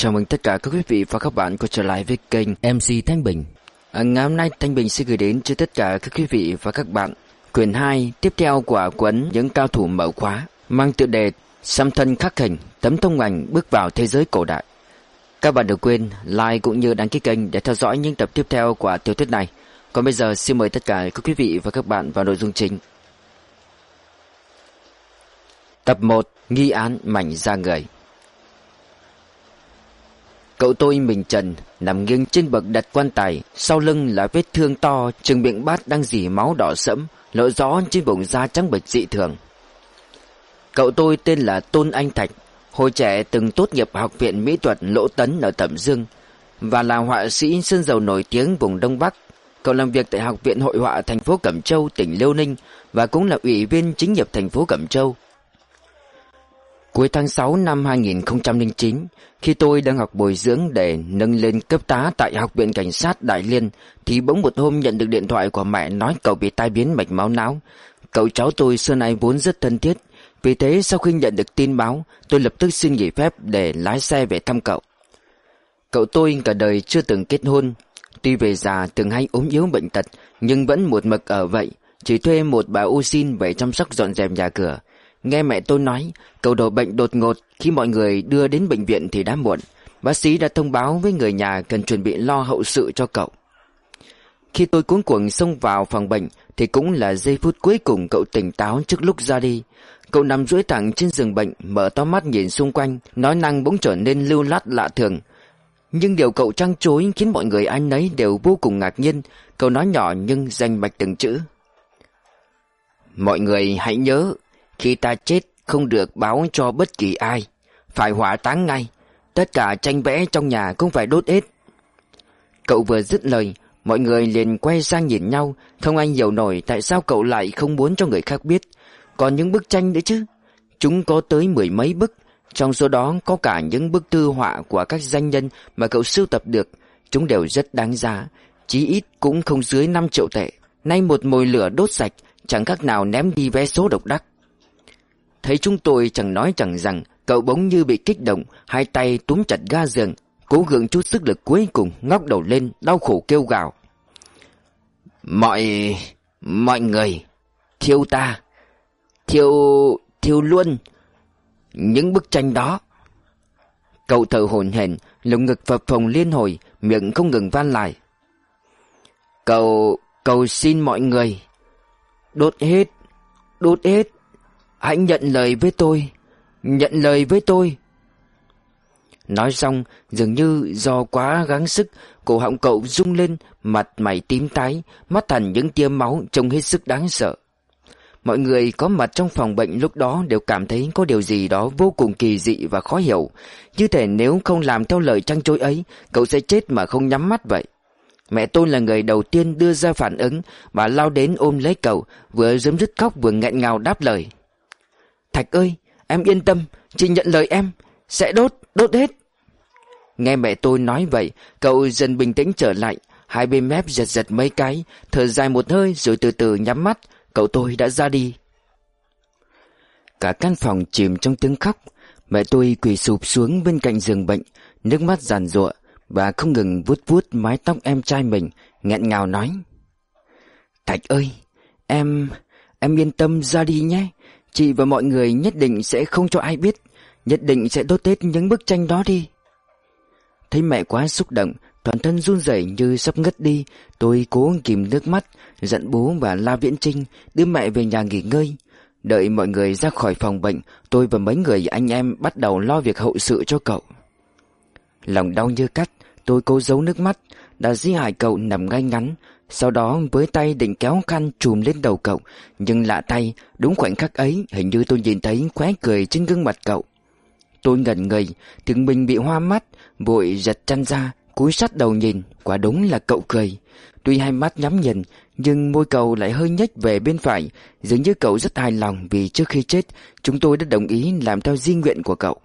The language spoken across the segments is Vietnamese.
Chào mừng tất cả các quý vị và các bạn quay trở lại với kênh MC Thanh Bình. À, ngày hôm nay Thanh Bình sẽ gửi đến cho tất cả các quý vị và các bạn quyển 2 tiếp theo của cuốn Những cao thủ mở khóa mang tựa đề Xăm thân khắc hình, tấm thông ảnh bước vào thế giới cổ đại. Các bạn đừng quên like cũng như đăng ký kênh để theo dõi những tập tiếp theo của tiểu thuyết này. Còn bây giờ xin mời tất cả các quý vị và các bạn vào nội dung chính. Tập 1 Nghi án mảnh da người Cậu tôi mình trần Nằm nghiêng trên bậc đặt quan tài Sau lưng là vết thương to Trừng miệng bát đang dì máu đỏ sẫm Lộ rõ trên vùng da trắng bệch dị thường. Cậu tôi tên là Tôn Anh Thạch Hồi trẻ từng tốt nghiệp học viện mỹ thuật Lỗ Tấn ở Thẩm Dương Và là họa sĩ sơn dầu nổi tiếng vùng Đông Bắc. Cậu làm việc tại Học viện Hội họa thành phố Cẩm Châu, tỉnh Liêu Ninh Và cũng là ủy viên chính nghiệp thành phố Cẩm Châu. Cuối tháng 6 năm 2009, khi tôi đang học bồi dưỡng để nâng lên cấp tá tại Học viện Cảnh sát Đại Liên, thì bỗng một hôm nhận được điện thoại của mẹ nói cậu bị tai biến mạch máu não. Cậu cháu tôi xưa nay vốn rất thân thiết, vì thế sau khi nhận được tin báo, tôi lập tức xin nghỉ phép để lái xe về thăm cậu. Cậu tôi cả đời chưa từng kết hôn, tuy về già từng hay ốm yếu bệnh tật, nhưng vẫn một mực ở vậy, chỉ thuê một bà ô xin về chăm sóc dọn dẹp nhà cửa. Nghe mẹ tôi nói, cậu đổ bệnh đột ngột khi mọi người đưa đến bệnh viện thì đã muộn. Bác sĩ đã thông báo với người nhà cần chuẩn bị lo hậu sự cho cậu. Khi tôi cuống cuồng xông vào phòng bệnh thì cũng là giây phút cuối cùng cậu tỉnh táo trước lúc ra đi. Cậu nằm duỗi thẳng trên giường bệnh, mở to mắt nhìn xung quanh, nói năng bỗng trở nên lưu lát lạ thường. Nhưng điều cậu trăng chối khiến mọi người anh ấy đều vô cùng ngạc nhiên. Cậu nói nhỏ nhưng danh bạch từng chữ. Mọi người hãy nhớ, khi ta chết, không được báo cho bất kỳ ai. Phải hỏa táng ngay. Tất cả tranh vẽ trong nhà cũng phải đốt hết. Cậu vừa dứt lời, Mọi người liền quay sang nhìn nhau. Không ai hiểu nổi tại sao cậu lại không muốn cho người khác biết. Còn những bức tranh nữa chứ? Chúng có tới mười mấy bức. Trong số đó có cả những bức thư họa của các danh nhân mà cậu sưu tập được. Chúng đều rất đáng giá. Chí ít cũng không dưới 5 triệu tệ. Nay một mồi lửa đốt sạch, Chẳng khác nào ném đi vé số độc đắc. Thấy chúng tôi chẳng nói chẳng rằng Cậu bỗng như bị kích động, Hai tay túm chặt ga giường, Cố gượng chút sức lực cuối cùng, Ngóc đầu lên, đau khổ kêu gào. Mọi... Mọi người, Thiêu ta, Thiêu... Thiêu luôn Những bức tranh đó. Cậu thở hồn hển, Lồng ngực phập phồng liên hồi, Miệng không ngừng van lại. Cậu... Cầu xin mọi người, Đốt hết Đốt hết. Hãy nhận lời với tôi Nhận lời với tôi Nói xong dường như do quá gắng sức Cổ họng cậu rung lên Mặt mày tím tái Mắt thành những tia máu trông hết sức đáng sợ Mọi người có mặt trong phòng bệnh lúc đó đều cảm thấy có điều gì đó vô cùng kỳ dị và khó hiểu. Như thể nếu không làm theo lời trăng trối ấy, cậu sẽ chết mà không nhắm mắt vậy. Mẹ tôi là người đầu tiên đưa ra phản ứng, bà lao đến ôm lấy cậu, vừa giấm dứt khóc vừa nghẹn ngào đáp lời. Thạch ơi, em yên tâm, chị nhận lời em, sẽ đốt, đốt hết. Nghe mẹ tôi nói vậy, cậu dần bình tĩnh trở lại, hai bên mép giật giật mấy cái, thở dài một hơi rồi từ từ nhắm mắt, cậu tôi đã ra đi. Cả căn phòng chìm trong tiếng khóc, mẹ tôi quỳ sụp xuống bên cạnh giường bệnh, nước mắt giàn giụa và không ngừng vuốt vuốt mái tóc em trai mình, nghẹn ngào nói. Thạch ơi, em, em yên tâm ra đi nhé, Chị và mọi người nhất định sẽ không cho ai biết, Nhất định sẽ đốt tết những bức tranh đó đi. Thấy mẹ quá xúc động, Toàn thân run rẩy như sắp ngất đi, Tôi cố kìm nước mắt Dặn bố và La Viễn Trinh Đưa mẹ về nhà nghỉ ngơi. Đợi mọi người ra khỏi phòng bệnh, Tôi và mấy người anh em bắt đầu lo việc hậu sự cho cậu. Lòng đau như cắt, Tôi cố giấu nước mắt. Đã di hại cậu nằm ngay ngắn sau đó với tay định kéo khăn trùm lên đầu cậu, Nhưng lạ tay, Đúng khoảnh khắc ấy Hình như tôi nhìn thấy khóe cười trên gương mặt cậu. Tôi ngẩn người Tưởng mình bị hoa mắt, Vội giật chăn ra, Cúi sát đầu nhìn, Quả đúng là cậu cười. Tuy hai mắt nhắm nhìn Nhưng môi cậu lại hơi nhếch về bên phải, Dường như cậu rất hài lòng Vì trước khi chết, Chúng tôi đã đồng ý làm theo di nguyện của cậu.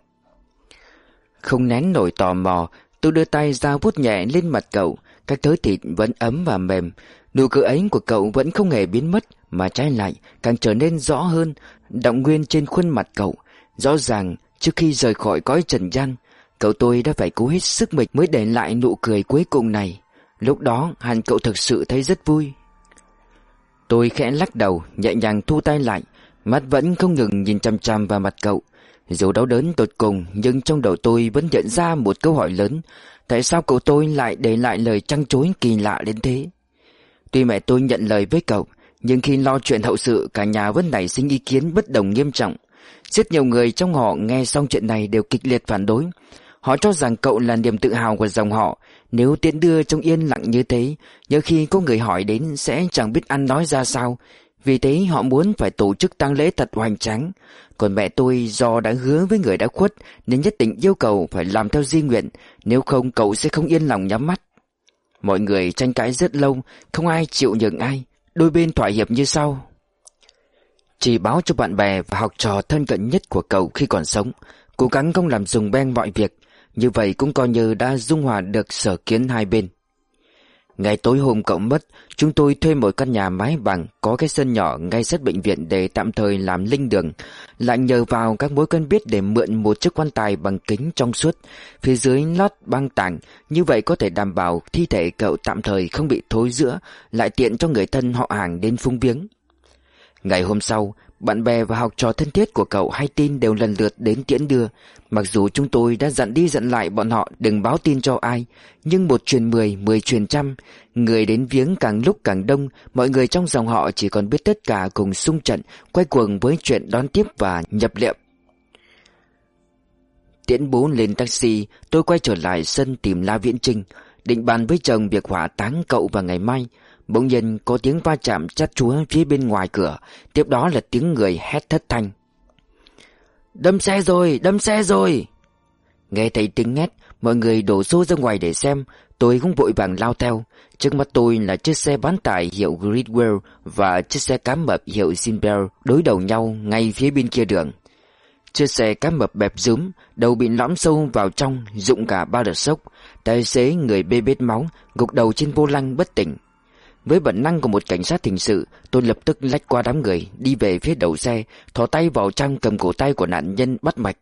Không nén nổi tò mò, Tôi đưa tay ra vuốt nhẹ lên mặt cậu các thớ thịt vẫn ấm và mềm. Nụ cười ấy của cậu vẫn không hề biến mất, Mà trái lại càng trở nên rõ hơn Động nguyên trên khuôn mặt cậu. Rõ ràng, trước khi rời khỏi cõi trần gian, Cậu tôi đã phải cố hết sức mình mới để lại nụ cười cuối cùng này. Lúc đó, hẳn cậu thực sự thấy rất vui. Tôi khẽ lắc đầu, Nhẹ nhàng thu tay lại, Mắt vẫn không ngừng nhìn chăm chăm vào mặt cậu. Dù đau đớn tột cùng, Nhưng trong đầu tôi vẫn nhận ra một câu hỏi lớn. Tại sao cậu tôi lại để lại lời trăng chối kỳ lạ đến thế? Tuy mẹ tôi nhận lời với cậu, Nhưng khi lo chuyện hậu sự, Cả nhà vẫn nảy sinh ý kiến bất đồng nghiêm trọng. Rất nhiều người trong họ nghe xong chuyện này đều kịch liệt phản đối. Họ cho rằng cậu là niềm tự hào của dòng họ. Nếu tiễn đưa trong yên lặng như thế, Nhớ khi có người hỏi đến sẽ chẳng biết ăn nói ra sao. Vì thế họ muốn phải tổ chức tang lễ thật hoành tráng. Còn mẹ tôi do đã hứa với người đã khuất Nên nhất định yêu cầu phải làm theo di nguyện, Nếu không cậu sẽ không yên lòng nhắm mắt. Mọi người tranh cãi rất lâu, Không ai chịu nhường ai, Đôi bên thỏa hiệp như sau. Chỉ báo cho bạn bè và học trò thân cận nhất của cậu khi còn sống, Cố gắng không làm dùng beng mọi việc, như vậy cũng coi như đã dung hòa được sở kiến hai bên. Ngày tối hôm cậu mất, Chúng tôi thuê một căn nhà mái bằng Có cái sân nhỏ ngay sát bệnh viện Để tạm thời làm linh đường. Lại nhờ vào các mối quen biết Để mượn một chiếc quan tài bằng kính trong suốt, Phía dưới lót băng tảng Như vậy có thể đảm bảo Thi thể cậu tạm thời không bị thối giữa, Lại tiện cho người thân họ hàng đến phung viếng. Ngày hôm sau bạn bè và học trò thân thiết của cậu hay tin đều lần lượt đến tiễn đưa. Mặc dù chúng tôi đã dặn đi dặn lại bọn họ đừng báo tin cho ai Nhưng một truyền mười, mười truyền trăm Người đến viếng càng lúc càng đông Mọi người trong dòng họ chỉ còn biết tất cả cùng sung trận Quay cuồng với chuyện đón tiếp và nhập liệm Tiễn bố lên taxi Tôi quay trở lại sân tìm La Viễn Trinh Định bàn với chồng việc hỏa táng cậu vào ngày mai. Bỗng nhiên có tiếng va chạm chát chúa phía bên ngoài cửa. Tiếp đó là tiếng người hét thất thanh. Đâm xe rồi, đâm xe rồi. Nghe thấy tiếng hét Mọi người đổ xô ra ngoài để xem. Tôi cũng vội vàng lao theo. Trước mắt tôi là chiếc xe bán tải hiệu Gridwell Và chiếc xe cá mập hiệu Zinbel Đối đầu nhau ngay phía bên kia đường. Chiếc xe cá mập bẹp rúm Đầu bị lõm sâu vào trong Dụng cả ba đợt sốc. Tài xế người bê bết máu Gục đầu trên vô lăng bất tỉnh với bản năng của một cảnh sát hình sự, Tôi lập tức lách qua đám người, Đi về phía đầu xe, Thò tay vào trong cầm cổ tay của nạn nhân bắt mạch.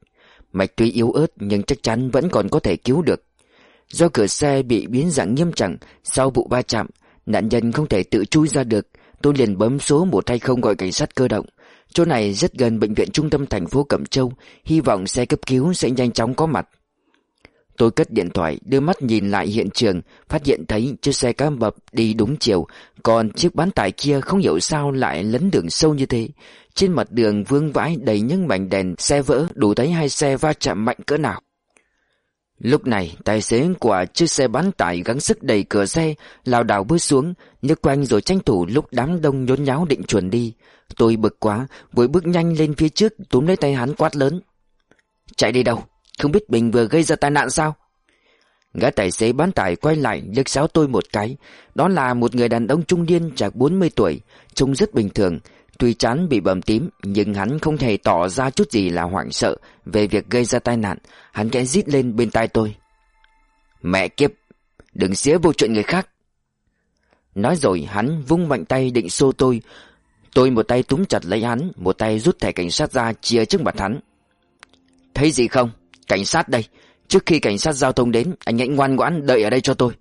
Mạch tuy yếu ớt, Nhưng chắc chắn vẫn còn có thể cứu được. Do cửa xe bị biến dạng nghiêm trọng, Sau vụ va chạm, Nạn nhân không thể tự chui ra được, Tôi liền bấm số một hay không gọi cảnh sát cơ động. Chỗ này rất gần bệnh viện trung tâm thành phố Cẩm Châu, Hy vọng xe cấp cứu sẽ nhanh chóng có mặt. Tôi cất điện thoại, đưa mắt nhìn lại hiện trường, phát hiện thấy chiếc xe cá mập đi đúng chiều, còn chiếc bán tải kia không hiểu sao lại lấn đường sâu như thế. Trên mặt đường vương vãi đầy những mảnh đèn, xe vỡ, đủ thấy hai xe va chạm mạnh cỡ nào. Lúc này, tài xế của chiếc xe bán tải gắng sức đẩy cửa xe, lảo đảo bước xuống, nhấc quanh rồi tranh thủ lúc đám đông nhốn nháo định chuẩn đi. Tôi bực quá, vội bước nhanh lên phía trước, túm lấy tay hắn quát lớn. Chạy đi đâu? Không biết mình vừa gây ra tai nạn sao? Gã tài xế bán tải quay lại liếc xéo tôi một cái. Đó là một người đàn ông trung niên chạc 40 tuổi, Trông rất bình thường. Tuy chán bị bầm tím, Nhưng hắn không hề tỏ ra chút gì là hoảng sợ Về việc gây ra tai nạn. Hắn kẽ rít lên bên tai tôi. Mẹ kiếp, Đừng xía vô chuyện người khác. Nói rồi, hắn vung mạnh tay định xô tôi. Tôi một tay túm chặt lấy hắn, Một tay rút thẻ cảnh sát ra, chia trước mặt hắn. Thấy gì không? Cảnh sát đây, Trước khi cảnh sát giao thông đến, Anh hãy ngoan ngoãn đợi ở đây cho tôi.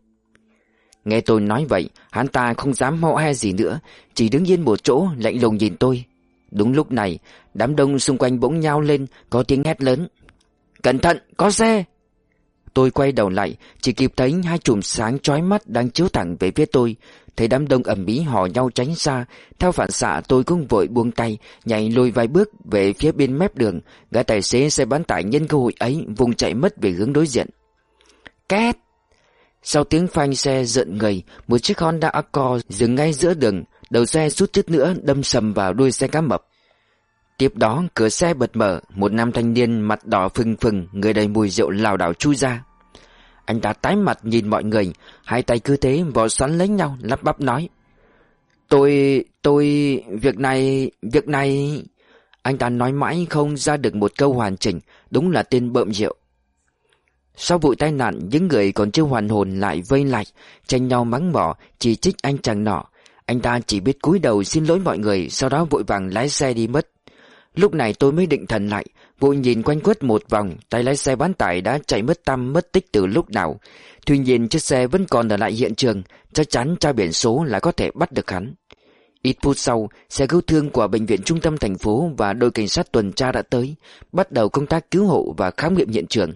Nghe tôi nói vậy, Hắn ta không dám hò he gì nữa, Chỉ đứng yên một chỗ, lạnh lùng nhìn tôi. Đúng lúc này, Đám đông xung quanh bỗng nhao lên, Có tiếng hét lớn. Cẩn thận, có xe! Tôi quay đầu lại, Chỉ kịp thấy hai chùm sáng chói mắt Đang chiếu thẳng về phía tôi. Thấy đám đông ẩm bí hò nhau tránh xa, Theo phản xạ tôi cũng vội buông tay, Nhảy lùi vài bước về phía bên mép đường. Gã tài xế xe bán tải nhân cơ hội ấy, Vùng chạy mất về hướng đối diện. Két! Sau tiếng phanh xe giận người Một chiếc Honda Accord dừng ngay giữa đường. Đầu xe rút chút nữa đâm sầm vào đuôi xe cá mập. Tiếp đó, cửa xe bật mở, Một nam thanh niên mặt đỏ phừng phừng, Người đầy mùi rượu lảo đảo chui ra. Anh ta tái mặt nhìn mọi người, Hai tay cứ thế vò xoắn lấy nhau, Lắp bắp nói. Tôi... tôi... việc này... việc này... Anh ta nói mãi không ra được một câu hoàn chỉnh, Đúng là tên bợm rượu. Sau vụ tai nạn, Những người còn chưa hoàn hồn lại vây lại, Tranh nhau mắng mỏ, Chỉ trích anh chàng nọ. Anh ta chỉ biết cúi đầu xin lỗi mọi người, Sau đó vội vàng lái xe đi mất. Lúc này tôi mới định thần lại Vội nhìn quanh quất một vòng Tay lái xe bán tải đã chạy mất tăm mất tích từ lúc nào Tuy nhiên chiếc xe vẫn còn ở lại hiện trường Chắc chắn tra biển số là có thể bắt được hắn Ít phút sau, xe cứu thương của bệnh viện trung tâm thành phố và đội cảnh sát tuần tra đã tới, bắt đầu công tác cứu hộ và khám nghiệm hiện trường.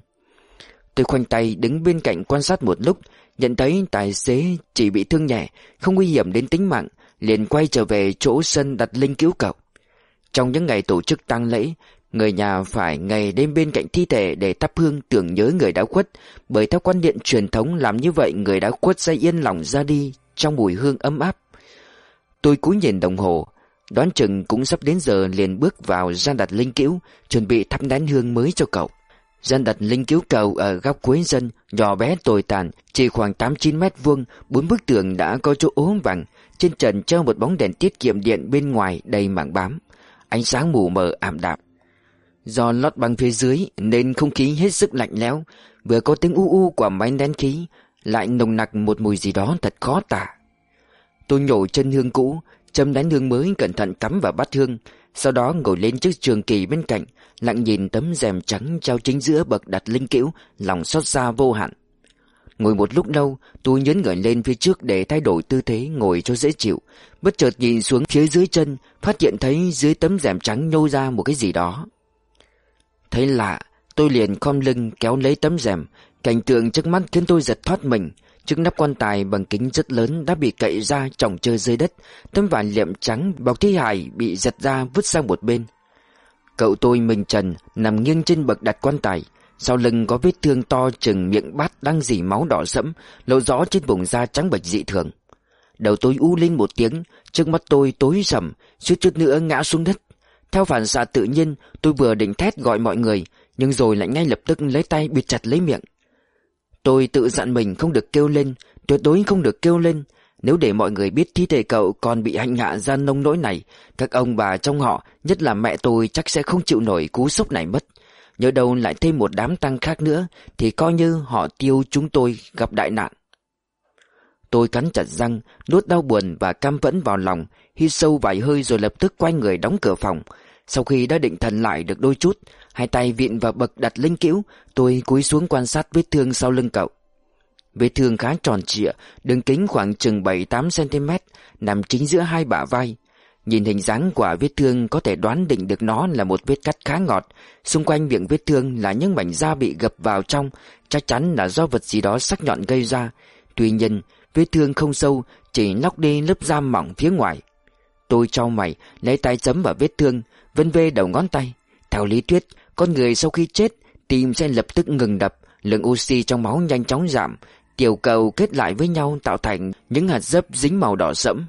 Tôi khoanh tay đứng bên cạnh quan sát một lúc, nhận thấy tài xế chỉ bị thương nhẹ, không nguy hiểm đến tính mạng, liền quay trở về chỗ sân đặt linh cứu cậu. Trong những ngày tổ chức tang lễ, người nhà phải ngày đêm bên cạnh thi thể để thắp hương tưởng nhớ người đã khuất, bởi theo quan niệm truyền thống làm như vậy người đã khuất sẽ yên lòng ra đi trong mùi hương ấm áp. Tôi cúi nhìn đồng hồ, đoán chừng cũng sắp đến giờ liền bước vào gian đặt linh cứu, chuẩn bị thắp nén hương mới cho cậu. Gian đặt linh cứu cầu ở góc cuối dân, nhỏ bé tồi tàn, chỉ khoảng 8-9 mét vuông, bốn bức tường đã có chỗ ốm vàng, trên trần treo một bóng đèn tiết kiệm điện bên ngoài đầy mảng bám. Ánh sáng mù mờ ảm đạm. Do lót băng phía dưới nên không khí hết sức lạnh lẽo, vừa có tiếng u u của máy nén khí, lại nồng nặc một mùi gì đó thật khó tả. Tôi nhổ chân hương cũ, châm đánh hương mới cẩn thận cắm vào bát hương, sau đó ngồi lên chiếc trường kỳ bên cạnh, lặng nhìn tấm rèm trắng treo chính giữa bậc đặt linh cữu, lòng xót xa vô hạn. Ngồi một lúc lâu, tôi nhấn người lên phía trước để thay đổi tư thế ngồi cho dễ chịu. Bất chợt nhìn xuống phía dưới chân, phát hiện thấy dưới tấm rèm trắng nhô ra một cái gì đó. Thấy lạ, tôi liền khom lưng kéo lấy tấm rèm, cảnh tượng trước mắt khiến tôi giật thoát mình. Chiếc nắp quan tài bằng kính rất lớn đã bị cậy ra chồng chơi dưới đất, tấm vải liệm trắng bọc thi hài bị giật ra vứt sang một bên. Cậu tôi mình trần nằm nghiêng trên bậc đặt quan tài, sau lưng có vết thương to chừng miệng bát đang dỉ máu đỏ sẫm, lộ rõ trên vùng da trắng bệch dị thường. Đầu tôi u lên một tiếng, trước mắt tôi tối sầm, suýt chút nữa ngã xuống đất. Theo phản xạ tự nhiên, tôi vừa định thét gọi mọi người, nhưng rồi lại ngay lập tức lấy tay bịt chặt lấy miệng. Tôi tự dặn mình không được kêu lên, tuyệt đối không được kêu lên. Nếu để mọi người biết thi thể cậu còn bị hành hạ ra nông nỗi này, các ông bà trong họ, nhất là mẹ tôi chắc sẽ không chịu nổi cú sốc này mất. Nhớ đâu lại thêm một đám tăng khác nữa, thì coi như họ tiêu chúng tôi gặp đại nạn. Tôi cắn chặt răng, nuốt đau buồn và cam phẫn vào lòng, hít sâu vài hơi rồi lập tức quay người đóng cửa phòng. Sau khi đã định thần lại được đôi chút, hai tay vịn vào bậc đặt linh cữu, tôi cúi xuống quan sát vết thương sau lưng cậu. Vết thương khá tròn trịa, đường kính khoảng chừng 7-8cm, nằm chính giữa hai bả vai. Nhìn hình dáng của vết thương có thể đoán định được nó là một vết cắt khá ngọt. Xung quanh miệng vết thương là những mảnh da bị gập vào trong, chắc chắn là do vật gì đó sắc nhọn gây ra. Tuy nhiên, vết thương không sâu, chỉ lóc đi lớp da mỏng phía ngoài. Tôi cho mày, lấy tay chấm vào vết thương, vân vê đầu ngón tay. Theo lý thuyết, con người sau khi chết, tim sẽ lập tức ngừng đập, lượng oxy trong máu nhanh chóng giảm, tiểu cầu kết lại với nhau tạo thành những hạt dấp dính màu đỏ sẫm.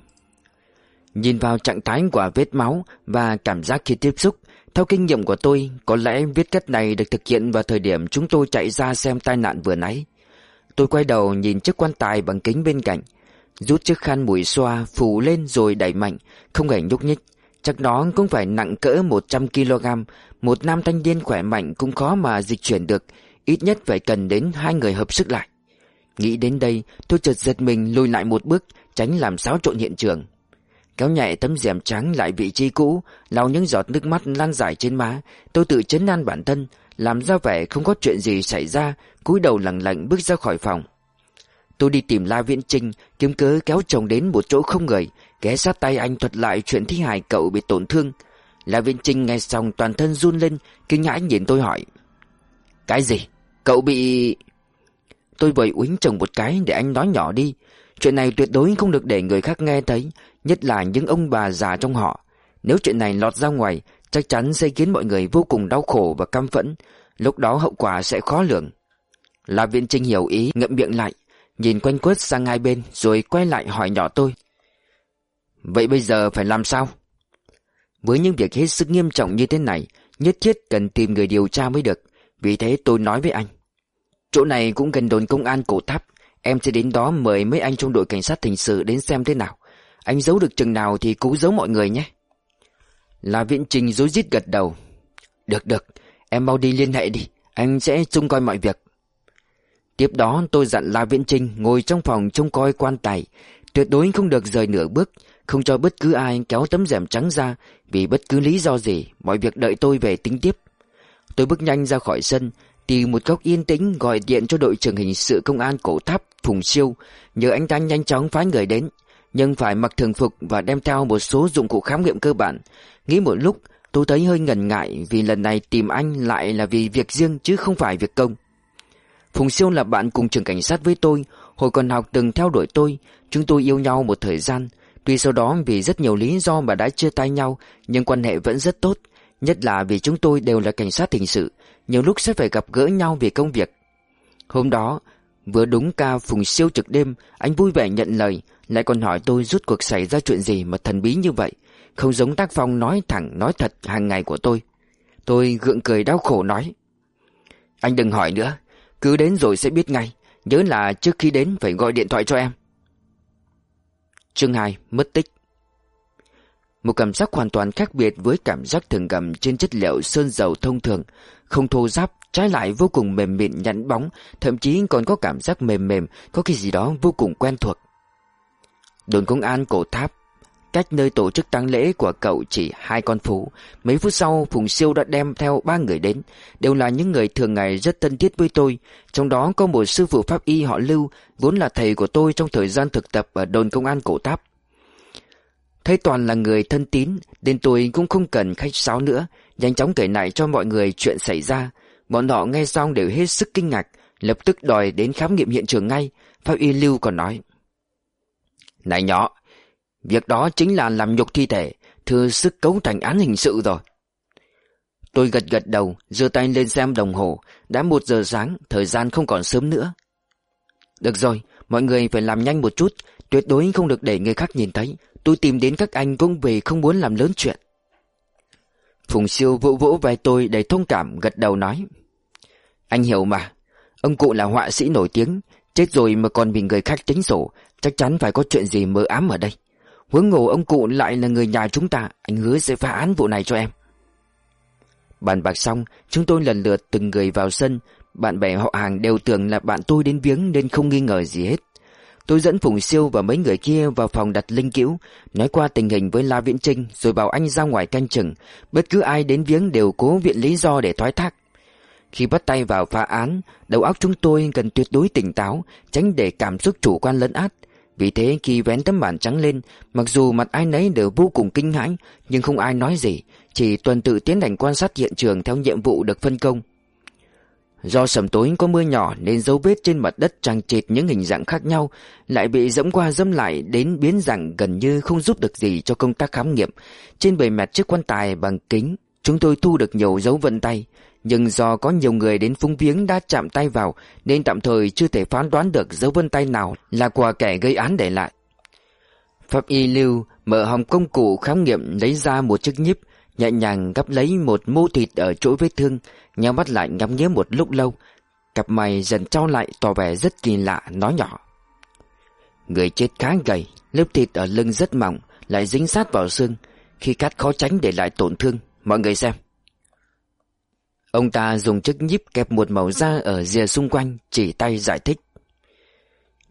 Nhìn vào trạng thái của vết máu và cảm giác khi tiếp xúc, theo kinh nghiệm của tôi, có lẽ vết cắt này được thực hiện vào thời điểm chúng tôi chạy ra xem tai nạn vừa nãy. Tôi quay đầu nhìn chiếc quan tài bằng kính bên cạnh, rút chiếc khăn mũi xoa phủ lên rồi đẩy mạnh, không hề nhúc nhích. Chắc nó cũng phải nặng cỡ 100kg, một nam thanh niên khỏe mạnh cũng khó mà dịch chuyển được, ít nhất phải cần đến hai người hợp sức lại. Nghĩ đến đây, tôi chợt giật mình lùi lại một bước, tránh làm xáo trộn hiện trường. Kéo nhẹ tấm rèm trắng lại vị trí cũ, lau những giọt nước mắt lan dài trên má, tôi tự chấn an bản thân, làm ra vẻ không có chuyện gì xảy ra, cúi đầu lặng lặng bước ra khỏi phòng. Tôi đi tìm La Viễn Trinh, kiếm cớ kéo chồng đến một chỗ không người, ghé sát tay anh thuật lại chuyện thi hài cậu bị tổn thương. La Viễn Trinh nghe xong toàn thân run lên, kinh ngãi nhìn tôi hỏi. Cái gì? Cậu bị... Tôi vội uýnh chồng một cái để anh nói nhỏ đi. Chuyện này tuyệt đối không được để người khác nghe thấy, nhất là những ông bà già trong họ. Nếu chuyện này lọt ra ngoài, chắc chắn sẽ khiến mọi người vô cùng đau khổ và căm phẫn. Lúc đó hậu quả sẽ khó lường. La Viễn Trinh hiểu ý, ngậm miệng lại, nhìn quanh quất sang hai bên rồi quay lại hỏi nhỏ tôi. Vậy bây giờ phải làm sao? Với những việc hết sức nghiêm trọng như thế này, nhất thiết cần tìm người điều tra mới được. Vì thế tôi nói với anh. Chỗ này cũng gần đồn công an cổ tháp. Em sẽ đến đó mời mấy anh trong đội cảnh sát hình sự đến xem thế nào. Anh giấu được chừng nào thì cứ giấu mọi người nhé. Là Viễn Trình dối rít gật đầu. Được được, em mau đi liên hệ đi. Anh sẽ trông coi mọi việc. Tiếp đó tôi dặn La Viễn Trinh ngồi trong phòng trông coi quan tài, tuyệt đối không được rời nửa bước, không cho bất cứ ai kéo tấm rèm trắng ra vì bất cứ lý do gì, mọi việc đợi tôi về tính tiếp. Tôi bước nhanh ra khỏi sân Tìm một góc yên tĩnh gọi điện cho đội trưởng hình sự công an cổ tháp Phùng Siêu. Nhờ anh ta nhanh chóng phái người đến, Nhưng phải mặc thường phục và đem theo một số dụng cụ khám nghiệm cơ bản. Nghĩ một lúc tôi thấy hơi ngần ngại Vì lần này tìm anh lại là vì việc riêng chứ không phải việc công. Phùng Siêu là bạn cùng trường cảnh sát với tôi, Hồi còn học từng theo đuổi tôi. Chúng tôi yêu nhau một thời gian. Tuy sau đó vì rất nhiều lý do mà đã chia tay nhau, Nhưng quan hệ vẫn rất tốt, Nhất là vì chúng tôi đều là cảnh sát hình sự. Nhiều lúc sẽ phải gặp gỡ nhau về công việc. Hôm đó, Vừa đúng ca phùng siêu trực đêm, Anh vui vẻ nhận lời, Lại còn hỏi tôi rút cuộc xảy ra chuyện gì mà thần bí như vậy. Không giống tác phong nói thẳng, nói thật hàng ngày của tôi. Tôi gượng cười đau khổ nói. Anh đừng hỏi nữa, Cứ đến rồi sẽ biết ngay. Nhớ là trước khi đến phải gọi điện thoại cho em. Chương 2 Mất tích. Một cảm giác hoàn toàn khác biệt với cảm giác thường gầm trên chất liệu sơn dầu thông thường. Không thô ráp, trái lại vô cùng mềm mịn nhẵn bóng Thậm chí còn có cảm giác mềm mềm, có cái gì đó vô cùng quen thuộc. Đồn công an cổ tháp Cách nơi tổ chức tang lễ của cậu chỉ hai con phố Mấy phút sau Phùng Siêu đã đem theo ba người đến. Đều là những người thường ngày rất thân thiết với tôi. Trong đó có một sư phụ pháp y họ Lưu Vốn là thầy của tôi trong thời gian thực tập ở đồn công an cổ Tháp. Thấy toàn là người thân tín, Nên tôi cũng không cần khách sáo nữa. Nhanh chóng kể lại cho mọi người chuyện xảy ra. Bọn họ nghe xong đều hết sức kinh ngạc, Lập tức đòi đến khám nghiệm hiện trường ngay. Pháp y Lưu còn nói, Này nhỏ, Việc đó chính là làm nhục thi thể Thừa sức cấu thành án hình sự rồi. Tôi gật gật đầu, giơ tay lên xem đồng hồ. Đã một giờ sáng, Thời gian không còn sớm nữa. Được rồi, Mọi người phải làm nhanh một chút, Tuyệt đối không được để người khác nhìn thấy. Tôi tìm đến các anh cũng vì không muốn làm lớn chuyện. Phùng siêu vỗ vỗ vai tôi đầy thông cảm, gật đầu nói, Anh hiểu mà. Ông cụ là họa sĩ nổi tiếng. Chết rồi mà còn bị người khác tính sổ, Chắc chắn phải có chuyện gì mơ ám ở đây. Huống ngộ ông cụ lại là người nhà chúng ta, Anh hứa sẽ phá án vụ này cho em. Bàn bạc xong, Chúng tôi lần lượt từng người vào sân. Bạn bè họ hàng đều tưởng là bạn tôi đến viếng Nên không nghi ngờ gì hết. Tôi dẫn Phùng Siêu và mấy người kia vào phòng đặt linh cữu, Nói qua tình hình với La Viễn Trinh Rồi bảo anh ra ngoài canh chừng. Bất cứ ai đến viếng đều cố viện lý do để thoái thác. Khi bắt tay vào phá án, Đầu óc chúng tôi cần tuyệt đối tỉnh táo, Tránh để cảm xúc chủ quan lấn át. Vì thế khi vén tấm bản trắng lên, Mặc dù mặt ai nấy đều vô cùng kinh hãi, Nhưng không ai nói gì, Chỉ tuần tự tiến hành quan sát hiện trường Theo nhiệm vụ được phân công. Do sầm tối có mưa nhỏ Nên dấu vết trên mặt đất trang trịt những hình dạng khác nhau, Lại bị dẫm qua dẫm lại Đến biến dạng gần như không giúp được gì Cho công tác khám nghiệm. Trên bề mặt chiếc quan tài bằng kính, Chúng tôi thu được nhiều dấu vân tay. Nhưng do có nhiều người đến phung viếng đã chạm tay vào, Nên tạm thời chưa thể phán đoán được dấu vân tay nào là của kẻ gây án để lại. Pháp y lưu mở hòm công cụ khám nghiệm lấy ra một chiếc nhíp. Nhẹ nhàng gắp lấy một mô thịt ở chỗ vết thương Nhau mắt lại ngắm nghía một lúc lâu. Cặp mày dần trao lại tỏ vẻ rất kỳ lạ nói nhỏ. Người chết khá gầy Lớp thịt ở lưng rất mỏng Lại dính sát vào xương. Khi cắt khó tránh để lại tổn thương Mọi người xem. Ông ta dùng chiếc nhíp kẹp một màu da ở rìa xung quanh, chỉ tay giải thích.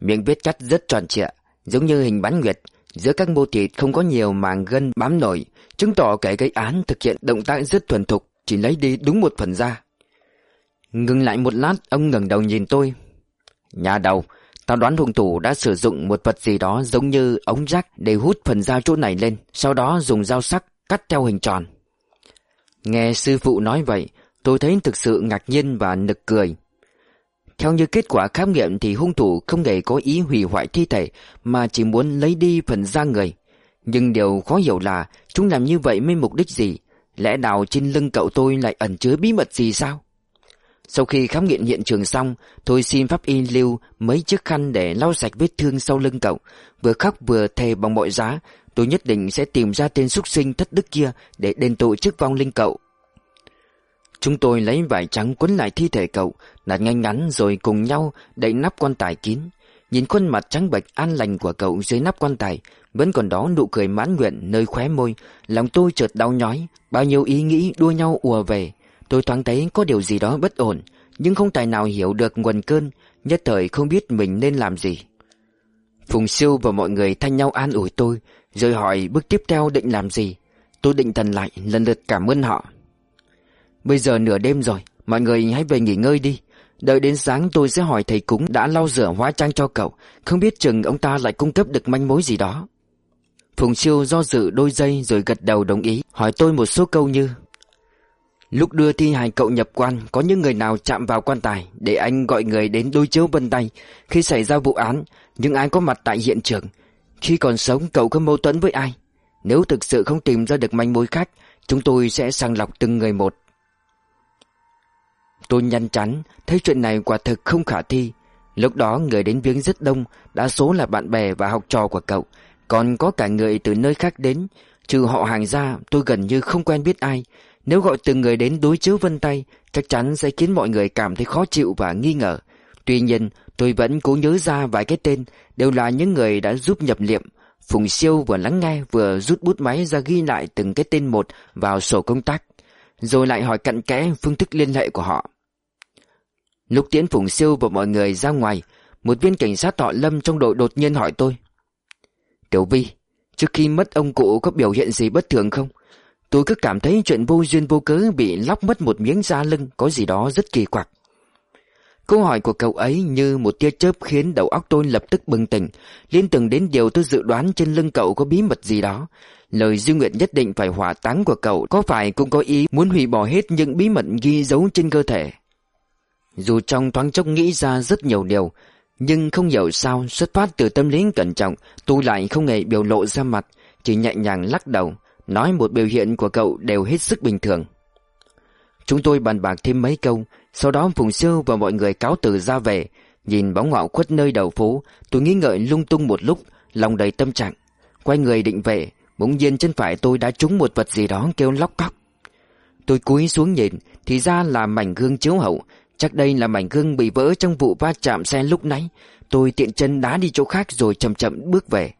Miệng vết cắt rất tròn trịa, giống như hình bán nguyệt, giữa các mô thịt không có nhiều màng gân bám nổi, chứng tỏ kẻ gây án thực hiện động tác rất thuần thục, chỉ lấy đi đúng một phần da. Ngừng lại một lát, ông ngẩng đầu nhìn tôi. Nhà đầu, tao đoán hung thủ đã sử dụng một vật gì đó giống như ống rác để hút phần da chỗ này lên, sau đó dùng dao sắc cắt theo hình tròn. Nghe sư phụ nói vậy, Tôi thấy thực sự ngạc nhiên và nực cười. Theo như kết quả khám nghiệm thì hung thủ không hề có ý hủy hoại thi thể mà chỉ muốn lấy đi phần da người. Nhưng điều khó hiểu là chúng làm như vậy với mục đích gì? Lẽ nào trên lưng cậu tôi lại ẩn chứa bí mật gì sao? Sau khi khám nghiệm hiện trường xong, tôi xin pháp y lưu mấy chiếc khăn để lau sạch vết thương sau lưng cậu. Vừa khóc vừa thề bằng mọi giá, tôi nhất định sẽ tìm ra tên súc sinh thất đức kia để đền tội trước vong linh cậu. Chúng tôi lấy vải trắng quấn lại thi thể cậu, đặt ngay ngắn rồi cùng nhau đậy nắp quan tài kín. Nhìn khuôn mặt trắng bệch an lành của cậu dưới nắp quan tài, vẫn còn đó nụ cười mãn nguyện nơi khóe môi, lòng tôi chợt đau nhói, bao nhiêu ý nghĩ đua nhau ùa về. Tôi thoáng thấy có điều gì đó bất ổn, nhưng không tài nào hiểu được nguồn cơn, nhất thời không biết mình nên làm gì. Phùng Siêu và mọi người thanh nhau an ủi tôi, rồi hỏi bước tiếp theo định làm gì. Tôi định thần lại lần lượt cảm ơn họ. Bây giờ nửa đêm rồi Mọi người hãy về nghỉ ngơi đi Đợi đến sáng tôi sẽ hỏi thầy cúng đã lau rửa hóa trang cho cậu. Không biết chừng ông ta lại cung cấp được manh mối gì đó. Phùng Siêu do dự đôi giây rồi gật đầu đồng ý, Hỏi tôi một số câu như, Lúc đưa thi hài cậu nhập quan, Có những người nào chạm vào quan tài Để anh gọi người đến đối chiếu vân tay? Khi xảy ra vụ án, Những ai có mặt tại hiện trường? Khi còn sống, cậu có mâu thuẫn với ai? Nếu thực sự không tìm ra được manh mối khác, Chúng tôi sẽ sàng lọc từng người một. Tôi nhanh chắn Thấy chuyện này quả thực không khả thi. Lúc đó người đến viếng rất đông, Đa số là bạn bè và học trò của cậu. Còn có cả người từ nơi khác đến. Trừ họ hàng ra, tôi gần như không quen biết ai. Nếu gọi từng người đến đối chiếu vân tay, Chắc chắn sẽ khiến mọi người cảm thấy khó chịu và nghi ngờ. Tuy nhiên, tôi vẫn cố nhớ ra vài cái tên, Đều là những người đã giúp nhập liệm. Phùng Siêu vừa lắng nghe, vừa rút bút máy ra ghi lại từng cái tên một vào sổ công tác, Rồi lại hỏi cặn kẽ phương thức liên hệ của họ. Lúc tiễn Phùng Siêu và mọi người ra ngoài Một viên cảnh sát họ Lâm trong đội đột nhiên hỏi tôi Tiểu Vi Trước khi mất ông cụ có biểu hiện gì bất thường không Tôi cứ cảm thấy chuyện vô duyên vô cớ Bị lóc mất một miếng da lưng Có gì đó rất kỳ quặc Câu hỏi của cậu ấy như một tia chớp khiến đầu óc tôi lập tức bừng tỉnh, liên tưởng đến điều tôi dự đoán trên lưng cậu có bí mật gì đó. Lời duy nguyện nhất định phải hỏa táng của cậu có phải cũng có ý muốn hủy bỏ hết những bí mật ghi dấu trên cơ thể. Dù trong thoáng chốc nghĩ ra rất nhiều điều, nhưng không hiểu sao xuất phát từ tâm lý cẩn trọng, tôi lại không hề biểu lộ ra mặt, chỉ nhẹ nhàng lắc đầu, nói một biểu hiện của cậu đều hết sức bình thường. Chúng tôi bàn bạc thêm mấy câu, sau đó Phùng Siêu và mọi người cáo từ ra về, nhìn bóng ngọ khuất nơi đầu phố, tôi nghĩ ngợi lung tung một lúc, lòng đầy tâm trạng. Quay người định về, bỗng nhiên chân phải tôi đã trúng một vật gì đó kêu lóc cóc. Tôi cúi xuống nhìn, thì ra là mảnh gương chiếu hậu, Chắc đây là mảnh gương bị vỡ trong vụ va chạm xe lúc nãy. Tôi tiện chân đá đi chỗ khác rồi chậm chậm bước về.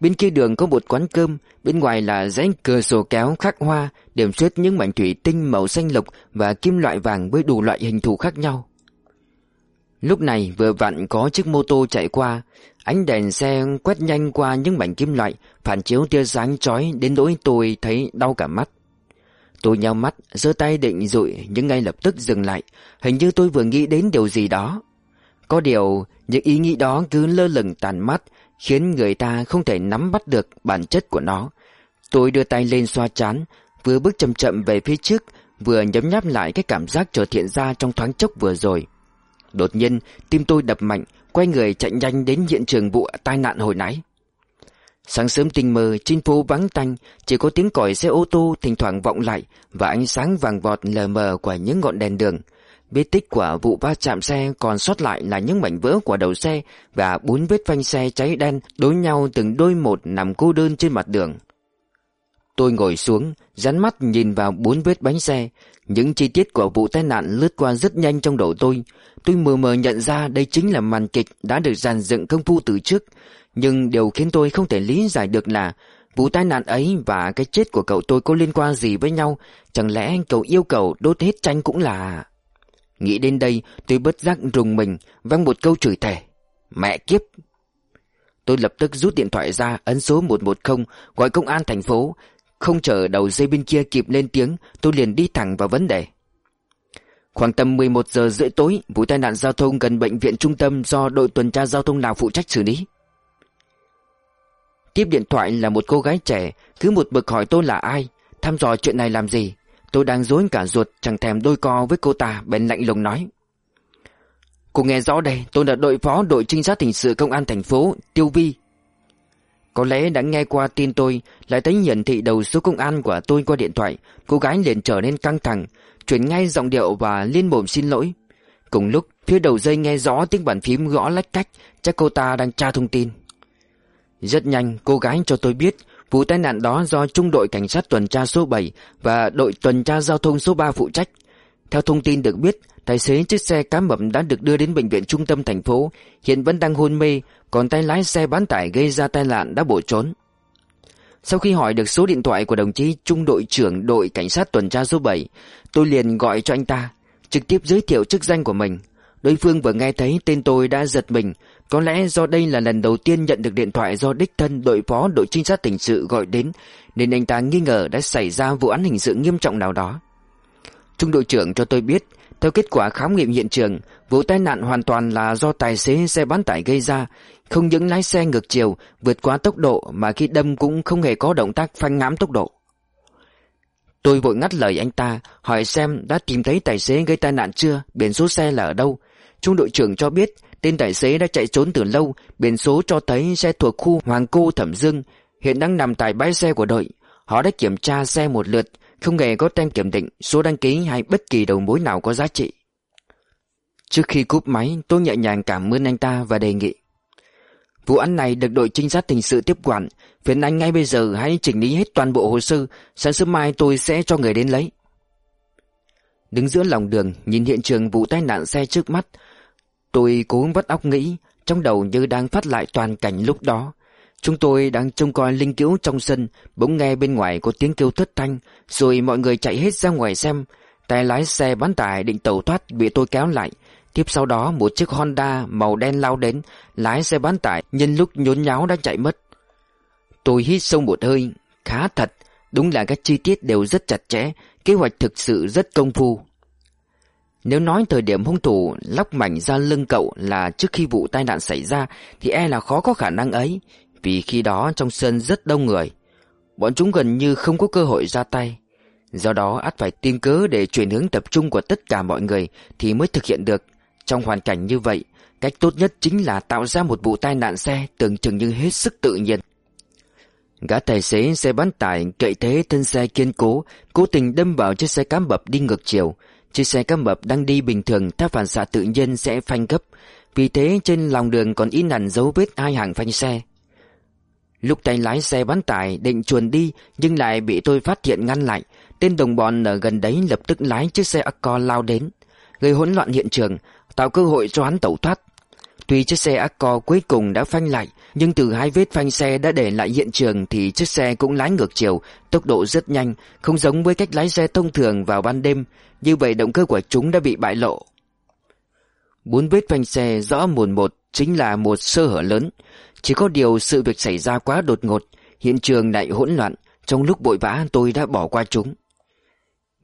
Bên kia đường có một quán cơm, Bên ngoài là dãy cửa sổ kéo khắc hoa, Điểm xuyết những mảnh thủy tinh màu xanh lục Và kim loại vàng với đủ loại hình thù khác nhau. Lúc này vừa vặn có chiếc mô tô chạy qua. Ánh đèn xe quét nhanh qua những mảnh kim loại, Phản chiếu tia sáng chói đến nỗi tôi thấy đau cả mắt. Tôi nhao mắt, giơ tay định dụi nhưng ngay lập tức dừng lại. Hình như tôi vừa nghĩ đến điều gì đó. Có điều, những ý nghĩ đó cứ lơ lửng tàn mắt, khiến người ta không thể nắm bắt được bản chất của nó. Tôi đưa tay lên xoa chán, vừa bước chậm chậm về phía trước, vừa nhấm nháp lại cái cảm giác trở thiện ra trong thoáng chốc vừa rồi. Đột nhiên, tim tôi đập mạnh, quay người chạy nhanh đến hiện trường vụ tai nạn hồi nãy. Sáng sớm tinh mơ trên phố vắng tanh Chỉ có tiếng còi xe ô tô thỉnh thoảng vọng lại Và ánh sáng vàng vọt lờ mờ của những ngọn đèn đường. Vết tích của vụ va chạm xe còn sót lại là những mảnh vỡ của đầu xe Và bốn vết phanh xe cháy đen đối nhau từng đôi một nằm cô đơn trên mặt đường. Tôi ngồi xuống, dán mắt nhìn vào bốn vết bánh xe. Những chi tiết của vụ tai nạn lướt qua rất nhanh trong đầu tôi. Tôi mờ mờ nhận ra đây chính là màn kịch đã được dàn dựng công phu từ trước nhưng điều khiến tôi không thể lý giải được là Vụ tai nạn ấy và cái chết của cậu tôi có liên quan gì với nhau. Chẳng lẽ cậu yêu cầu đốt hết tranh cũng là... Nghĩ đến đây, tôi bất giác rùng mình Văng một câu chửi thề. Mẹ kiếp! Tôi lập tức rút điện thoại ra, ấn số 110 Gọi công an thành phố. Không chờ đầu dây bên kia kịp lên tiếng, Tôi liền đi thẳng vào vấn đề. Khoảng tầm 11 giờ rưỡi tối, Vụ tai nạn giao thông gần bệnh viện trung tâm Do đội tuần tra giao thông nào phụ trách xử lý? Tiếp điện thoại là một cô gái trẻ, Cứ một bực hỏi tôi là ai, Thăm dò chuyện này làm gì. Tôi đang dối cả ruột, chẳng thèm đôi co với cô ta, Bèn lạnh lùng nói. Cô nghe rõ đây, Tôi là đội phó đội trinh sát hình sự công an thành phố Tiêu Vi. Có lẽ đã nghe qua tin tôi, Lại thấy hiển thị đầu số công an của tôi qua điện thoại, Cô gái liền trở nên căng thẳng, Chuyển ngay giọng điệu và liên mồm xin lỗi. Cùng lúc, phía đầu dây nghe rõ tiếng bàn phím gõ lách cách, Chắc cô ta đang tra thông tin rất nhanh cô gái cho tôi biết vụ tai nạn đó do trung đội cảnh sát tuần tra số 7 và đội tuần tra giao thông số 3 phụ trách. Theo thông tin được biết, tài xế chiếc xe cá mập đã được đưa đến bệnh viện trung tâm thành phố, hiện vẫn đang hôn mê, còn tay lái xe bán tải gây ra tai nạn đã bỏ trốn. Sau khi hỏi được số điện thoại của đồng chí trung đội trưởng đội cảnh sát tuần tra số 7, tôi liền gọi cho anh ta, trực tiếp giới thiệu chức danh của mình. Đối phương vừa nghe thấy tên tôi đã giật mình, có lẽ do đây là lần đầu tiên nhận được điện thoại do đích thân đội phó đội trinh sát hình sự gọi đến, nên anh ta nghi ngờ đã xảy ra vụ án hình sự nghiêm trọng nào đó. Trung đội trưởng cho tôi biết Theo kết quả khám nghiệm hiện trường Vụ tai nạn hoàn toàn là do tài xế xe bán tải gây ra Không những lái xe ngược chiều Vượt quá tốc độ Mà khi đâm cũng không hề có động tác phanh ngám tốc độ Tôi vội ngắt lời anh ta Hỏi xem đã tìm thấy tài xế gây tai nạn chưa Biển số xe là ở đâu Trung đội trưởng cho biết Tên tài xế đã chạy trốn từ lâu, Biển số cho thấy xe thuộc khu Hoàng Cô Thẩm Dương, Hiện đang nằm tại bãi xe của đội. Họ đã kiểm tra xe một lượt, Không hề có tem kiểm định, Số đăng ký hay bất kỳ đầu mối nào có giá trị. Trước khi cúp máy Tôi nhẹ nhàng cảm ơn anh ta và đề nghị. Vụ án này được đội trinh sát hình sự tiếp quản. Phiền anh ngay bây giờ hãy chỉnh lý hết toàn bộ hồ sơ. Sáng sớm mai tôi sẽ cho người đến lấy. Đứng giữa lòng đường, Nhìn hiện trường vụ tai nạn xe trước mắt Tôi cố vắt óc nghĩ, Trong đầu như đang phát lại toàn cảnh lúc đó. Chúng tôi đang trông coi linh cứu trong sân, Bỗng nghe bên ngoài có tiếng kêu thất thanh, Rồi mọi người chạy hết ra ngoài xem. Tài lái xe bán tải định tẩu thoát Bị tôi kéo lại. Tiếp sau đó, một chiếc Honda màu đen lao đến, Lái xe bán tải, nhân lúc nhốn nháo đã chạy mất. Tôi hít sâu một hơi, Khá thật, Đúng là các chi tiết đều rất chặt chẽ, Kế hoạch thực sự rất công phu. Nếu nói thời điểm hung thủ lóc mảnh ra lưng cậu là trước khi vụ tai nạn xảy ra Thì e là khó có khả năng ấy. Vì khi đó trong sân rất đông người. Bọn chúng gần như không có cơ hội ra tay. Do đó ắt phải tìm cớ để chuyển hướng tập trung của tất cả mọi người Thì mới thực hiện được. Trong hoàn cảnh như vậy Cách tốt nhất chính là tạo ra một vụ tai nạn xe tưởng chừng như hết sức tự nhiên. Gã tài xế xe bán tải cậy thế thân xe kiên cố, cố tình đâm vào chiếc xe cám bập đi ngược chiều. Chiếc xe cám mập đang đi bình thường theo phản xạ tự nhiên sẽ phanh gấp. Vì thế trên lòng đường còn in hẳn dấu vết hai hàng phanh xe. Lúc tay lái xe bán tải định chuồn đi nhưng lại bị tôi phát hiện ngăn lại. Tên đồng bọn ở gần đấy lập tức lái chiếc xe Accord lao đến, gây hỗn loạn hiện trường, tạo cơ hội cho hắn tẩu thoát. Tuy chiếc xe Accord cuối cùng đã phanh lại, nhưng từ hai vết phanh xe đã để lại hiện trường thì chiếc xe cũng lái ngược chiều, tốc độ rất nhanh, không giống với cách lái xe thông thường vào ban đêm, như vậy động cơ của chúng đã bị bại lộ. Bốn vết phanh xe rõ mồn một chính là một sơ hở lớn, chỉ có điều sự việc xảy ra quá đột ngột, hiện trường lại hỗn loạn, trong lúc bội vã tôi đã bỏ qua chúng.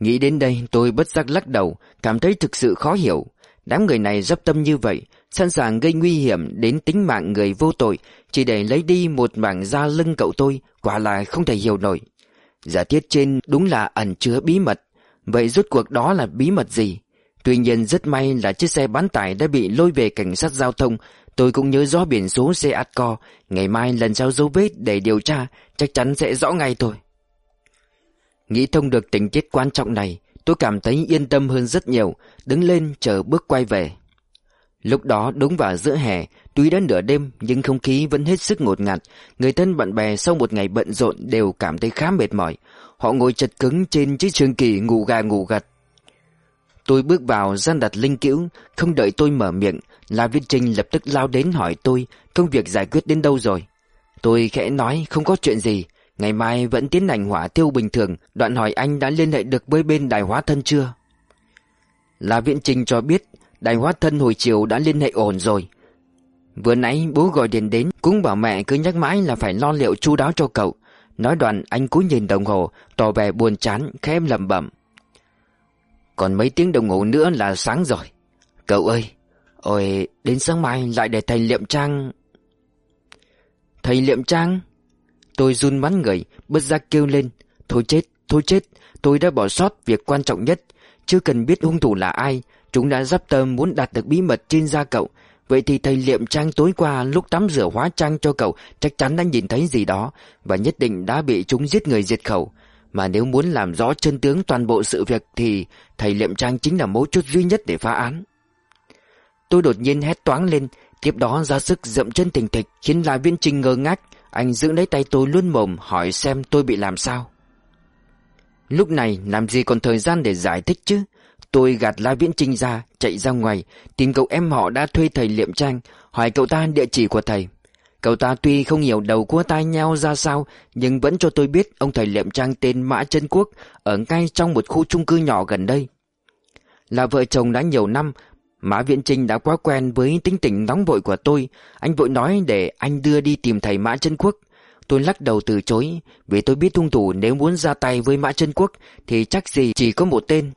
Nghĩ đến đây tôi bất giác lắc đầu, cảm thấy thực sự khó hiểu. Đám người này dấp tâm như vậy, sẵn sàng gây nguy hiểm đến tính mạng người vô tội chỉ để lấy đi một mảng da lưng cậu tôi, quả là không thể hiểu nổi. Giả thiết trên đúng là ẩn chứa bí mật, vậy rốt cuộc đó là bí mật gì? Tuy nhiên rất may là chiếc xe bán tải đã bị lôi về cảnh sát giao thông, tôi cũng nhớ rõ biển số xe Atco, ngày mai lần sau dấu vết để điều tra, chắc chắn sẽ rõ ngay thôi. Nghĩ thông được tình tiết quan trọng này, tôi cảm thấy yên tâm hơn rất nhiều, đứng lên chờ bước quay về. Lúc đó đúng vào giữa hè, tuy đã nửa đêm nhưng không khí vẫn hết sức ngột ngạt. Người thân bạn bè sau một ngày bận rộn đều cảm thấy khá mệt mỏi. Họ ngồi chật cứng trên chiếc trường kỳ ngủ gà ngủ gật. Tôi bước vào gian đặt linh cữu, không đợi tôi mở miệng, La Viết Trinh lập tức lao đến hỏi tôi công việc giải quyết đến đâu rồi. Tôi khẽ nói không có chuyện gì, ngày mai vẫn tiến hành hỏa tiêu bình thường, đoạn hỏi anh đã liên hệ được với bên đài hóa thân chưa? La Viễn Trinh cho biết Đại hóa thân hồi chiều đã liên hệ ổn rồi. Vừa nãy bố gọi điện đến Cũng bảo mẹ cứ nhắc mãi là phải lo liệu chu đáo cho cậu. Nói đoạn anh cúi nhìn đồng hồ Tỏ vẻ buồn chán khẽ lẩm bẩm. Còn mấy tiếng đồng hồ nữa là sáng rồi. Cậu ơi Ôi đến sáng mai lại để thầy liệm trang. Thầy liệm trang? Tôi run bắn người Bất giác kêu lên. Thôi chết, thôi chết Tôi đã bỏ sót việc quan trọng nhất. Chưa cần biết hung thủ là ai Chúng đã dắp tâm muốn đạt được bí mật trên da cậu. Vậy thì thầy liệm trang tối qua lúc tắm rửa hóa trang cho cậu, Chắc chắn đã nhìn thấy gì đó Và nhất định đã bị chúng giết người diệt khẩu. Mà nếu muốn làm rõ chân tướng toàn bộ sự việc Thì thầy liệm trang chính là mấu chốt duy nhất để phá án. Tôi đột nhiên hét toáng lên, Tiếp đó ra sức dậm chân thình thịch, Khiến La Viên Trinh ngơ ngác. Anh giữ lấy tay tôi luôn mồm, hỏi xem tôi bị làm sao. Lúc này, làm gì còn thời gian để giải thích chứ? Tôi gạt La Viễn Trinh ra, chạy ra ngoài, tìm cậu em họ đã thuê thầy liệm trang, hỏi cậu ta địa chỉ của thầy. Cậu ta tuy không hiểu đầu cua tai nhau ra sao, nhưng vẫn cho tôi biết ông thầy liệm trang tên Mã Trân Quốc, ở ngay trong một khu chung cư nhỏ gần đây. Là vợ chồng đã nhiều năm, Mã Viễn Trinh đã quá quen với tính tình nóng vội của tôi, anh vội nói để anh đưa đi tìm thầy Mã Trân Quốc. Tôi lắc đầu từ chối, vì tôi biết hung thủ nếu muốn ra tay với Mã Trân Quốc thì chắc gì chỉ có một tên,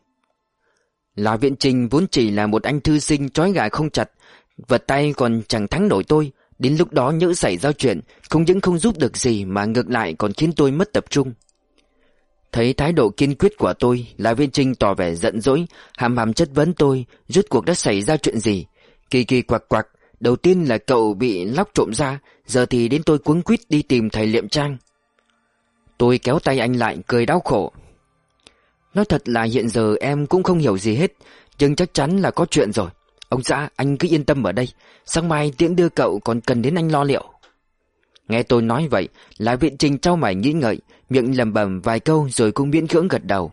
là viện trình vốn chỉ là một anh thư sinh trói gà không chặt, Vật tay còn chẳng thắng nổi tôi. Đến lúc đó nhỡ xảy ra chuyện, Không những không giúp được gì Mà ngược lại còn khiến tôi mất tập trung. Thấy thái độ kiên quyết của tôi Là Viễn trinh tỏ vẻ giận dỗi, Hàm hàm chất vấn tôi, Rốt cuộc đã xảy ra chuyện gì. Kỳ kỳ quặc quặc, Đầu tiên là cậu bị lóc trộm ra, Giờ thì đến tôi cuống quýt đi tìm thầy liệm trang. Tôi kéo tay anh lại, cười đau khổ. Nói thật là hiện giờ em cũng không hiểu gì hết, Nhưng chắc chắn là có chuyện rồi. Ông xã, anh cứ yên tâm ở đây. Sáng mai tiễn đưa cậu còn cần đến anh lo liệu. Nghe tôi nói vậy, Là viện trình trao mày nghĩ ngợi, Miệng lầm bầm vài câu rồi cũng miễn cưỡng gật đầu.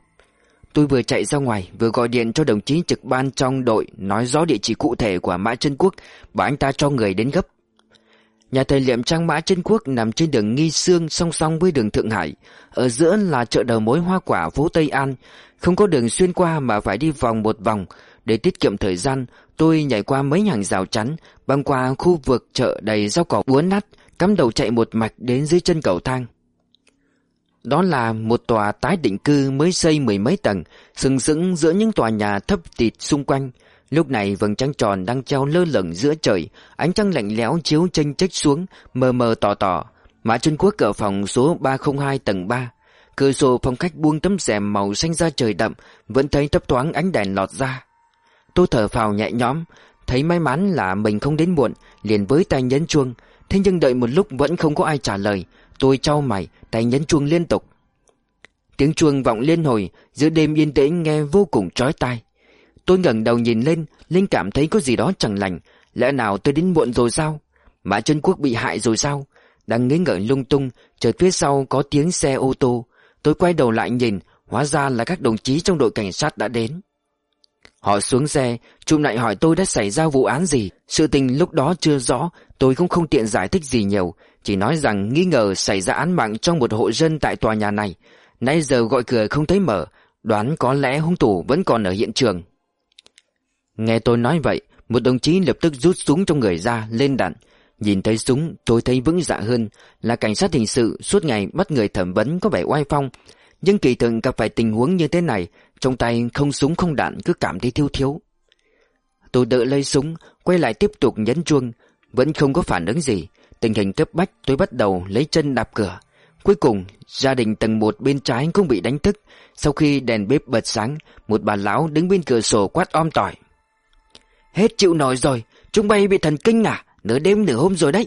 Tôi vừa chạy ra ngoài, Vừa gọi điện cho đồng chí trực ban trong đội, Nói rõ địa chỉ cụ thể của Mã Trân Quốc, Bảo anh ta cho người đến gấp. Nhà thầy liệm trang Mã trên Quốc Nằm trên đường Nghi Sương Song song với đường Thượng Hải. Ở giữa là chợ đầu mối hoa quả phố Tây An. Không có đường xuyên qua mà phải đi vòng một vòng. Để tiết kiệm thời gian Tôi nhảy qua mấy hàng rào chắn Băng qua khu vực chợ đầy rau cỏ uốn nát Cắm đầu chạy một mạch đến dưới chân cầu thang. Đó là một tòa tái định cư mới xây mười mấy tầng, sừng sững giữa những tòa nhà thấp tịt xung quanh. Lúc này vầng trăng tròn đang treo lơ lửng giữa trời, ánh trăng lạnh lẽo chiếu chênh chách xuống, mờ mờ tỏ tỏ. Mã Trung Quốc ở phòng số 302 tầng 3. Cửa sổ phòng khách buông tấm rèm màu xanh da trời đậm, vẫn thấy thấp thoáng ánh đèn lọt ra. Tôi thở phào nhẹ nhõm, thấy may mắn là mình không đến muộn, liền với tay nhấn chuông. Thế nhưng đợi một lúc vẫn không có ai trả lời, Tôi trao mày, tay nhấn chuông liên tục. Tiếng chuông vọng liên hồi, giữa đêm yên tĩnh nghe vô cùng trói tai. Tôi ngẩng đầu nhìn lên, Linh cảm thấy có gì đó chẳng lành. Lẽ nào tôi đến muộn rồi sao? Mã chân quốc bị hại rồi sao? Đang nghĩ ngợi lung tung, chợt phía sau có tiếng xe ô tô. Tôi quay đầu lại nhìn, hóa ra là các đồng chí trong đội cảnh sát đã đến. Họ xuống xe, chụm lại hỏi tôi đã xảy ra vụ án gì. Sự tình lúc đó chưa rõ, tôi cũng không tiện giải thích gì nhiều. Chỉ nói rằng nghi ngờ xảy ra án mạng trong một hộ dân tại tòa nhà này. Nãy giờ gọi cửa không thấy mở, đoán có lẽ hung thủ vẫn còn ở hiện trường. Nghe tôi nói vậy, một đồng chí lập tức rút súng trong người ra, lên đạn. Nhìn thấy súng, tôi thấy vững dạ hơn, là cảnh sát hình sự suốt ngày bắt người thẩm vấn có vẻ oai phong. Nhưng kỳ thường gặp phải tình huống như thế này, trong tay không súng không đạn cứ cảm thấy thiếu thiếu. Tôi đỡ lấy súng, quay lại tiếp tục nhấn chuông, vẫn không có phản ứng gì. Tình hình cấp bách tôi bắt đầu lấy chân đạp cửa Cuối cùng gia đình tầng một bên trái cũng bị đánh thức Sau khi đèn bếp bật sáng Một bà lão đứng bên cửa sổ quát om tỏi Hết chịu nổi rồi, Chúng bay bị thần kinh à? Nửa đêm nửa hôm rồi đấy.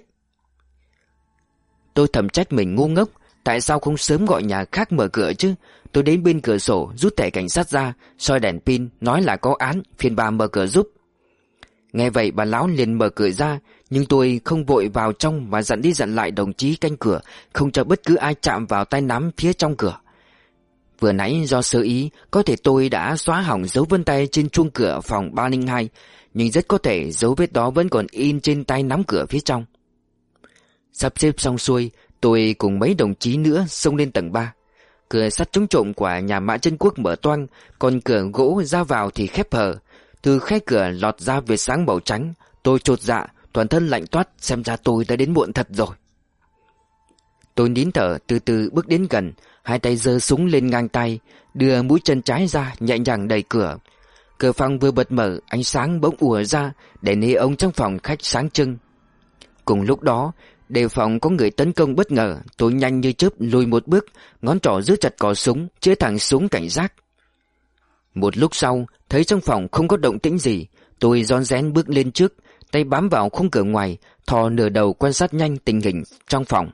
Tôi thầm trách mình ngu ngốc, Tại sao không sớm gọi nhà khác mở cửa chứ? Tôi đến bên cửa sổ, rút thẻ cảnh sát ra, soi đèn pin, Nói là có án, Phiền bà mở cửa giúp. Nghe vậy bà lão liền mở cửa ra, Nhưng tôi không vội vào trong Mà dặn đi dặn lại đồng chí canh cửa, Không cho bất cứ ai chạm vào tay nắm phía trong cửa. Vừa nãy do sơ ý, Có thể tôi đã xóa hỏng dấu vân tay Trên chuông cửa phòng 302 nhưng rất có thể dấu vết đó Vẫn còn in trên tay nắm cửa phía trong. Sắp xếp xong xuôi, Tôi cùng mấy đồng chí nữa xông lên tầng 3 Cửa sắt chống trộm của nhà mã chân quốc mở toang, Còn cửa gỗ ra vào thì khép hờ. Từ khe cửa lọt ra vệt sáng màu trắng, Tôi trột dạ Toàn thân lạnh toát, Xem ra tôi đã đến muộn thật rồi. Tôi nín thở, từ từ bước đến gần, Hai tay giơ súng lên ngang tay, Đưa mũi chân trái ra, nhẹ nhàng đẩy cửa. Cửa phòng vừa bật mở Ánh sáng bỗng ùa ra Để nê ông trong phòng khách sáng trưng Cùng lúc đó Đề phòng có người tấn công bất ngờ Tôi nhanh như chớp lùi một bước Ngón trỏ giữ chặt cò súng Chĩa thẳng súng cảnh giác một lúc sau, thấy trong phòng không có động tĩnh gì, tôi rón rén bước lên trước, tay bám vào khung cửa ngoài, thò nửa đầu quan sát nhanh tình hình trong phòng.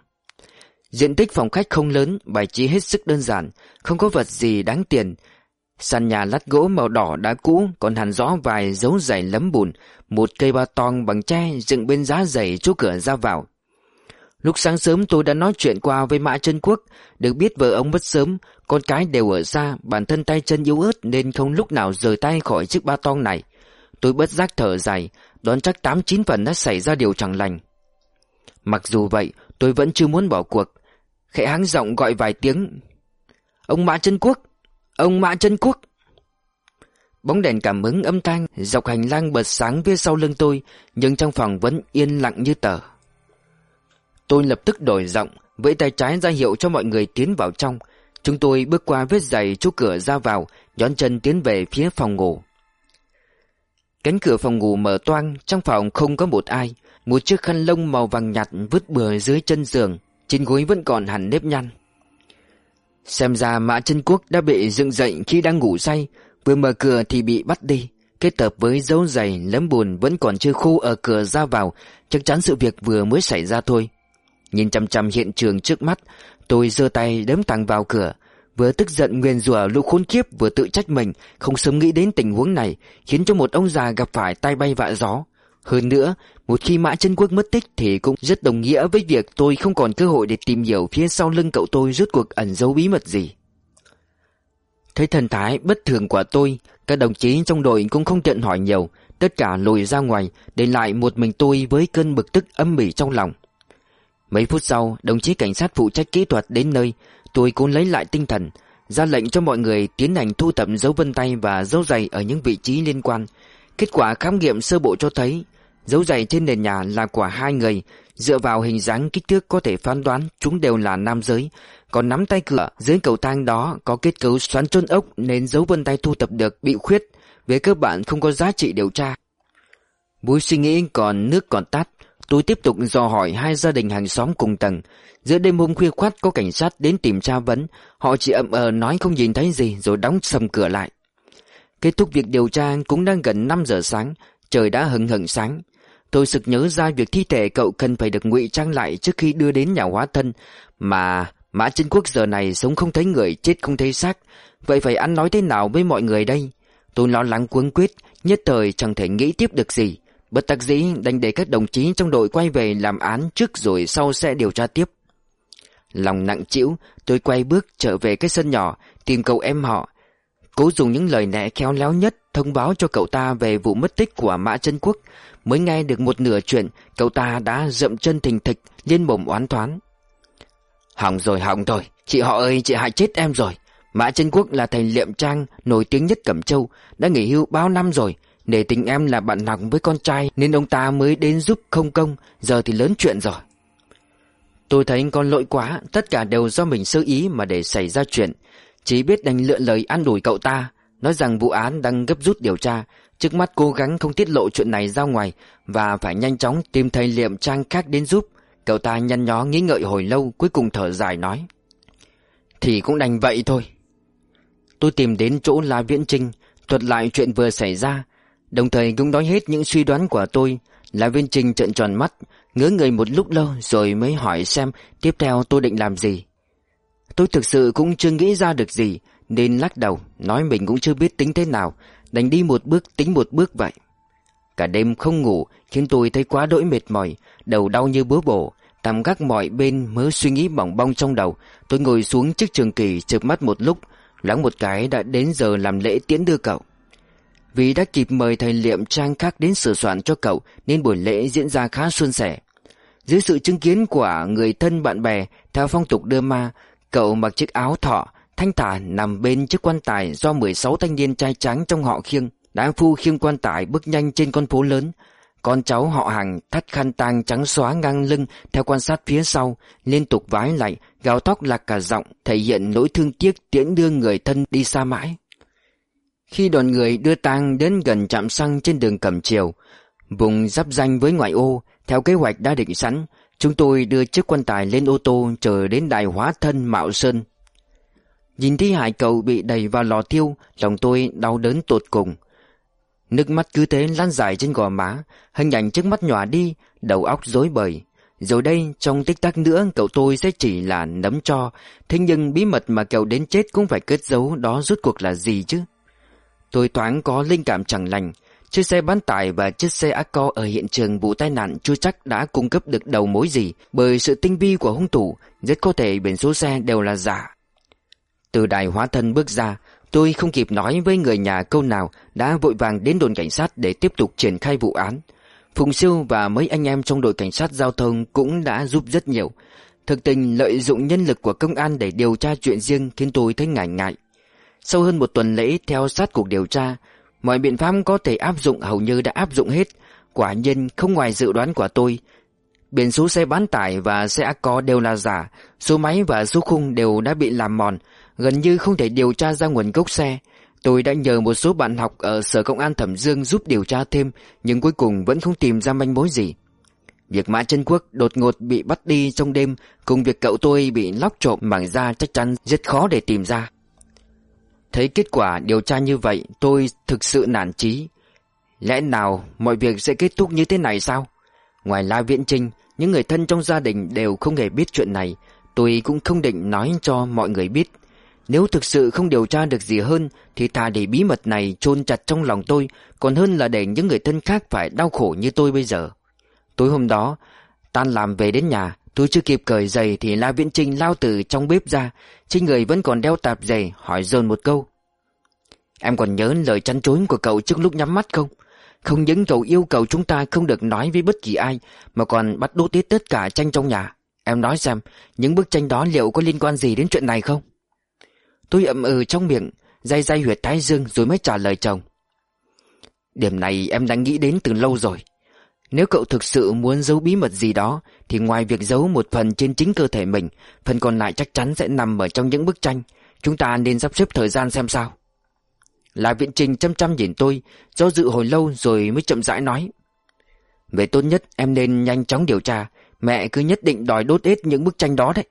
Diện tích phòng khách không lớn, bài trí hết sức đơn giản, không có vật gì đáng tiền. Sàn nhà lát gỗ màu đỏ đã cũ, còn hẳn rõ vài dấu giày lấm bùn, một cây ba tong bằng tre dựng bên giá giày chỗ cửa ra vào. Lúc sáng sớm tôi đã nói chuyện qua với Mã Trân Quốc, được biết vợ ông mất sớm, con cái đều ở xa, bản thân tay chân yếu ớt nên không lúc nào rời tay khỏi chiếc ba tong này. Tôi bất giác thở dài, đoán chắc tám chín phần đã xảy ra điều chẳng lành. Mặc dù vậy, tôi vẫn chưa muốn bỏ cuộc. Khẽ háng giọng gọi vài tiếng. Ông Mã Trân Quốc! Ông Mã Trân Quốc! Bóng đèn cảm ứng âm thanh dọc hành lang bật sáng phía sau lưng tôi, nhưng trong phòng vẫn yên lặng như tờ. Tôi lập tức đổi giọng, vẫy tay trái ra hiệu cho mọi người tiến vào trong. Chúng tôi bước qua vết giày chỗ cửa ra vào, nhón chân tiến về phía phòng ngủ. Cánh cửa phòng ngủ mở toang, trong phòng không có một ai. Một chiếc khăn lông màu vàng nhạt vứt bừa dưới chân giường, trên gối vẫn còn hẳn nếp nhăn. Xem ra Mã chân Quốc đã bị dựng dậy khi đang ngủ say, vừa mở cửa thì bị bắt đi. Kết hợp với dấu giày lấm bùn vẫn còn chưa khô ở cửa ra vào, chắc chắn sự việc vừa mới xảy ra thôi. Nhìn chăm chăm hiện trường trước mắt, tôi giơ tay đấm thẳng vào cửa, vừa tức giận nguyền rủa lũ khốn kiếp vừa tự trách mình không sớm nghĩ đến tình huống này, khiến cho một ông già gặp phải tay bay vạ gió. Hơn nữa, một khi Mã chân Quốc mất tích thì cũng rất đồng nghĩa với việc tôi không còn cơ hội để tìm hiểu phía sau lưng cậu tôi rốt cuộc ẩn giấu bí mật gì. Thấy thần thái bất thường của tôi, các đồng chí trong đội cũng không tiện hỏi nhiều, tất cả lùi ra ngoài, để lại một mình tôi với cơn bực tức âm mỉ trong lòng. Mấy phút sau, đồng chí cảnh sát phụ trách kỹ thuật đến nơi, tôi cũng lấy lại tinh thần, ra lệnh cho mọi người tiến hành thu thập dấu vân tay và dấu giày ở những vị trí liên quan. Kết quả khám nghiệm sơ bộ cho thấy, dấu giày trên nền nhà là của hai người, dựa vào hình dáng kích thước có thể phán đoán chúng đều là nam giới, còn nắm tay cửa dưới cầu thang đó có kết cấu xoắn trôn ốc nên dấu vân tay thu thập được bị khuyết, về cơ bản không có giá trị điều tra. Búi suy nghĩ còn nước còn tắt, tôi tiếp tục dò hỏi hai gia đình hàng xóm cùng tầng. Giữa đêm hôm khuya khoát có cảnh sát đến tìm tra vấn, họ chỉ ậm ờ nói không nhìn thấy gì rồi đóng sầm cửa lại. Kết thúc việc điều tra cũng đang gần 5 giờ sáng, trời đã hừng hừng sáng. Tôi sực nhớ ra việc thi thể cậu cần phải được ngụy trang lại trước khi đưa đến nhà hóa thân, mà Mã Trinh Quốc giờ này sống không thấy người, chết không thấy xác, vậy phải ăn nói thế nào với mọi người đây? Tôi lo lắng cuống quyết, nhất thời chẳng thể nghĩ tiếp được gì. Bất đắc dĩ đành để các đồng chí trong đội quay về làm án trước rồi sau sẽ điều tra tiếp. Lòng nặng chịu, tôi quay bước trở về cái sân nhỏ, tìm cậu em họ. Cố dùng những lời lẽ khéo léo nhất thông báo cho cậu ta về vụ mất tích của Mã Trân Quốc. Mới nghe được một nửa chuyện, cậu ta đã dậm chân thình thịch, liên mồm oán thoán. Hỏng rồi hỏng rồi, chị họ ơi chị hại chết em rồi. Mã Trân Quốc là thầy liệm trang nổi tiếng nhất Cẩm Châu, đã nghỉ hưu bao năm rồi. Để tình em là bạn học với con trai nên ông ta mới đến giúp không công, giờ thì lớn chuyện rồi. Tôi thấy con lỗi quá, tất cả đều do mình sơ ý mà để xảy ra chuyện. Chỉ biết đành lựa lời an ủi cậu ta, nói rằng vụ án đang gấp rút điều tra, trước mắt cố gắng không tiết lộ chuyện này ra ngoài và phải nhanh chóng tìm thầy liệm trang khác đến giúp. Cậu ta nhăn nhó nghĩ ngợi hồi lâu cuối cùng thở dài nói. Thì cũng đành vậy thôi. Tôi tìm đến chỗ La Viễn Trinh, thuật lại chuyện vừa xảy ra, đồng thời cũng nói hết những suy đoán của tôi. La Viễn Trinh trợn tròn mắt, ngớ người một lúc lâu rồi mới hỏi xem tiếp theo tôi định làm gì. Tôi thực sự cũng chưa nghĩ ra được gì, nên lắc đầu, nói mình cũng chưa biết tính thế nào, đành đi một bước tính một bước vậy. Cả đêm không ngủ khiến tôi thấy quá đỗi mệt mỏi, đầu đau như búa bổ, tạm gác mọi bên mới suy nghĩ bỏng bong trong đầu. Tôi ngồi xuống trước trường kỳ chợp mắt một lúc, lắng một cái đã đến giờ làm lễ tiễn đưa cậu. Vì đã kịp mời thầy liệm trang khác đến sửa soạn cho cậu nên buổi lễ diễn ra khá suôn sẻ. Dưới sự chứng kiến của người thân bạn bè, theo phong tục đưa ma, cậu mặc chiếc áo thọ, thanh thả nằm bên chiếc quan tài do 16 thanh niên trai trắng trong họ khiêng. Đã phu khiêng quan tài bước nhanh trên con phố lớn. Con cháu họ hàng thắt khăn tang trắng xóa ngang lưng theo quan sát phía sau, liên tục vái lại, gào tóc lạc cả giọng, thể hiện nỗi thương tiếc tiễn đưa người thân đi xa mãi. Khi đoàn người đưa tang đến gần trạm xăng trên đường Cẩm Triều, vùng giáp danh với ngoại ô, theo kế hoạch đã định sẵn, chúng tôi đưa chiếc quan tài lên ô tô chờ đến đài hóa thân Mạo Sơn. Nhìn thi hải cậu bị đẩy vào lò thiêu, lòng tôi đau đớn tột cùng. Nước mắt cứ thế lan dài trên gò má, hình ảnh trước mắt nhòa đi, đầu óc rối bời. Rồi đây, trong tích tắc nữa cậu tôi sẽ chỉ là nấm cho, thế nhưng bí mật mà cậu đến chết cũng phải cất giấu đó rốt cuộc là gì chứ? Tôi thoáng có linh cảm chẳng lành, chiếc xe bán tải và chiếc xe Accord ở hiện trường vụ tai nạn chưa chắc đã cung cấp được đầu mối gì, bởi sự tinh vi của hung thủ, rất có thể biển số xe đều là giả. Từ đài hóa thân bước ra, Tôi không kịp nói với người nhà câu nào đã vội vàng đến đồn cảnh sát để tiếp tục triển khai vụ án. Phùng Siêu và mấy anh em trong đội cảnh sát giao thông cũng đã giúp rất nhiều. Thực tình lợi dụng nhân lực của công an để điều tra chuyện riêng khiến tôi thấy ngại ngại. Sau hơn một tuần lễ theo sát cuộc điều tra, mọi biện pháp có thể áp dụng hầu như đã áp dụng hết. Quả nhiên không ngoài dự đoán của tôi. Biển số xe bán tải và xe Accord đều là giả, số máy và số khung đều đã bị làm mòn, gần như không thể điều tra ra nguồn gốc xe. Tôi đã nhờ một số bạn học ở Sở Công an Thẩm Dương giúp điều tra thêm Nhưng cuối cùng vẫn không tìm ra manh mối gì Việc Mã Trân Quốc đột ngột bị bắt đi trong đêm Cùng việc cậu tôi bị lóc trộm mảng da chắc chắn rất khó để tìm ra Thấy kết quả điều tra như vậy tôi thực sự nản chí. Lẽ nào mọi việc sẽ kết thúc như thế này sao? Ngoài La Viễn Trinh, những người thân trong gia đình đều không hề biết chuyện này. Tôi cũng không định nói cho mọi người biết. Nếu thực sự không điều tra được gì hơn Thì thà để bí mật này chôn chặt trong lòng tôi Còn hơn là để những người thân khác phải đau khổ như tôi bây giờ. Tối hôm đó Tan làm về đến nhà Tôi chưa kịp cởi giày thì La Viễn Trinh lao từ trong bếp ra. Trên người vẫn còn đeo tạp giày, Hỏi dồn một câu. Em còn nhớ lời chăn chối của cậu trước lúc nhắm mắt không? Không những cậu yêu cầu chúng ta không được nói với bất kỳ ai, Mà còn bắt đốt hết tất cả tranh trong nhà. Em nói xem, Những bức tranh đó liệu có liên quan gì đến chuyện này không? Tôi ậm ừ trong miệng, Day day huyệt thái dương rồi mới trả lời chồng. Điểm này em đã nghĩ đến từ lâu rồi. Nếu cậu thực sự muốn giấu bí mật gì đó thì ngoài việc giấu một phần trên chính cơ thể mình, Phần còn lại chắc chắn sẽ nằm ở trong những bức tranh. Chúng ta nên sắp xếp thời gian xem sao. La Viện Trình chăm chăm nhìn tôi, Do dự hồi lâu rồi mới chậm rãi nói, Về tốt nhất em nên nhanh chóng điều tra, Mẹ cứ nhất định đòi đốt hết những bức tranh đó đấy.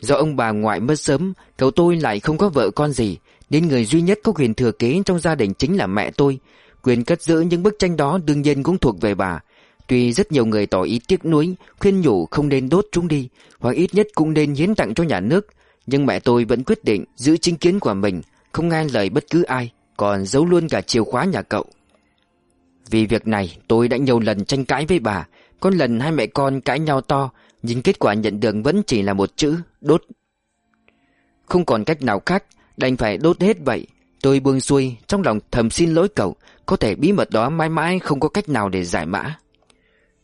Do ông bà ngoại mất sớm, Cậu tôi lại không có vợ con gì, Nên người duy nhất có quyền thừa kế trong gia đình chính là mẹ tôi. Quyền cất giữ những bức tranh đó đương nhiên cũng thuộc về bà Tuy rất nhiều người tỏ ý tiếc nuối, Khuyên nhủ không nên đốt chúng đi, Hoặc ít nhất cũng nên hiến tặng cho nhà nước. Nhưng mẹ tôi vẫn quyết định giữ chính kiến của mình, Không nghe lời bất cứ ai, Còn giấu luôn cả chìa khóa nhà cậu. Vì việc này, tôi đã nhiều lần tranh cãi với bà. Có lần hai mẹ con cãi nhau to, Nhưng kết quả nhận được vẫn chỉ là một chữ, Đốt. Không còn cách nào khác, Đành phải đốt hết vậy. Tôi buông xuôi, trong lòng thầm xin lỗi cậu, Có thể bí mật đó mãi mãi không có cách nào để giải mã.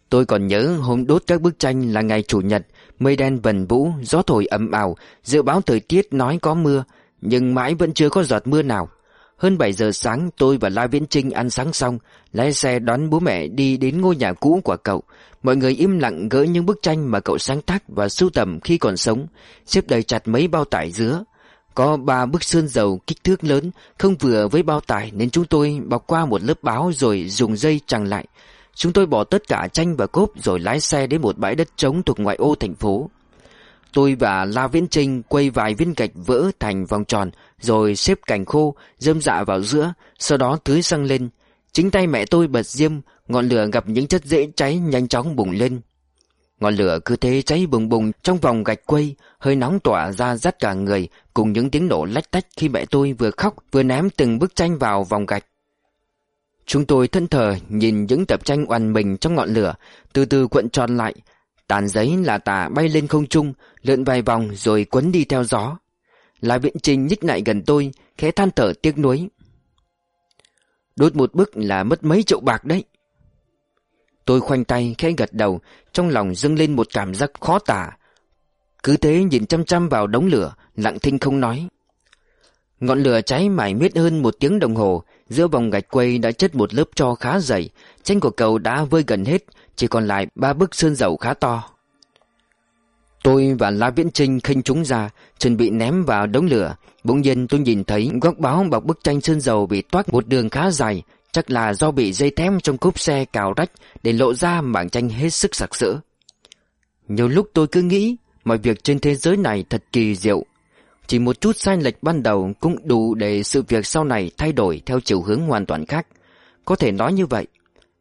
Tôi còn nhớ hôm đốt các bức tranh là ngày Chủ nhật Mây đen vần vũ, gió thổi ẩm ảo Dự báo thời tiết nói có mưa Nhưng mãi vẫn chưa có giọt mưa nào. Hơn 7 giờ sáng tôi và La Viễn Trinh ăn sáng xong Lái xe đón bố mẹ đi đến ngôi nhà cũ của cậu. Mọi người im lặng gỡ những bức tranh mà cậu sáng tác và sưu tầm khi còn sống Xếp đầy chặt mấy bao tải dứa. Có ba bức sơn dầu kích thước lớn Không vừa với bao tải Nên chúng tôi bọc qua một lớp báo Rồi dùng dây chằng lại. Chúng tôi bỏ tất cả tranh và cốp Rồi lái xe đến một bãi đất trống thuộc ngoại ô thành phố. Tôi và La Viễn Trinh quay vài viên gạch vỡ thành vòng tròn Rồi xếp cành khô dơm dạ vào giữa Sau đó tưới xăng lên. Chính tay mẹ tôi bật diêm Ngọn lửa gặp những chất dễ cháy nhanh chóng bùng lên. Ngọn lửa cứ thế cháy bùng bùng trong vòng gạch quay, hơi nóng tỏa ra rát cả người, cùng những tiếng nổ lách tách khi mẹ tôi vừa khóc vừa ném từng bức tranh vào vòng gạch. Chúng tôi thân thờ nhìn những tập tranh oằn mình trong ngọn lửa, từ từ cuộn tròn lại, tàn giấy là tà bay lên không trung, lượn vài vòng rồi quấn đi theo gió. Là viện trình nhích lại gần tôi, khẽ than thở tiếc nuối. Đốt một bức là mất mấy triệu bạc đấy. Tôi khoanh tay khẽ gật đầu Trong lòng dâng lên một cảm giác khó tả Cứ thế nhìn chăm chăm vào đống lửa Lặng thinh không nói Ngọn lửa cháy mải miết hơn một tiếng đồng hồ Giữa vòng gạch quay đã chất một lớp tro khá dày. Tranh của cầu đã vơi gần hết, Chỉ còn lại ba bức sơn dầu khá to. Tôi và La Viễn Trinh khinh chúng ra, Chuẩn bị ném vào đống lửa. Bỗng nhiên tôi nhìn thấy góc báo bọc bức tranh sơn dầu bị toát một đường khá dài. Chắc là do bị dây thém trong cốp xe cào rách Để lộ ra mảng tranh hết sức sặc sỡ. Nhiều lúc tôi cứ nghĩ Mọi việc trên thế giới này thật kỳ diệu. Chỉ một chút sai lệch ban đầu Cũng đủ để sự việc sau này thay đổi Theo chiều hướng hoàn toàn khác Có thể nói như vậy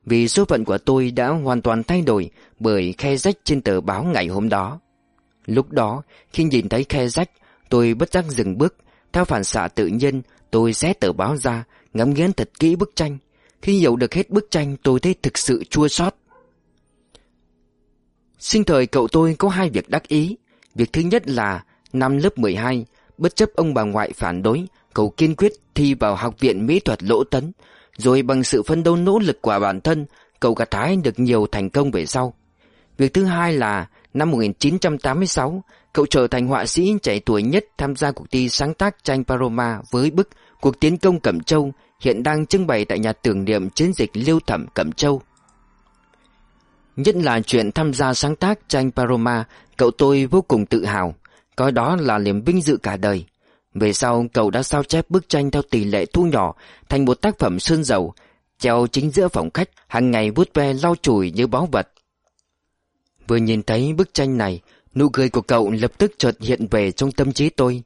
Vì số phận của tôi đã hoàn toàn thay đổi Bởi khe rách trên tờ báo ngày hôm đó Lúc đó Khi nhìn thấy khe rách Tôi bất giác dừng bước Theo phản xạ tự nhiên Tôi xé tờ báo ra Ngắm nghiến thật kỹ bức tranh khi hiểu được hết bức tranh tôi thấy thực sự chua xót. Sinh thời cậu tôi có hai việc đắc ý. Việc thứ nhất là năm lớp 12, bất chấp ông bà ngoại phản đối, cậu kiên quyết thi vào học viện mỹ thuật lỗ tấn. Rồi bằng sự phân đấu nỗ lực của bản thân, cậu gặt hái được nhiều thành công về sau. Việc thứ hai là năm 1986, cậu trở thành họa sĩ trẻ tuổi nhất tham gia cuộc thi sáng tác tranh Paroma với bức Cuộc tiến công Cẩm Châu hiện đang trưng bày tại nhà tưởng niệm chiến dịch Liêu Thẩm Cẩm Châu. Nhất là chuyện tham gia sáng tác tranh Paroma, cậu tôi vô cùng tự hào, coi đó là niềm vinh dự cả đời. Về sau cậu đã sao chép bức tranh theo tỷ lệ thu nhỏ thành một tác phẩm sơn dầu, treo chính giữa phòng khách, hàng ngày vuốt ve lau chùi như báu vật. Vừa nhìn thấy bức tranh này, nụ cười của cậu lập tức chợt hiện về trong tâm trí tôi.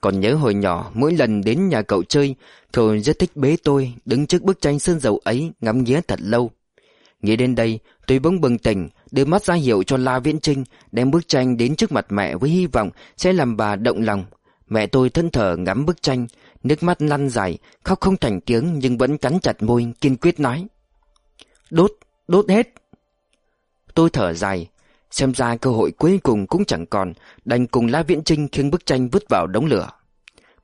Còn nhớ hồi nhỏ mỗi lần đến nhà cậu chơi, cậu rất thích bế tôi đứng trước bức tranh sơn dầu ấy ngắm nghía thật lâu. Nghĩ đến đây, tôi bỗng bừng tỉnh, đưa mắt ra hiệu cho La Viễn Trinh đem bức tranh đến trước mặt mẹ với hy vọng sẽ làm bà động lòng. Mẹ tôi thân thở ngắm bức tranh, nước mắt lăn dài, khóc không thành tiếng nhưng vẫn cắn chặt môi, kiên quyết nói. Đốt, đốt hết. Tôi thở dài, xem ra cơ hội cuối cùng cũng chẳng còn, đành cùng La Viễn Trinh khiêng bức tranh vứt vào đống lửa.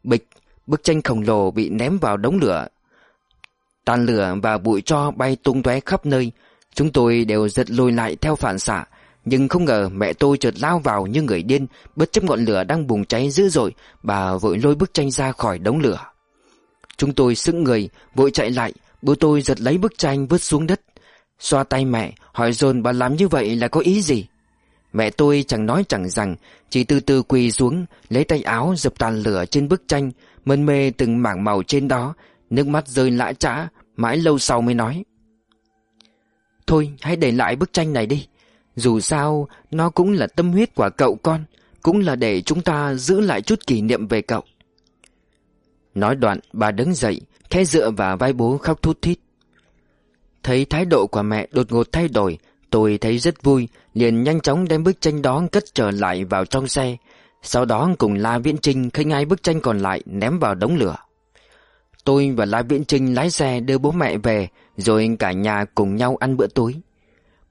Bịch, bức tranh khổng lồ bị ném vào đống lửa. Tàn lửa và bụi tro bay tung tóe khắp nơi, chúng tôi đều giật lùi lại theo phản xạ, nhưng không ngờ mẹ tôi chợt lao vào như người điên Bất chấp ngọn lửa đang bùng cháy dữ dội Bà vội lôi bức tranh ra khỏi đống lửa. Chúng tôi sững người Vội chạy lại Bố tôi giật lấy bức tranh vứt xuống đất. Xoa tay mẹ Hỏi dồn bà làm như vậy là có ý gì? Mẹ tôi chẳng nói chẳng rằng Chỉ từ từ quỳ xuống Lấy tay áo dập tàn lửa trên bức tranh Mân mê từng mảng màu trên đó Nước mắt rơi lã trã Mãi lâu sau mới nói. Thôi hãy để lại bức tranh này đi dù sao, nó cũng là tâm huyết của cậu con, cũng là để chúng ta giữ lại chút kỷ niệm về cậu. Nói đoạn, bà đứng dậy, khẽ dựa vào vai bố khóc thút thít. Thấy thái độ của mẹ đột ngột thay đổi, tôi thấy rất vui, liền nhanh chóng đem bức tranh đó cất trở lại vào trong xe. Sau đó cùng La Viễn Trinh khinh hai bức tranh còn lại ném vào đống lửa. Tôi và La Viễn Trinh lái xe đưa bố mẹ về, rồi cả nhà cùng nhau ăn bữa tối.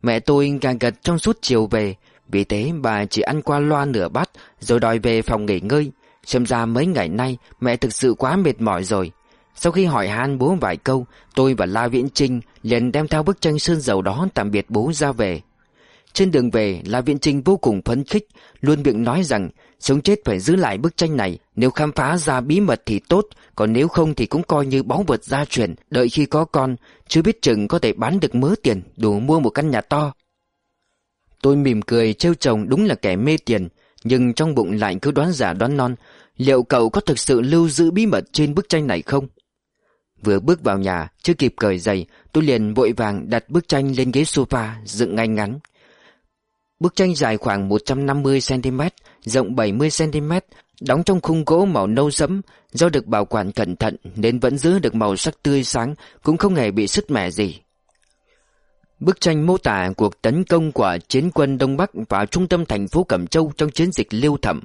Mẹ tôi gà gật trong suốt chiều về. Vì thế bà chỉ ăn qua loa nửa bát Rồi đòi về phòng nghỉ ngơi. Xem ra mấy ngày nay mẹ thực sự quá mệt mỏi rồi. Sau khi hỏi han bố vài câu Tôi và La Viễn Trinh liền đem theo bức tranh sơn dầu đó tạm biệt bố ra về. Trên đường về, La Viễn Trinh vô cùng phấn khích, luôn miệng nói rằng sống chết phải giữ lại bức tranh này, nếu khám phá ra bí mật thì tốt, còn nếu không thì cũng coi như báu vật gia truyền, đợi khi có con, chưa biết chừng có thể bán được mớ tiền đủ mua một căn nhà to. Tôi mỉm cười trêu chồng đúng là kẻ mê tiền, nhưng trong bụng lại cứ đoán giả đoán non, liệu cậu có thực sự lưu giữ bí mật trên bức tranh này không? Vừa bước vào nhà, chưa kịp cởi giày, tôi liền vội vàng đặt bức tranh lên ghế sofa, dựng ngay ngắn. Bức tranh dài khoảng 150cm, rộng 70cm, đóng trong khung gỗ màu nâu sẫm, do được bảo quản cẩn thận nên vẫn giữ được màu sắc tươi sáng, cũng không hề bị sứt mẻ gì. Bức tranh mô tả cuộc tấn công của chiến quân Đông Bắc vào trung tâm thành phố Cẩm Châu trong chiến dịch lưu thẩm.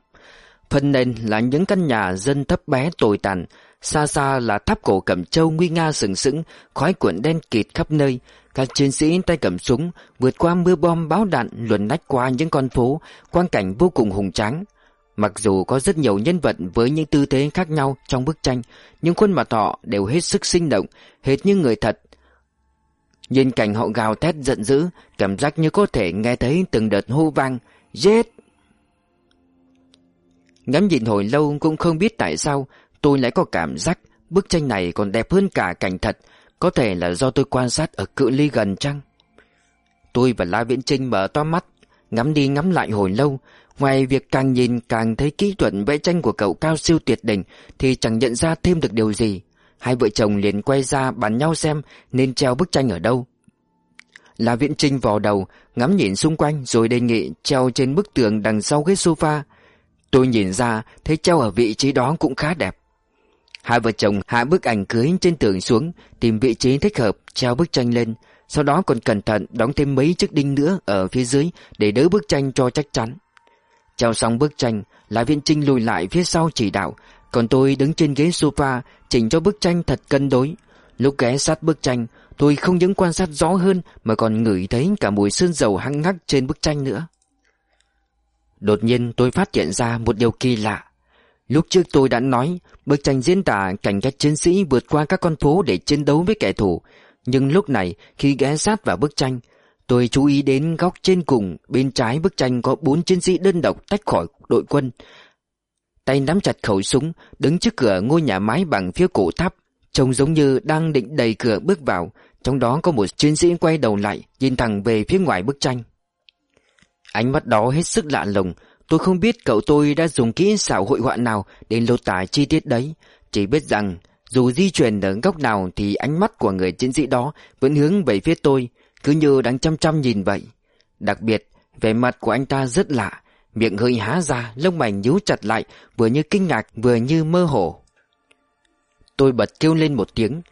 Phần nền là những căn nhà dân thấp bé tồi tàn, xa xa là tháp cổ Cẩm Châu nguy nga sừng sững, khói cuộn đen kịt khắp nơi, các chiến sĩ tay cầm súng vượt qua mưa bom báo đạn luồn lách qua những con phố, quang cảnh vô cùng hùng tráng. Mặc dù có rất nhiều nhân vật với những tư thế khác nhau trong bức tranh, nhưng khuôn mặt họ đều hết sức sinh động, hệt như người thật. Nhìn cảnh họ gào thét giận dữ, cảm giác như có thể nghe thấy từng đợt hô vang, giết! Ngắm nhìn hồi lâu cũng không biết tại sao tôi lại có cảm giác bức tranh này còn đẹp hơn cả cảnh thật, có thể là do tôi quan sát ở cự ly gần chăng? Tôi và La Viễn Trinh mở to mắt, ngắm đi ngắm lại hồi lâu. Ngoài việc càng nhìn càng thấy kỹ thuật vẽ tranh của cậu cao siêu tuyệt đỉnh thì chẳng nhận ra thêm được điều gì. Hai vợ chồng liền quay ra bàn nhau xem nên treo bức tranh ở đâu. La Viễn Trinh vò đầu, ngắm nhìn xung quanh rồi đề nghị treo trên bức tường đằng sau ghế sofa. Tôi nhìn ra thấy treo ở vị trí đó cũng khá đẹp. Hai vợ chồng hạ bức ảnh cưới trên tường xuống, tìm vị trí thích hợp, treo bức tranh lên. Sau đó còn cẩn thận đóng thêm mấy chiếc đinh nữa ở phía dưới để đỡ bức tranh cho chắc chắn. Treo xong bức tranh, La Viên Trinh lùi lại phía sau chỉ đạo, còn tôi đứng trên ghế sofa chỉnh cho bức tranh thật cân đối. Lúc ghé sát bức tranh, tôi không những quan sát rõ hơn mà còn ngửi thấy cả mùi sơn dầu hăng ngắc trên bức tranh nữa. Đột nhiên tôi phát hiện ra một điều kỳ lạ. Lúc trước tôi đã nói, bức tranh diễn tả cảnh các chiến sĩ vượt qua các con phố để chiến đấu với kẻ thù. Nhưng lúc này, khi ghé sát vào bức tranh, tôi chú ý đến góc trên cùng, bên trái bức tranh có bốn chiến sĩ đơn độc tách khỏi đội quân. Tay nắm chặt khẩu súng, đứng trước cửa ngôi nhà mái bằng phía cổ tháp, trông giống như đang định đẩy cửa bước vào, trong đó có một chiến sĩ quay đầu lại, nhìn thẳng về phía ngoài bức tranh. Ánh mắt đó hết sức lạ lùng, Tôi không biết cậu tôi đã dùng kỹ xảo hội họa nào để lột tả chi tiết đấy. Chỉ biết rằng dù di chuyển ở góc nào thì ánh mắt của người chiến sĩ đó vẫn hướng về phía tôi, cứ như đang chăm chăm nhìn vậy. Đặc biệt, vẻ mặt của anh ta rất lạ, miệng hơi há ra, lông mày nhíu chặt lại, vừa như kinh ngạc vừa như mơ hồ. Tôi bật kêu lên một tiếng,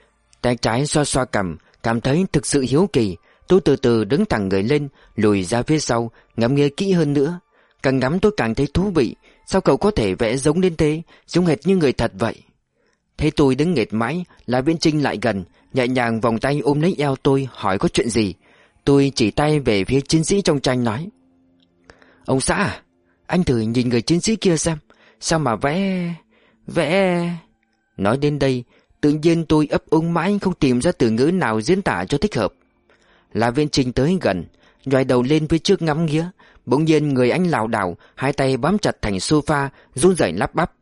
tay trái xoa xoa cầm cảm thấy thực sự hiếu kỳ. Tôi từ từ đứng thẳng người lên, lùi ra phía sau, ngắm nghe kỹ hơn nữa. Càng ngắm tôi càng thấy thú vị, sao cậu có thể vẽ giống đến thế, giống hệt như người thật vậy. Thấy tôi đứng nghệt mãi, là Viễn Trinh lại gần, nhẹ nhàng vòng tay ôm lấy eo tôi hỏi có chuyện gì. Tôi chỉ tay về phía chiến sĩ trong tranh nói. Ông xã à, anh thử nhìn người chiến sĩ kia xem, sao mà vẽ... vẽ... Nói đến đây, tự nhiên tôi ấp úng mãi không tìm ra từ ngữ nào diễn tả cho thích hợp. Là viên trinh tới gần, nhòi đầu lên phía trước ngắm nghía, bỗng nhiên người anh lảo đảo, hai tay bám chặt thành sofa, run rẩy lắp bắp.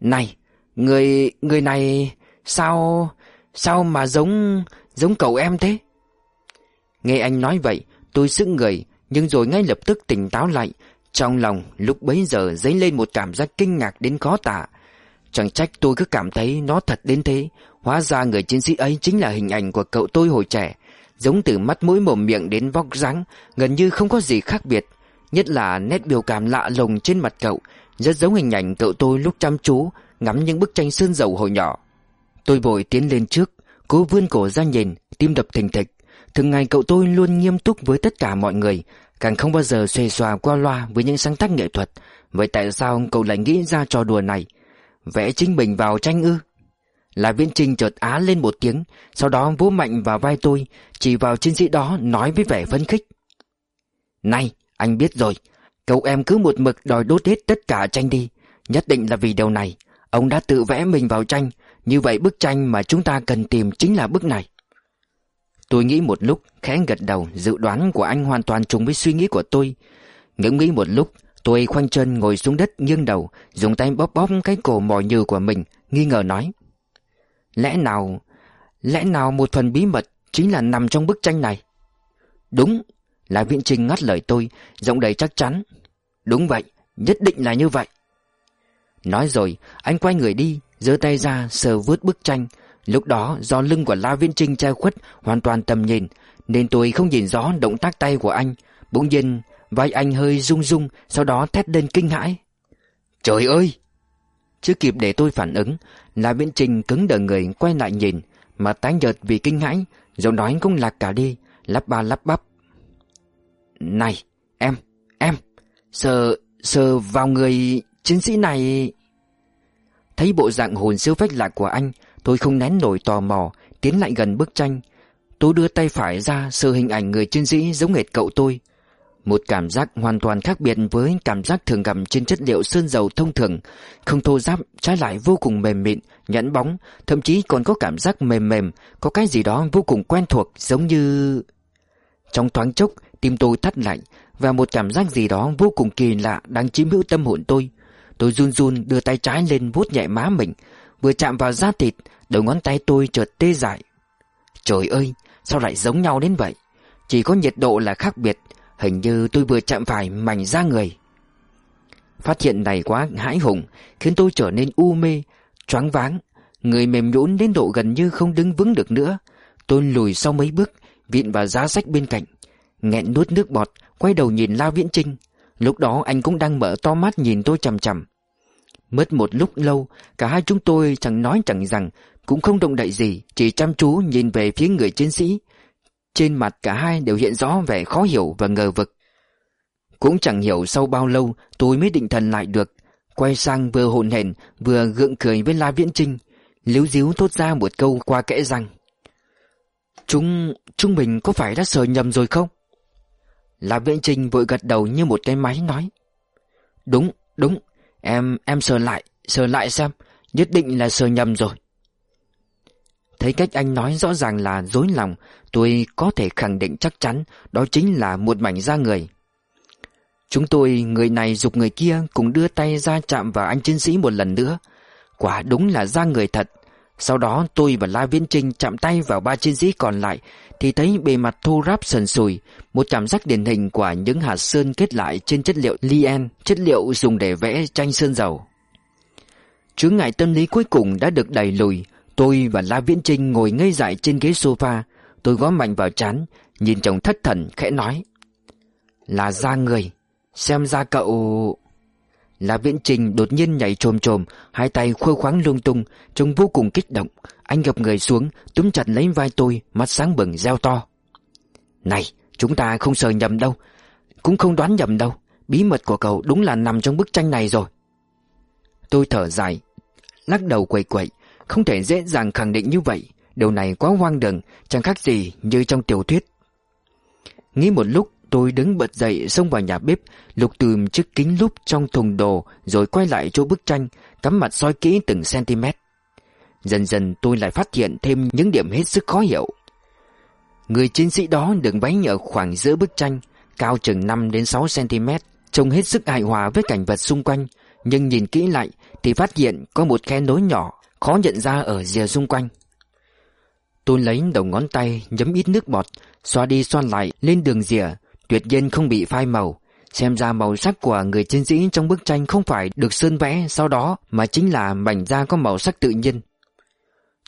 Này, người, người này, sao, sao mà giống, giống cậu em thế? Nghe anh nói vậy, tôi sững người, nhưng rồi ngay lập tức tỉnh táo lại. Trong lòng lúc bấy giờ dấy lên một cảm giác kinh ngạc đến khó tả. Chẳng trách tôi cứ cảm thấy nó thật đến thế Hóa ra người chiến sĩ ấy chính là hình ảnh của cậu tôi hồi trẻ Giống từ mắt mũi mồm miệng đến vóc dáng, Gần như không có gì khác biệt. Nhất là nét biểu cảm lạ lùng trên mặt cậu, Rất giống hình ảnh cậu tôi lúc chăm chú, Ngắm những bức tranh sơn dầu hồi nhỏ. Tôi vội tiến lên trước, Cố vươn cổ ra nhìn, Tim đập thình thịch. Thường ngày cậu tôi luôn nghiêm túc với tất cả mọi người, Càng không bao giờ xuề xòa qua loa với những sáng tác nghệ thuật. Vậy tại sao cậu lại nghĩ ra trò đùa này? Vẽ chính mình vào tranh ư? Là viên trình chợt á lên một tiếng, Sau đó vỗ mạnh vào vai tôi, Chỉ vào chiến sĩ đó nói với vẻ phấn khích. Này, anh biết rồi, Cậu em cứ một mực đòi đốt hết tất cả tranh đi, Nhất định là vì điều này, Ông đã tự vẽ mình vào tranh, Như vậy bức tranh mà chúng ta cần tìm chính là bức này. Tôi nghĩ một lúc, khẽ gật đầu, Dự đoán của anh hoàn toàn trùng với suy nghĩ của tôi. Ngẫm nghĩ một lúc, Tôi khoanh chân ngồi xuống đất nghiêng đầu, Dùng tay bóp bóp cái cổ mỏi nhừ của mình, Nghi ngờ nói Lẽ nào Lẽ nào một phần bí mật Chính là nằm trong bức tranh này? Đúng, Là viện trình ngắt lời tôi, Giọng đầy chắc chắn. Đúng vậy, Nhất định là như vậy. Nói rồi, Anh quay người đi, giơ tay ra sờ vướt bức tranh. Lúc đó, do lưng của La Viễn Trinh che khuất, Hoàn toàn tầm nhìn, Nên tôi không nhìn rõ động tác tay của anh. Bỗng nhiên, Vai anh hơi rung rung, Sau đó thét lên kinh hãi. Trời ơi! Chưa kịp để tôi phản ứng Là Viễn Trình cứng đờ người quay lại nhìn, Mà tái nhợt vì kinh hãi, Giọng nói cũng lạc cả đi, Lắp ba lắp bắp. Này, em em, Sờ sờ vào người chiến sĩ này. Thấy bộ dạng hồn siêu phách lạc của anh, Tôi không nén nổi tò mò, Tiến lại gần bức tranh. Tôi đưa tay phải ra, sờ hình ảnh người chiến sĩ giống hệt cậu tôi một cảm giác hoàn toàn khác biệt với cảm giác thường gặp trên chất liệu sơn dầu thông thường, không thô ráp, trái lại vô cùng mềm mịn, nhẵn bóng, thậm chí còn có cảm giác mềm mềm, có cái gì đó vô cùng quen thuộc giống như... Trong thoáng chốc, tim tôi thắt lại, và một cảm giác gì đó vô cùng kỳ lạ đang chiếm hữu tâm hồn tôi. Tôi run run đưa tay trái lên vuốt nhẹ má mình, vừa chạm vào da thịt, đầu ngón tay tôi chợt tê dại. Trời ơi, sao lại giống nhau đến vậy? Chỉ có nhiệt độ là khác biệt, Hình như tôi vừa chạm phải mảnh da người. Phát hiện này quá hãi hùng, Khiến tôi trở nên u mê, Choáng váng. Người mềm nhũn đến độ gần như không đứng vững được nữa. Tôi lùi sau mấy bước, Vịn vào giá sách bên cạnh. Nghẹn nuốt nước bọt, Quay đầu nhìn La Viễn Trinh. Lúc đó anh cũng đang mở to mắt nhìn tôi chằm chằm. Mất một lúc lâu, Cả hai chúng tôi chẳng nói chẳng rằng, Cũng không động đậy gì, Chỉ chăm chú nhìn về phía người chiến sĩ trên mặt cả hai đều hiện rõ vẻ khó hiểu và ngờ vực. Cũng chẳng hiểu sau bao lâu tôi mới định thần lại được. Quay sang vừa hồn hển vừa gượng cười với La Viễn Trinh. Liếu díu thốt ra một câu qua kẽ răng. Chúng, chúng mình có phải đã sờ nhầm rồi không? La Viễn Trinh vội gật đầu như một cái máy nói. Đúng, đúng, em, em sờ lại, sờ lại xem. Nhất định là sờ nhầm rồi. Thấy cách anh nói rõ ràng là dối lòng Tôi có thể khẳng định chắc chắn Đó chính là một mảnh da người. Chúng tôi, người này dục người kia Cùng đưa tay ra chạm vào anh chiến sĩ một lần nữa. Quả đúng là da người thật. Sau đó tôi và La Viễn Trinh chạm tay vào ba chiến sĩ còn lại Thì thấy bề mặt thô ráp sần sùi, Một cảm giác điển hình của những hạt sơn kết lại trên chất liệu lien, Chất liệu dùng để vẽ tranh sơn dầu. Chướng ngại tâm lý cuối cùng đã được đẩy lùi, Tôi và La Viễn Trinh ngồi ngây dại trên ghế sofa Tôi gõ mạnh vào chán, Nhìn chồng thất thần, khẽ nói. Là da người, Xem ra cậu... là Viễn Trình đột nhiên nhảy trồm trồm, Hai tay khô khoáng lung tung, Trông vô cùng kích động. Anh gập người xuống, túm chặt lấy vai tôi, Mắt sáng bừng, reo to. Này, chúng ta không sờ nhầm đâu, Cũng không đoán nhầm đâu. Bí mật của cậu đúng là nằm trong bức tranh này rồi. Tôi thở dài, Lắc đầu quậy quậy, Không thể dễ dàng khẳng định như vậy. Điều này quá hoang đường, Chẳng khác gì như trong tiểu thuyết. Nghĩ một lúc, Tôi đứng bật dậy xông vào nhà bếp, Lục tìm chiếc kính lúp trong thùng đồ Rồi quay lại chỗ bức tranh, Cắm mặt soi kỹ từng cm Dần dần tôi lại phát hiện thêm những điểm hết sức khó hiểu. Người chiến sĩ đó được bấy ở khoảng giữa bức tranh, Cao chừng 5 đến 6 cm Trông hết sức hài hòa với cảnh vật xung quanh, Nhưng nhìn kỹ lại Thì phát hiện có một khe nối nhỏ, Khó nhận ra ở rìa xung quanh. Tôi lấy đầu ngón tay, nhấm ít nước bọt, Xoa đi xoa lại lên đường rìa. Tuyệt nhiên không bị phai màu. Xem ra màu sắc của người chiến sĩ trong bức tranh không phải được sơn vẽ sau đó, Mà chính là mảnh da có màu sắc tự nhiên.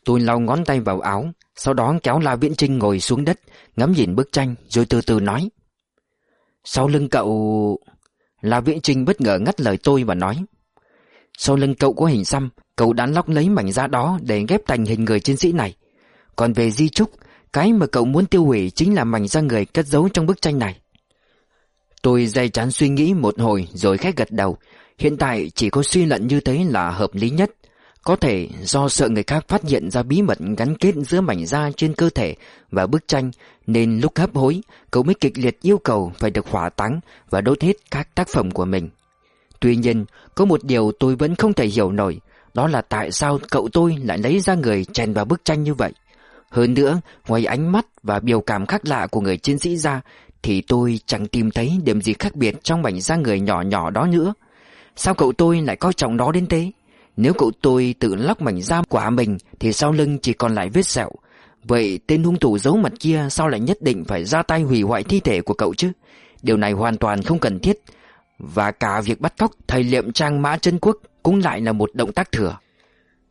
Tôi lau ngón tay vào áo, Sau đó kéo La Viễn Trinh ngồi xuống đất, Ngắm nhìn bức tranh, rồi từ từ nói. Sau lưng cậu... La Viễn Trinh bất ngờ ngắt lời tôi và nói. Sau lưng cậu có hình xăm, Cậu đã lóc lấy mảnh da đó để ghép thành hình người chiến sĩ này. Còn về di trúc Cái mà cậu muốn tiêu hủy chính là mảnh da người cất giấu trong bức tranh này Tôi dây chán suy nghĩ một hồi rồi khét gật đầu. Hiện tại chỉ có suy luận như thế là hợp lý nhất. Có thể do sợ người khác phát hiện ra bí mật gắn kết giữa mảnh da trên cơ thể và bức tranh nên lúc hấp hối cậu mới kịch liệt yêu cầu phải được hỏa táng và đốt hết các tác phẩm của mình. Tuy nhiên, có một điều tôi vẫn không thể hiểu nổi, đó là tại sao cậu tôi lại lấy ra người chèn vào bức tranh như vậy. Hơn nữa, ngoài ánh mắt và biểu cảm khác lạ của người chiến sĩ ra thì tôi chẳng tìm thấy điểm gì khác biệt trong mảnh da người nhỏ nhỏ đó nữa. Sao cậu tôi lại coi trọng nó đến thế? Nếu cậu tôi tự lóc mảnh da quả mình thì sau lưng chỉ còn lại vết sẹo. Vậy tên hung thủ giấu mặt kia sao lại nhất định phải ra tay hủy hoại thi thể của cậu chứ? Điều này hoàn toàn không cần thiết. Và cả việc bắt cóc thầy liệm trang mã chân quốc cũng lại là một động tác thừa.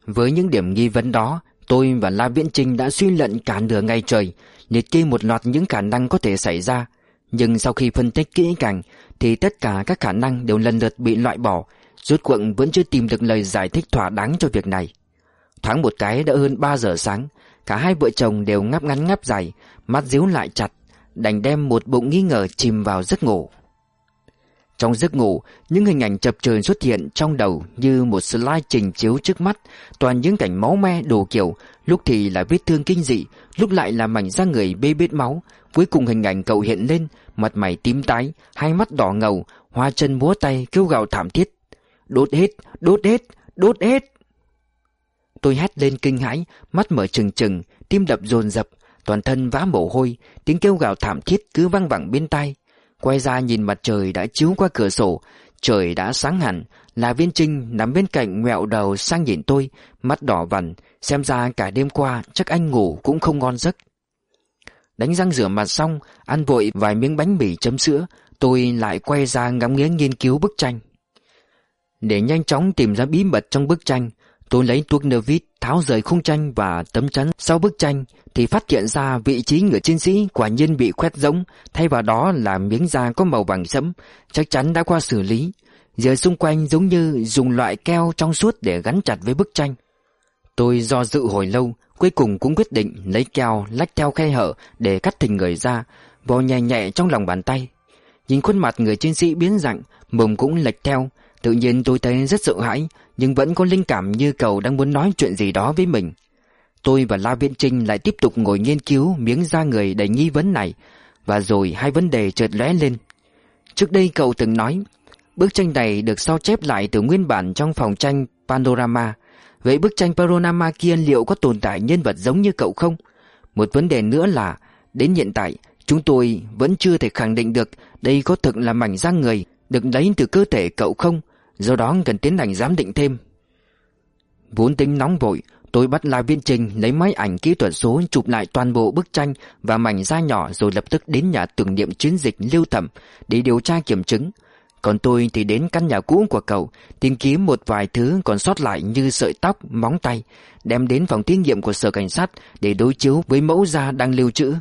Với những điểm nghi vấn đó, tôi và La Viễn Trinh đã suy luận cả nửa ngày trời, liệt kê một loạt những khả năng có thể xảy ra. Nhưng sau khi phân tích kỹ càng Thì tất cả các khả năng đều lần lượt bị loại bỏ. Rốt cuộc vẫn chưa tìm được lời giải thích thỏa đáng cho việc này. Thoáng một cái đã hơn 3 giờ sáng Cả hai vợ chồng đều ngáp ngắn ngáp dài Mắt díu lại chặt Đành đem một bụng nghi ngờ chìm vào giấc ngủ trong giấc ngủ, những hình ảnh chập chờn xuất hiện trong đầu như một slide trình chiếu trước mắt, toàn những cảnh máu me đồ kiểu, lúc thì là vết thương kinh dị, lúc lại là mảnh da người bê bết máu, cuối cùng hình ảnh cậu hiện lên, mặt mày tím tái, hai mắt đỏ ngầu, hoa chân múa tay kêu gào thảm thiết. Đốt hết, đốt hết, đốt hết. Tôi hét lên kinh hãi, mắt mở trừng trừng, tim đập dồn dập, toàn thân vã mồ hôi, tiếng kêu gào thảm thiết cứ vang vẳng bên tai. Quay ra nhìn mặt trời đã chiếu qua cửa sổ. Trời đã sáng hẳn. Là viên trinh nằm bên cạnh ngẹo đầu sang nhìn tôi, Mắt đỏ vằn. Xem ra cả đêm qua, chắc anh ngủ cũng không ngon giấc. Đánh răng rửa mặt xong, Ăn vội vài miếng bánh mì chấm sữa, Tôi lại quay ra ngắm nghía nghiên cứu bức tranh. Để nhanh chóng tìm ra bí mật trong bức tranh Tôi lấy tuốc nơ vít tháo rời khung tranh và tấm chắn sau bức tranh thì phát hiện ra vị trí người chiến sĩ quả nhiên bị khoét rỗng, thay vào đó là miếng da có màu vàng sẫm, chắc chắn đã qua xử lý. Giờ xung quanh giống như dùng loại keo trong suốt để gắn chặt với bức tranh. Tôi do dự hồi lâu, cuối cùng cũng quyết định lấy keo lách theo khe hở để cắt thình người ra, vò nhẹ nhẹ trong lòng bàn tay. Nhìn khuôn mặt người chiến sĩ biến dạng, mồm cũng lệch theo, tự nhiên tôi thấy rất sợ hãi, nhưng vẫn có linh cảm như cậu đang muốn nói chuyện gì đó với mình. Tôi và La Viễn Trinh lại tiếp tục ngồi nghiên cứu miếng da người đầy nghi vấn này, và rồi hai vấn đề chợt lóe lên. Trước đây cậu từng nói, bức tranh này được sao chép lại từ nguyên bản trong phòng tranh Panorama. Vậy bức tranh Panorama kia liệu có tồn tại nhân vật giống như cậu không? Một vấn đề nữa là, đến hiện tại, chúng tôi vẫn chưa thể khẳng định được đây có thực là mảnh da người được lấy từ cơ thể cậu không, do đó cần tiến hành giám định thêm. Vốn tính nóng vội, Tôi bắt La Viên Trình lấy máy ảnh kỹ thuật số chụp lại toàn bộ bức tranh và mảnh da nhỏ rồi lập tức đến nhà tưởng niệm chiến dịch lưu thẩm để điều tra kiểm chứng. Còn tôi thì đến căn nhà cũ của cậu tìm kiếm một vài thứ còn sót lại như sợi tóc, móng tay, đem đến phòng thí nghiệm của sở cảnh sát để đối chiếu với mẫu da đang lưu trữ.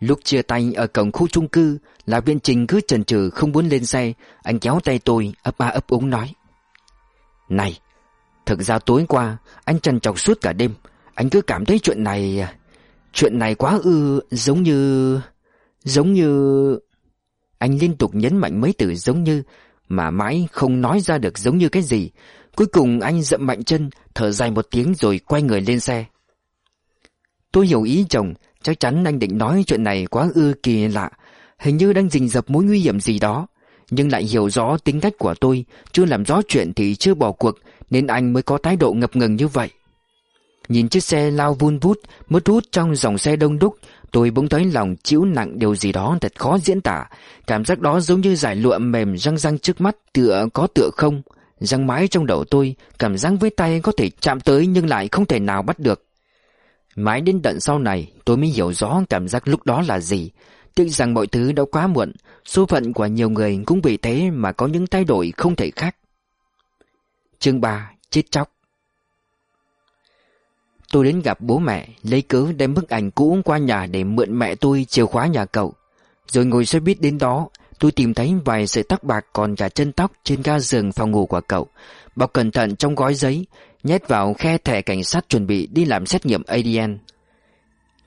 Lúc chia tay ở cổng khu chung cư, là Viên Trình cứ chần chừ không muốn lên xe, anh kéo tay tôi ấp a ấp úng nói: "Này, Thực ra tối qua Anh trần trọc suốt cả đêm Anh cứ cảm thấy chuyện này Chuyện này quá ư Giống như Giống như Anh liên tục nhấn mạnh mấy từ giống như Mà mãi không nói ra được giống như cái gì. Cuối cùng anh dậm mạnh chân Thở dài một tiếng rồi quay người lên xe. Tôi hiểu ý chồng Chắc chắn anh định nói chuyện này quá ư kỳ lạ. Hình như đang rình dập mối nguy hiểm gì đó. Nhưng lại hiểu rõ tính cách của tôi, Chưa làm rõ chuyện thì chưa bỏ cuộc, nên anh mới có thái độ ngập ngừng như vậy. Nhìn chiếc xe lao vun vút Mất hút trong dòng xe đông đúc, Tôi bỗng thấy lòng chịu nặng điều gì đó thật khó diễn tả. Cảm giác đó giống như giải lụa mềm răng răng trước mắt, Tựa có tựa không. Răng mái trong đầu tôi, Cảm giác với tay có thể chạm tới nhưng lại không thể nào bắt được. Mãi đến tận sau này, tôi mới hiểu rõ cảm giác lúc đó là gì. Tiếc rằng mọi thứ đã quá muộn, Số phận của nhiều người cũng vì thế mà có những thay đổi không thể khác. Chương 3 Chết chóc. Tôi đến gặp bố mẹ, Lấy cớ đem bức ảnh cũ qua nhà Để mượn mẹ tôi chìa khóa nhà cậu. Rồi ngồi xe buýt đến đó, Tôi tìm thấy vài sợi tóc bạc còn cả chân tóc Trên ga giường phòng ngủ của cậu. Bọc cẩn thận trong gói giấy Nhét vào khe thẻ cảnh sát chuẩn bị đi làm xét nghiệm ADN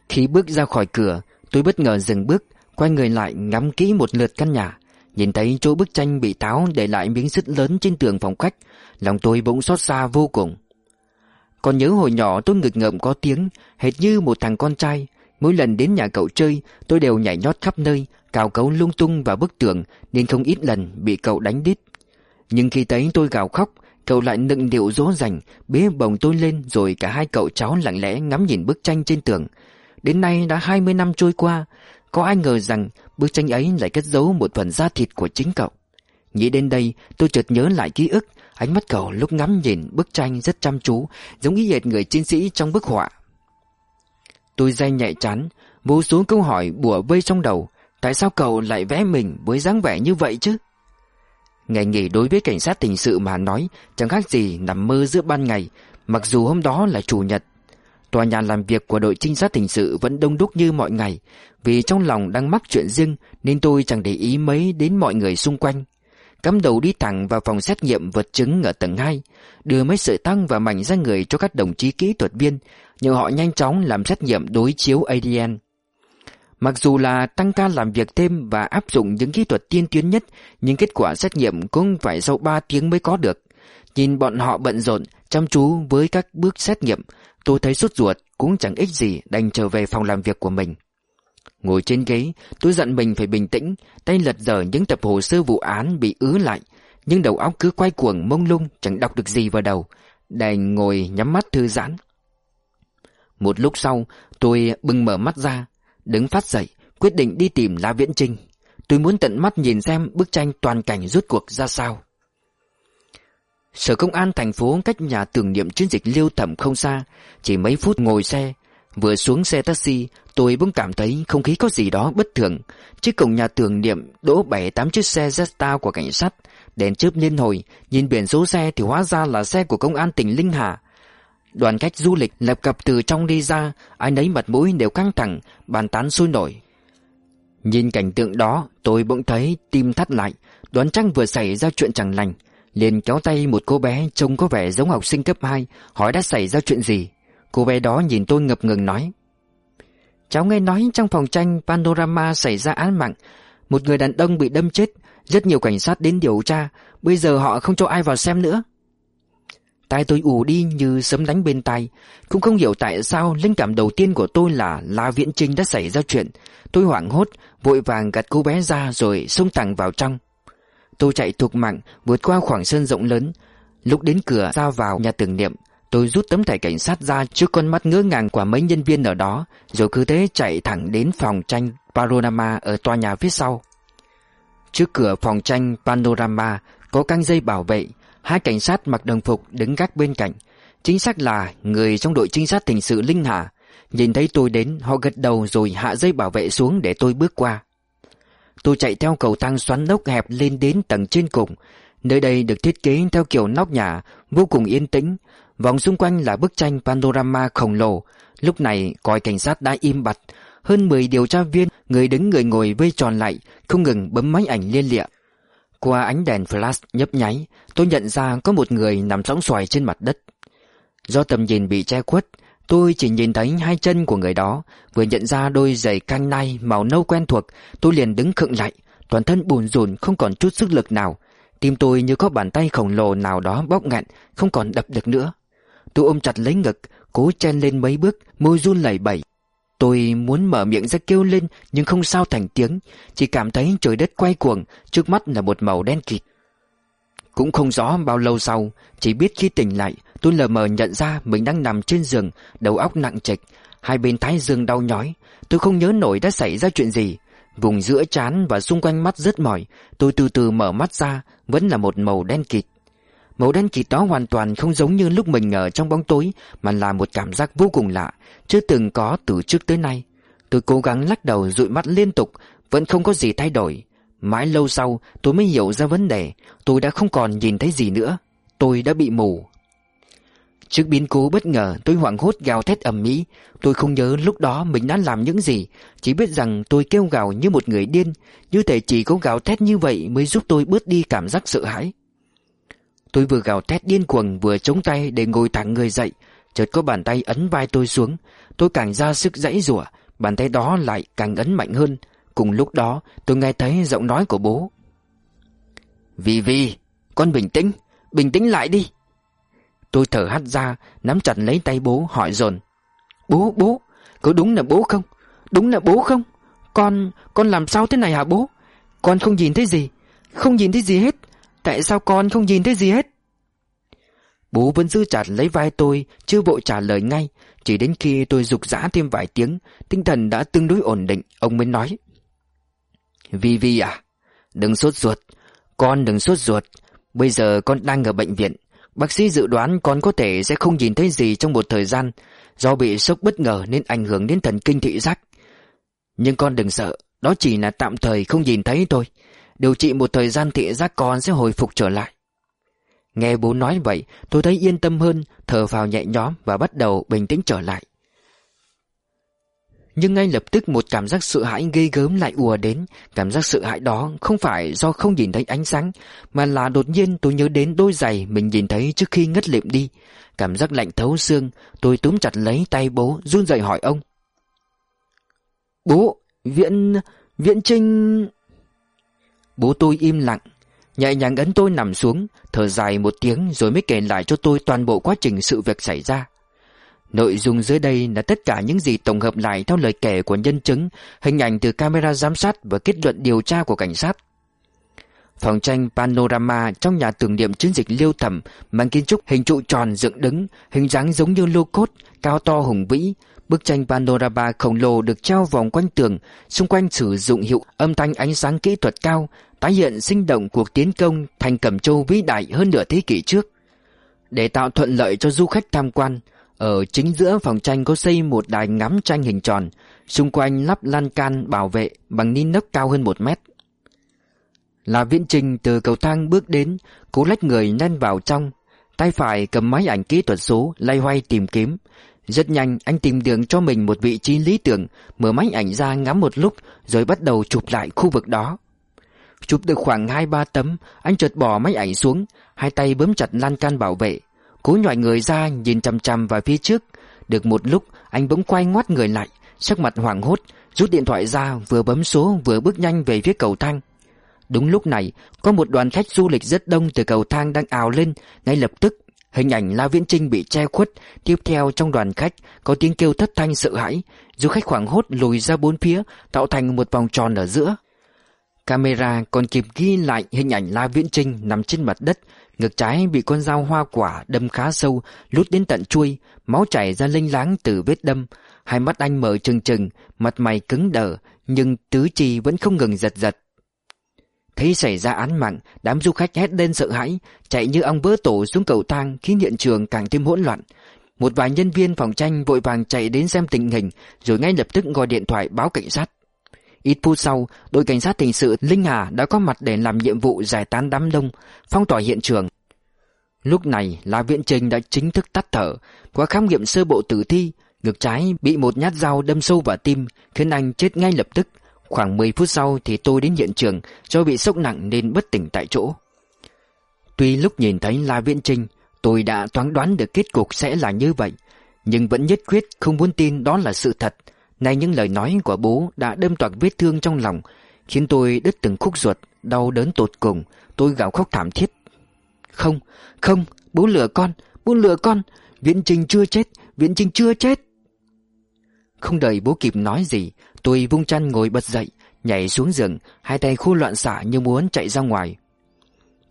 Khi bước ra khỏi cửa, Tôi bất ngờ dừng bước, Quay người lại ngắm kỹ một lượt căn nhà. Nhìn thấy chỗ bức tranh bị táo để lại miếng sứt lớn trên tường phòng khách, Lòng tôi bỗng xót xa vô cùng. Còn nhớ hồi nhỏ tôi ngực ngợm có tiếng, Hệt như một thằng con trai. Mỗi lần đến nhà cậu chơi, Tôi đều nhảy nhót khắp nơi, Cào cấu lung tung vào bức tường, Nên không ít lần bị cậu đánh đít. Nhưng khi thấy tôi gào khóc Cậu lại nựng điệu dỗ dành, Bế bồng tôi lên Rồi cả hai cậu cháu lặng lẽ ngắm nhìn bức tranh trên tường. Đến nay đã 20 năm trôi qua, Có ai ngờ rằng Bức tranh ấy lại cất giấu một phần da thịt của chính cậu. Nghĩ đến đây, tôi chợt nhớ lại ký ức, Ánh mắt cậu lúc ngắm nhìn bức tranh rất chăm chú, Giống như hệt người chiến sĩ trong bức họa. Tôi day nhạy chán, Vô số câu hỏi bùa vây trong đầu, Tại sao cậu lại vẽ mình với dáng vẻ như vậy chứ? Ngày nghỉ đối với cảnh sát tình sự mà nói, Chẳng khác gì nằm mơ giữa ban ngày, Mặc dù hôm đó là chủ nhật. Tòa nhà làm việc của đội trinh sát hình sự vẫn đông đúc như mọi ngày, Vì trong lòng đang mắc chuyện riêng Nên tôi chẳng để ý mấy đến mọi người xung quanh. Cắm đầu đi thẳng vào phòng xét nghiệm vật chứng ở tầng 2 Đưa mấy sợi tăng và mảnh ra người cho các đồng chí kỹ thuật viên, Nhờ họ nhanh chóng làm xét nghiệm đối chiếu ADN Mặc dù là tăng ca làm việc thêm và áp dụng những kỹ thuật tiên tiến nhất Nhưng kết quả xét nghiệm cũng phải sau 3 tiếng mới có được Nhìn bọn họ bận rộn, chăm chú với các bước xét nghiệm Tôi thấy sốt ruột cũng chẳng ích gì đành trở về phòng làm việc của mình Ngồi trên ghế, tôi dặn mình phải bình tĩnh, tay lật dở những tập hồ sơ vụ án bị ứ lại, nhưng đầu óc cứ quay cuồng mông lung, chẳng đọc được gì vào đầu, đành ngồi nhắm mắt thư giãn. Một lúc sau, tôi bừng mở mắt ra, đứng phát dậy, quyết định đi tìm La Viễn Trinh. Tôi muốn tận mắt nhìn xem bức tranh toàn cảnh rút cuộc ra sao. Sở công an thành phố cách nhà tưởng niệm chiến dịch liêu thẩm không xa, chỉ mấy phút ngồi xe, Vừa xuống xe taxi Tôi bỗng cảm thấy không khí có gì đó bất thường Trước cổng nhà tưởng niệm Đỗ bảy tám chiếc xe Zesta của cảnh sát Đèn chớp liên hồi Nhìn biển số xe thì hóa ra là xe của công an tỉnh Linh Hà Đoàn khách du lịch lập cập từ trong đi ra, Ai nấy mặt mũi đều căng thẳng, Bàn tán sôi nổi. Nhìn cảnh tượng đó, Tôi bỗng thấy tim thắt lại, Đoán chăng vừa xảy ra chuyện chẳng lành. Liền kéo tay một cô bé trông có vẻ giống học sinh cấp 2 Hỏi đã xảy ra chuyện gì. Cô bé đó nhìn tôi ngập ngừng nói. Cháu nghe nói trong phòng tranh Panorama xảy ra án mạng, Một người đàn ông bị đâm chết, Rất nhiều cảnh sát đến điều tra, Bây giờ họ không cho ai vào xem nữa. Tai tôi ù đi như sấm đánh bên tai. Cũng không hiểu tại sao Linh cảm đầu tiên của tôi là La Viễn Trinh đã xảy ra chuyện. Tôi hoảng hốt Vội vàng gạt cô bé ra rồi xông thẳng vào trong. Tôi chạy thuộc mạng Vượt qua khoảng sân rộng lớn. Lúc đến cửa ra vào nhà tưởng niệm Tôi rút tấm thẻ cảnh sát ra trước con mắt ngỡ ngàng của mấy nhân viên ở đó, rồi cứ thế chạy thẳng đến phòng tranh Panorama ở tòa nhà phía sau. Trước cửa phòng tranh Panorama có căng dây bảo vệ, hai cảnh sát mặc đồng phục đứng gác bên cạnh. Chính xác là người trong đội trinh sát tình sự Linh Hà. Nhìn thấy tôi đến, Họ gật đầu rồi hạ dây bảo vệ xuống để tôi bước qua. Tôi chạy theo cầu thang xoắn nóc hẹp lên đến tầng trên cùng. Nơi đây được thiết kế theo kiểu nóc nhà, Vô cùng yên tĩnh. Vòng xung quanh là bức tranh panorama khổng lồ. Lúc này, còi cảnh sát đã im bặt. Hơn 10 điều tra viên, Người đứng người ngồi vây tròn lại, Không ngừng bấm máy ảnh liên liệ. Qua ánh đèn flash nhấp nháy, Tôi nhận ra có một người nằm sóng xoài trên mặt đất. Do tầm nhìn bị che khuất, Tôi chỉ nhìn thấy hai chân của người đó. Vừa nhận ra đôi giày canh nai màu nâu quen thuộc, Tôi liền đứng khựng lại, Toàn thân bùn rùn, không còn chút sức lực nào. Tim tôi như có bàn tay khổng lồ nào đó bóp nghẹn, Không còn đập được nữa. Tôi ôm chặt lấy ngực, Cố chen lên mấy bước, Môi run lẩy bẩy. Tôi muốn mở miệng ra kêu lên, Nhưng không sao thành tiếng. Chỉ cảm thấy trời đất quay cuồng, Trước mắt là một màu đen kịt. Cũng không rõ bao lâu sau, Chỉ biết khi tỉnh lại, Tôi lờ mờ nhận ra mình đang nằm trên giường, Đầu óc nặng trịch. Hai bên thái dương đau nhói, Tôi không nhớ nổi đã xảy ra chuyện gì. Vùng giữa trán và xung quanh mắt rất mỏi, Tôi từ từ mở mắt ra, Vẫn là một màu đen kịt. Màu đen kịt đó hoàn toàn không giống như lúc mình ở trong bóng tối, Mà là một cảm giác vô cùng lạ, Chưa từng có từ trước tới nay. Tôi cố gắng lắc đầu dụi mắt liên tục, Vẫn không có gì thay đổi. Mãi lâu sau, tôi mới hiểu ra vấn đề, Tôi đã không còn nhìn thấy gì nữa, Tôi đã bị mù. Trước biến cố bất ngờ, tôi hoảng hốt gào thét ầm ĩ. Tôi không nhớ lúc đó mình đã làm những gì, Chỉ biết rằng tôi kêu gào như một người điên. Như thể chỉ có gào thét như vậy mới giúp tôi bớt đi cảm giác sợ hãi. Tôi vừa gào thét điên cuồng, vừa chống tay để ngồi thẳng người dậy. Chợt có bàn tay ấn vai tôi xuống. Tôi càng ra sức dãy rủa, Bàn tay đó lại càng ấn mạnh hơn. Cùng lúc đó, tôi nghe thấy giọng nói của bố. Vì vì Con bình tĩnh Bình tĩnh lại đi. Tôi thở hắt ra, Nắm chặt lấy tay bố, hỏi dồn. Bố bố, Có đúng là bố không? Đúng là bố không? Con Con làm sao thế này hả bố? Con không nhìn thấy gì, Không nhìn thấy gì hết. Tại sao con không nhìn thấy gì hết? Bố vẫn giữ chặt lấy vai tôi, Chưa vội trả lời ngay. Chỉ đến khi tôi rục rã thêm vài tiếng, Tinh thần đã tương đối ổn định, Ông mới nói. Vi Vi à Đừng sốt ruột. Con đừng sốt ruột. Bây giờ con đang ở bệnh viện. Bác sĩ dự đoán con có thể sẽ không nhìn thấy gì trong một thời gian. Do bị sốc bất ngờ nên ảnh hưởng đến thần kinh thị giác. Nhưng con đừng sợ, Đó chỉ là tạm thời không nhìn thấy thôi. Điều trị một thời gian thị giác con sẽ hồi phục trở lại. Nghe bố nói vậy Tôi thấy yên tâm hơn Thở vào nhẹ nhõm và bắt đầu bình tĩnh trở lại. Nhưng ngay lập tức một cảm giác sợ hãi ghê gớm lại ùa đến. Cảm giác sợ hãi đó không phải do không nhìn thấy ánh sáng Mà là đột nhiên tôi nhớ đến đôi giày mình nhìn thấy trước khi ngất liệm đi. Cảm giác lạnh thấu xương Tôi túm chặt lấy tay bố run rẩy hỏi ông. Bố, viện... viện trinh... Bố tôi im lặng Nhẹ nhàng ấn tôi nằm xuống Thở dài một tiếng rồi mới kể lại cho tôi toàn bộ quá trình sự việc xảy ra Nội dung dưới đây là tất cả những gì tổng hợp lại theo lời kể của nhân chứng, hình ảnh từ camera giám sát và kết luận điều tra của cảnh sát. Phòng tranh panorama trong nhà tưởng niệm chiến dịch liêu thẩm mang kiến trúc hình trụ tròn dựng đứng, hình dáng giống như lô cốt, cao to hùng vĩ. Bức tranh panorama khổng lồ được treo vòng quanh tường, xung quanh sử dụng hiệu âm thanh ánh sáng kỹ thuật cao, tái hiện sinh động cuộc tiến công thành Cẩm Châu vĩ đại hơn nửa thế kỷ trước. Để tạo thuận lợi cho du khách tham quan, ở chính giữa phòng tranh có xây một đài ngắm tranh hình tròn, xung quanh lắp lan can bảo vệ bằng ni nấc cao hơn một mét. Là viễn trình từ cầu thang bước đến, cố lách người nhanh vào trong, tay phải cầm máy ảnh kỹ thuật số lay hoay tìm kiếm. Rất nhanh anh tìm đường cho mình một vị trí lý tưởng, mở máy ảnh ra ngắm một lúc rồi bắt đầu chụp lại khu vực đó. Chụp được khoảng 2-3 tấm, anh chợt bỏ máy ảnh xuống, hai tay bấm chặt lan can bảo vệ. Cố nhòi người ra nhìn chằm chằm vào phía trước. Được một lúc anh bỗng quay ngoắt người lại Sắc mặt hoảng hốt Rút điện thoại ra vừa bấm số vừa bước nhanh về phía cầu thang. Đúng lúc này Có một đoàn khách du lịch rất đông từ cầu thang đang ào lên Ngay lập tức Hình ảnh La Viễn Trinh bị che khuất. Tiếp theo trong đoàn khách Có tiếng kêu thất thanh sợ hãi. Du khách hoảng hốt lùi ra bốn phía Tạo thành một vòng tròn ở giữa. Camera còn kịp ghi lại hình ảnh La Viễn Trinh nằm trên mặt đất Ngực trái bị con dao hoa quả đâm khá sâu, lút đến tận chuôi, máu chảy ra linh láng từ vết đâm. Hai mắt anh mở trừng trừng, mặt mày cứng đờ, nhưng tứ chi vẫn không ngừng giật giật. Thấy xảy ra án mạng, đám du khách hét lên sợ hãi, chạy như ong vỡ tổ xuống cầu thang khiến hiện trường càng thêm hỗn loạn. Một vài nhân viên phòng tranh vội vàng chạy đến xem tình hình, rồi ngay lập tức gọi điện thoại báo cảnh sát. Ít phút sau, đội cảnh sát hình sự Linh Hà đã có mặt để làm nhiệm vụ giải tán đám đông, phong tỏa hiện trường. Lúc này, La Viễn Trình đã chính thức tắt thở, qua khám nghiệm sơ bộ tử thi, ngực trái bị một nhát dao đâm sâu vào tim, khiến anh chết ngay lập tức. Khoảng 10 phút sau thì tôi đến hiện trường do bị sốc nặng nên bất tỉnh tại chỗ. Tuy lúc nhìn thấy La Viễn Trình, tôi đã toán đoán được kết cục sẽ là như vậy, nhưng vẫn nhất quyết không muốn tin đó là sự thật nay những lời nói của bố đã đâm toạc vết thương trong lòng, khiến tôi đứt từng khúc ruột, đau đớn tột cùng, tôi gào khóc thảm thiết. Không, không, bố lừa con, bố lừa con, Viễn Trinh chưa chết, Viễn Trinh chưa chết. Không đợi bố kịp nói gì, tôi vung chăn ngồi bật dậy, nhảy xuống giường, hai tay khô loạn xả như muốn chạy ra ngoài.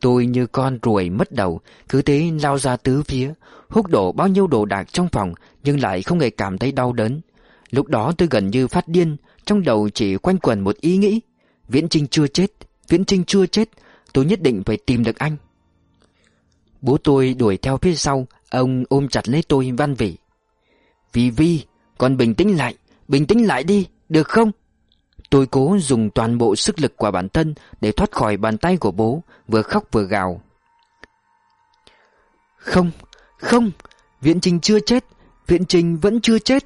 Tôi như con ruồi mất đầu, cứ thế lao ra tứ phía, hút đổ bao nhiêu đồ đạc trong phòng nhưng lại không hề cảm thấy đau đớn. Lúc đó tôi gần như phát điên, trong đầu chỉ quanh quẩn một ý nghĩ. Viễn Trinh chưa chết, Viễn Trinh chưa chết, tôi nhất định phải tìm được anh. Bố tôi đuổi theo phía sau, ông ôm chặt lấy tôi văn vỉ. Vì Vi, con bình tĩnh lại, bình tĩnh lại đi, được không? Tôi cố dùng toàn bộ sức lực của bản thân để thoát khỏi bàn tay của bố, vừa khóc vừa gào. Không, không, Viễn Trình chưa chết, Viễn Trình vẫn chưa chết.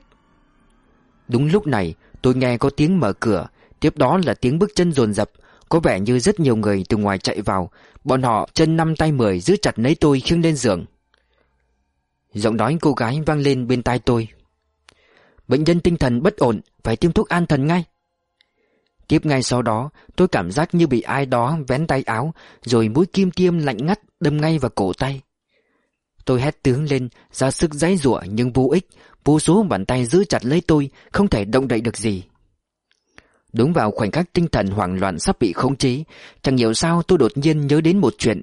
Đúng lúc này, tôi nghe có tiếng mở cửa, tiếp đó là tiếng bước chân rồn rập có vẻ như rất nhiều người từ ngoài chạy vào, bọn họ chân năm tay mười giữ chặt lấy tôi khiêng lên giường. Giọng nói cô gái vang lên bên tai tôi. Bệnh nhân tinh thần bất ổn, phải tiêm thuốc an thần ngay. Tiếp ngay sau đó, tôi cảm giác như bị ai đó vén tay áo, rồi mũi kim tiêm lạnh ngắt đâm ngay vào cổ tay. Tôi hét tướng lên, ra sức giãy giụa nhưng vô ích, vô số bàn tay giữ chặt lấy tôi, không thể động đậy được gì. Đúng vào khoảnh khắc tinh thần hoảng loạn sắp bị khống chế, chẳng hiểu sao tôi đột nhiên nhớ đến một chuyện.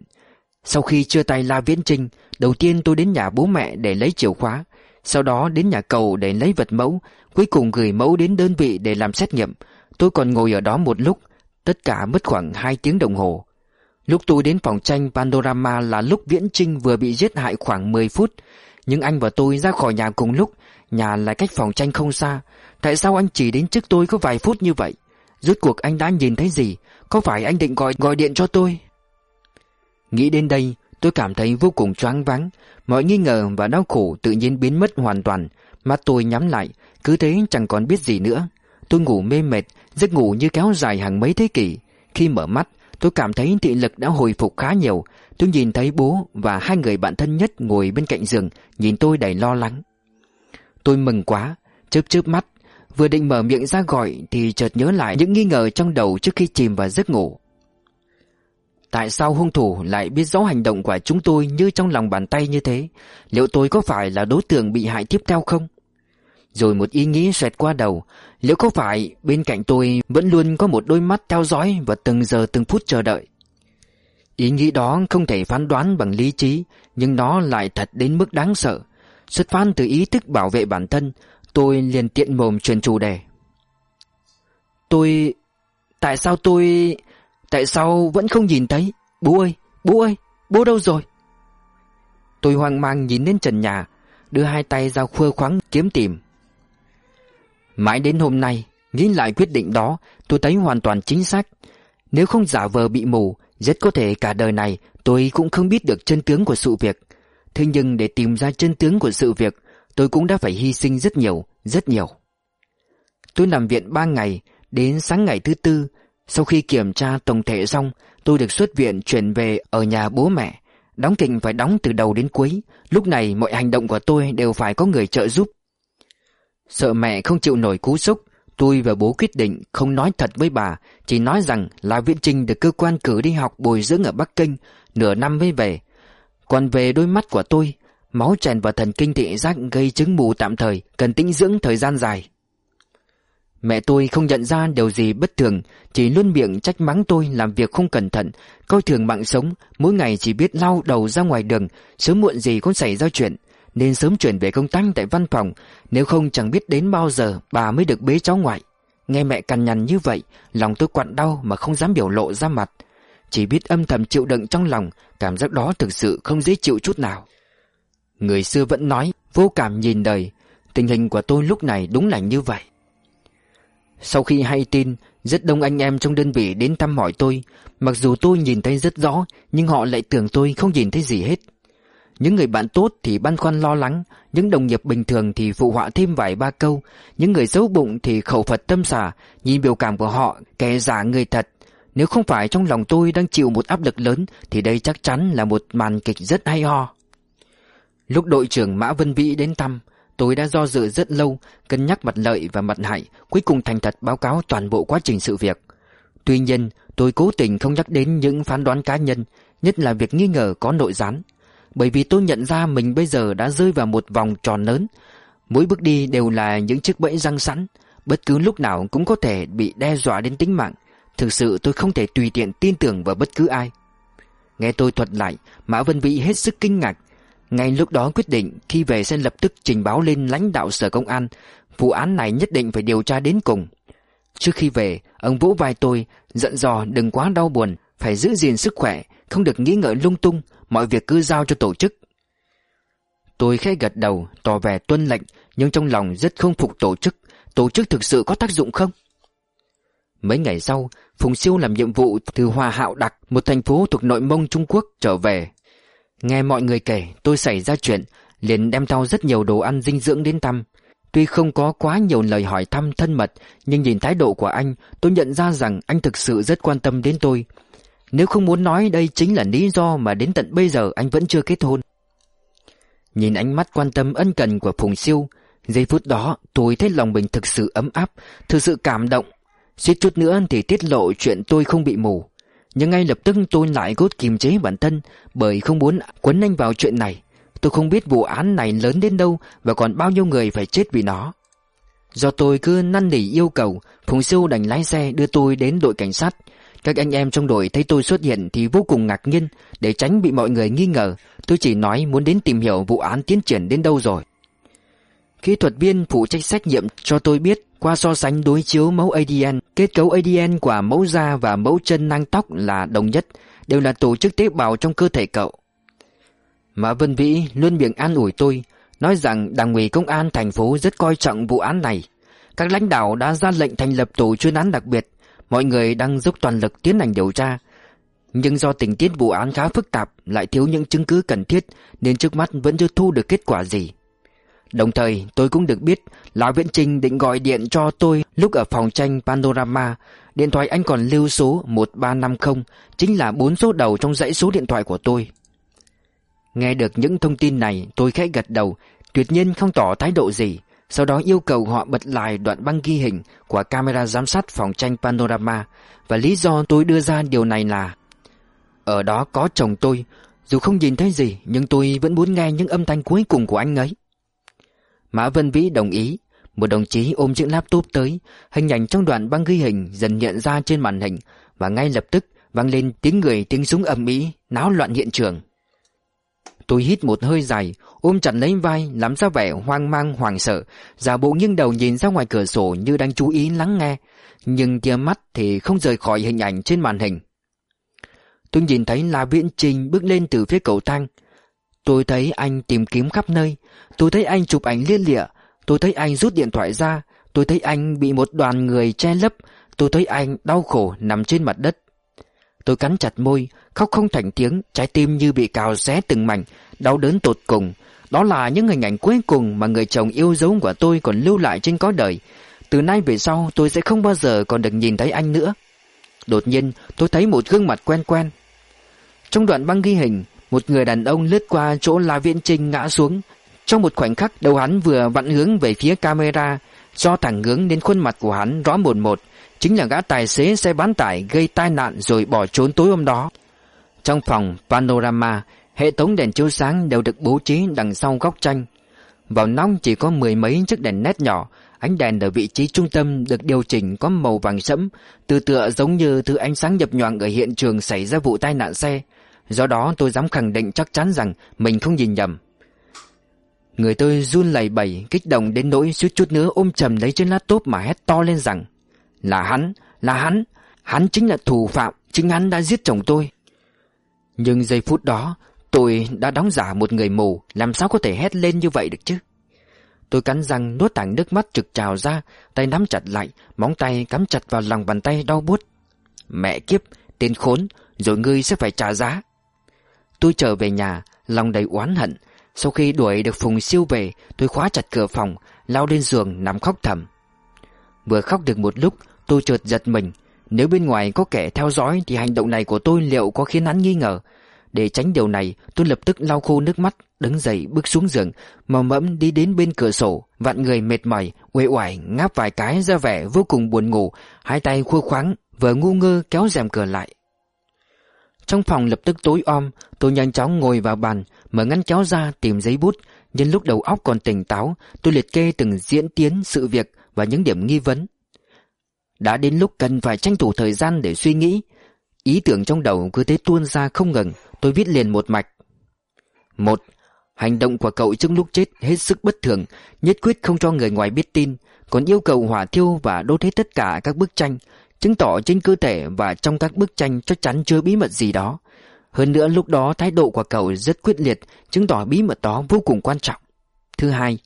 Sau khi chưa tay La Viễn Trinh, đầu tiên tôi đến nhà bố mẹ để lấy chìa khóa, sau đó đến nhà cầu để lấy vật mẫu, cuối cùng gửi mẫu đến đơn vị để làm xét nghiệm. Tôi còn ngồi ở đó một lúc, tất cả mất khoảng 2 tiếng đồng hồ. Lúc tôi đến phòng tranh Panorama là lúc Viễn Trinh vừa bị giết hại khoảng 10 phút, nhưng anh và tôi ra khỏi nhà cùng lúc, nhà lại cách phòng tranh không xa. Tại sao anh chỉ đến trước tôi có vài phút như vậy? Rốt cuộc anh đã nhìn thấy gì? Có phải anh định gọi gọi điện cho tôi? Nghĩ đến đây, tôi cảm thấy vô cùng choáng váng. Mọi nghi ngờ và đau khổ tự nhiên biến mất hoàn toàn. Mắt tôi nhắm lại, cứ thế chẳng còn biết gì nữa. Tôi ngủ mê mệt, giấc ngủ như kéo dài hàng mấy thế kỷ. Khi mở mắt, tôi cảm thấy thị lực đã hồi phục khá nhiều. Tôi nhìn thấy bố và hai người bạn thân nhất ngồi bên cạnh giường, nhìn tôi đầy lo lắng. Tôi mừng quá, chớp chớp mắt, vừa định mở miệng ra gọi thì chợt nhớ lại những nghi ngờ trong đầu trước khi chìm vào giấc ngủ. Tại sao hung thủ lại biết rõ hành động của chúng tôi như trong lòng bàn tay như thế? Liệu tôi có phải là đối tượng bị hại tiếp theo không? Rồi một ý nghĩ xoẹt qua đầu, liệu có phải bên cạnh tôi vẫn luôn có một đôi mắt theo dõi và từng giờ từng phút chờ đợi? Ý nghĩ đó không thể phán đoán bằng lý trí, nhưng nó lại thật đến mức đáng sợ. Xuất phát từ ý thức bảo vệ bản thân, tôi liền tiện mồm truyền chủ đề. Tôi... Tại sao tôi... Tại sao vẫn không nhìn thấy? Bố ơi, bố ơi, bố đâu rồi? Tôi hoang mang nhìn lên trần nhà, đưa hai tay ra khua khoáng kiếm tìm. Mãi đến hôm nay, nghĩ lại quyết định đó, tôi thấy hoàn toàn chính xác. Nếu không giả vờ bị mù, rất có thể cả đời này tôi cũng không biết được chân tướng của sự việc. Thế nhưng để tìm ra chân tướng của sự việc, tôi cũng đã phải hy sinh rất nhiều, rất nhiều. Tôi nằm viện ba ngày, đến sáng ngày thứ tư, sau khi kiểm tra tổng thể xong, tôi được xuất viện chuyển về ở nhà bố mẹ. Đóng kịch phải đóng từ đầu đến cuối, lúc này mọi hành động của tôi đều phải có người trợ giúp. Sợ mẹ không chịu nổi cú sốc, tôi và bố quyết định không nói thật với bà, chỉ nói rằng là Viễn Trinh được cơ quan cử đi học bồi dưỡng ở Bắc Kinh, nửa năm mới về. Còn về đôi mắt của tôi, máu chèn vào thần kinh thị giác gây chứng mù tạm thời, cần tĩnh dưỡng thời gian dài. Mẹ tôi không nhận ra điều gì bất thường, chỉ luôn miệng trách mắng tôi làm việc không cẩn thận, coi thường mạng sống, mỗi ngày chỉ biết lau đầu ra ngoài đường, sớm muộn gì cũng xảy ra chuyện, nên sớm chuyển về công tác tại văn phòng, nếu không chẳng biết đến bao giờ bà mới được bế cháu ngoại. Nghe mẹ cằn nhằn như vậy, lòng tôi quặn đau mà không dám biểu lộ ra mặt. Chỉ biết âm thầm chịu đựng trong lòng, Cảm giác đó thực sự không dễ chịu chút nào. Người xưa vẫn nói, Vô cảm nhìn đời, Tình hình của tôi lúc này đúng là như vậy. Sau khi hay tin, Rất đông anh em trong đơn vị đến thăm hỏi tôi, Mặc dù tôi nhìn thấy rất rõ, Nhưng họ lại tưởng tôi không nhìn thấy gì hết. Những người bạn tốt thì băn khoăn lo lắng, Những đồng nghiệp bình thường thì phụ họa thêm vài ba câu, Những người xấu bụng thì khẩu Phật tâm xả, Nhìn biểu cảm của họ, kẻ giả người thật. Nếu không phải trong lòng tôi đang chịu một áp lực lớn, Thì đây chắc chắn là một màn kịch rất hay ho. Lúc đội trưởng Mã Vân Vĩ đến thăm, Tôi đã do dự rất lâu, Cân nhắc mặt lợi và mặt hại, Cuối cùng thành thật báo cáo toàn bộ quá trình sự việc. Tuy nhiên, tôi cố tình không nhắc đến những phán đoán cá nhân, Nhất là việc nghi ngờ có nội gián. Bởi vì tôi nhận ra mình bây giờ đã rơi vào một vòng tròn lớn. Mỗi bước đi đều là những chiếc bẫy răng sẵn, Bất cứ lúc nào cũng có thể bị đe dọa đến tính mạng. Thực sự tôi không thể tùy tiện tin tưởng vào bất cứ ai. Nghe tôi thuật lại, Mã Vân Vĩ hết sức kinh ngạc. Ngay lúc đó quyết định Khi về sẽ lập tức trình báo lên lãnh đạo sở công an, Vụ án này nhất định phải điều tra đến cùng. Trước khi về, Ông vỗ vai tôi Giận dò đừng quá đau buồn, Phải giữ gìn sức khỏe, Không được nghĩ ngợi lung tung, Mọi việc cứ giao cho tổ chức. Tôi khẽ gật đầu, Tỏ vẻ tuân lệnh, Nhưng trong lòng rất không phục tổ chức. Tổ chức thực sự có tác dụng không? Mấy ngày sau Phùng Siêu làm nhiệm vụ từ Hòa Hạo Đặc Một thành phố thuộc nội mông Trung Quốc trở về Nghe mọi người kể tôi xảy ra chuyện liền đem theo rất nhiều đồ ăn dinh dưỡng đến thăm Tuy không có quá nhiều lời hỏi thăm thân mật Nhưng nhìn thái độ của anh Tôi nhận ra rằng anh thực sự rất quan tâm đến tôi nếu không muốn nói đây chính là lý do mà đến tận bây giờ anh vẫn chưa kết hôn. Nhìn ánh mắt quan tâm ân cần của Phùng Siêu, giây phút đó tôi thấy lòng mình thực sự ấm áp, thực sự cảm động. Suýt chút nữa thì tiết lộ chuyện tôi không bị mù. Nhưng ngay lập tức tôi lại cốt kiềm chế bản thân bởi không muốn quấn anh vào chuyện này. Tôi không biết vụ án này lớn đến đâu và còn bao nhiêu người phải chết vì nó. Do tôi cứ năn nỉ yêu cầu, Phùng Siêu đành lái xe đưa tôi đến đội cảnh sát. Các anh em trong đội thấy tôi xuất hiện thì vô cùng ngạc nhiên Để tránh bị mọi người nghi ngờ Tôi chỉ nói muốn đến tìm hiểu vụ án tiến triển đến đâu rồi Kỹ thuật viên phụ trách xét nghiệm cho tôi biết, Qua so sánh đối chiếu mẫu ADN Kết cấu ADN của mẫu da và mẫu chân nang tóc là đồng nhất, Đều là tổ chức tế bào trong cơ thể cậu. Mã Vân Vĩ luôn miệng an ủi tôi, Nói rằng đảng ủy công an thành phố rất coi trọng vụ án này. Các lãnh đạo đã ra lệnh thành lập tổ chuyên án đặc biệt, Mọi người đang dốc toàn lực tiến hành điều tra. Nhưng do tình tiết vụ án khá phức tạp, Lại thiếu những chứng cứ cần thiết, Nên trước mắt vẫn chưa thu được kết quả gì. Đồng thời tôi cũng được biết Lão Viễn Trinh định gọi điện cho tôi Lúc ở phòng tranh Panorama. Điện thoại anh còn lưu số 1350 Chính là bốn số đầu trong dãy số điện thoại của tôi. Nghe được những thông tin này Tôi khẽ gật đầu Tuyệt nhiên không tỏ thái độ gì. Sau đó yêu cầu họ bật lại đoạn băng ghi hình của camera giám sát phòng tranh Panorama và lý do tôi đưa ra điều này là Ở đó có chồng tôi, dù không nhìn thấy gì nhưng tôi vẫn muốn nghe những âm thanh cuối cùng của anh ấy. Mã Vân Vĩ đồng ý, một đồng chí ôm chiếc laptop tới, hình ảnh trong đoạn băng ghi hình dần hiện ra trên màn hình và ngay lập tức vang lên tiếng người tiếng súng ầm ĩ, náo loạn hiện trường. Tôi hít một hơi dài, ôm chặt lấy vai, làm ra vẻ hoang mang hoảng sợ, giả bộ nghiêng đầu nhìn ra ngoài cửa sổ như đang chú ý lắng nghe, nhưng tia mắt thì không rời khỏi hình ảnh trên màn hình. Tôi nhìn thấy La Viễn Trình bước lên từ phía cầu thang. Tôi thấy anh tìm kiếm khắp nơi, tôi thấy anh chụp ảnh liên lịa, tôi thấy anh rút điện thoại ra, tôi thấy anh bị một đoàn người che lấp, tôi thấy anh đau khổ nằm trên mặt đất. Tôi cắn chặt môi, khóc không thành tiếng, trái tim như bị cào xé từng mảnh, đau đớn tột cùng. Đó là những hình ảnh cuối cùng mà người chồng yêu dấu của tôi còn lưu lại trên có đời. Từ nay về sau tôi sẽ không bao giờ còn được nhìn thấy anh nữa. Đột nhiên tôi thấy một gương mặt quen quen. Trong đoạn băng ghi hình, một người đàn ông lướt qua chỗ La Viễn Trinh ngã xuống. Trong một khoảnh khắc đầu hắn vừa vặn hướng về phía camera, do thẳng hướng đến khuôn mặt của hắn rõ một một, chính là gã tài xế xe bán tải gây tai nạn rồi bỏ trốn tối hôm đó. Trong phòng panorama, hệ thống đèn chiếu sáng đều được bố trí đằng sau góc tranh. Vào nóc chỉ có mười mấy chiếc đèn nét nhỏ, ánh đèn ở vị trí trung tâm được điều chỉnh có màu vàng sẫm, từ tựa giống như thứ ánh sáng nhập nhoạng ở hiện trường xảy ra vụ tai nạn xe. Do đó tôi dám khẳng định chắc chắn rằng mình không nhìn nhầm. Người tôi run lẩy bẩy, kích động đến nỗi suýt chút nữa ôm chầm lấy trên laptop mà hét to lên rằng là hắn, là hắn, Hắn chính là thủ phạm Chính hắn đã giết chồng tôi. Nhưng giây phút đó Tôi đã đóng giả một người mù Làm sao có thể hét lên như vậy được chứ? Tôi cắn răng nuốt tảng nước mắt trực trào ra Tay nắm chặt lại Móng tay cắm chặt vào lòng bàn tay đau buốt. Mẹ kiếp Tên khốn Rồi ngươi sẽ phải trả giá. Tôi trở về nhà, Lòng đầy oán hận. Sau khi đuổi được Phùng Siêu về, Tôi khóa chặt cửa phòng, Lao lên giường nằm khóc thầm. Vừa khóc được một lúc, Tôi chợt giật mình. Nếu bên ngoài có kẻ theo dõi Thì hành động này của tôi liệu có khiến hắn nghi ngờ? Để tránh điều này, Tôi lập tức lau khô nước mắt, Đứng dậy, bước xuống giường Mờ mẫm đi đến bên cửa sổ, Vặn người mệt mỏi, uể oải, ngáp vài cái ra vẻ vô cùng buồn ngủ. Hai tay khua khoáng, Vừa ngu ngơ kéo rèm cửa lại. Trong phòng lập tức tối om, Tôi nhanh chóng ngồi vào bàn, Mở ngăn kéo ra tìm giấy bút. Nhân lúc đầu óc còn tỉnh táo, Tôi liệt kê từng diễn tiến, sự việc Và những điểm nghi vấn. Đã đến lúc cần phải tranh thủ thời gian để suy nghĩ. Ý tưởng trong đầu cứ thế tuôn ra không ngừng, Tôi viết liền một mạch. Một, Hành động của cậu trước lúc chết hết sức bất thường, Nhất quyết không cho người ngoài biết tin, Còn yêu cầu hỏa thiêu và đốt hết tất cả các bức tranh. Chứng tỏ trên cơ thể và trong các bức tranh chắc chắn chưa bí mật gì đó. Hơn nữa, lúc đó thái độ của cậu rất quyết liệt, Chứng tỏ bí mật đó vô cùng quan trọng. Thứ hai,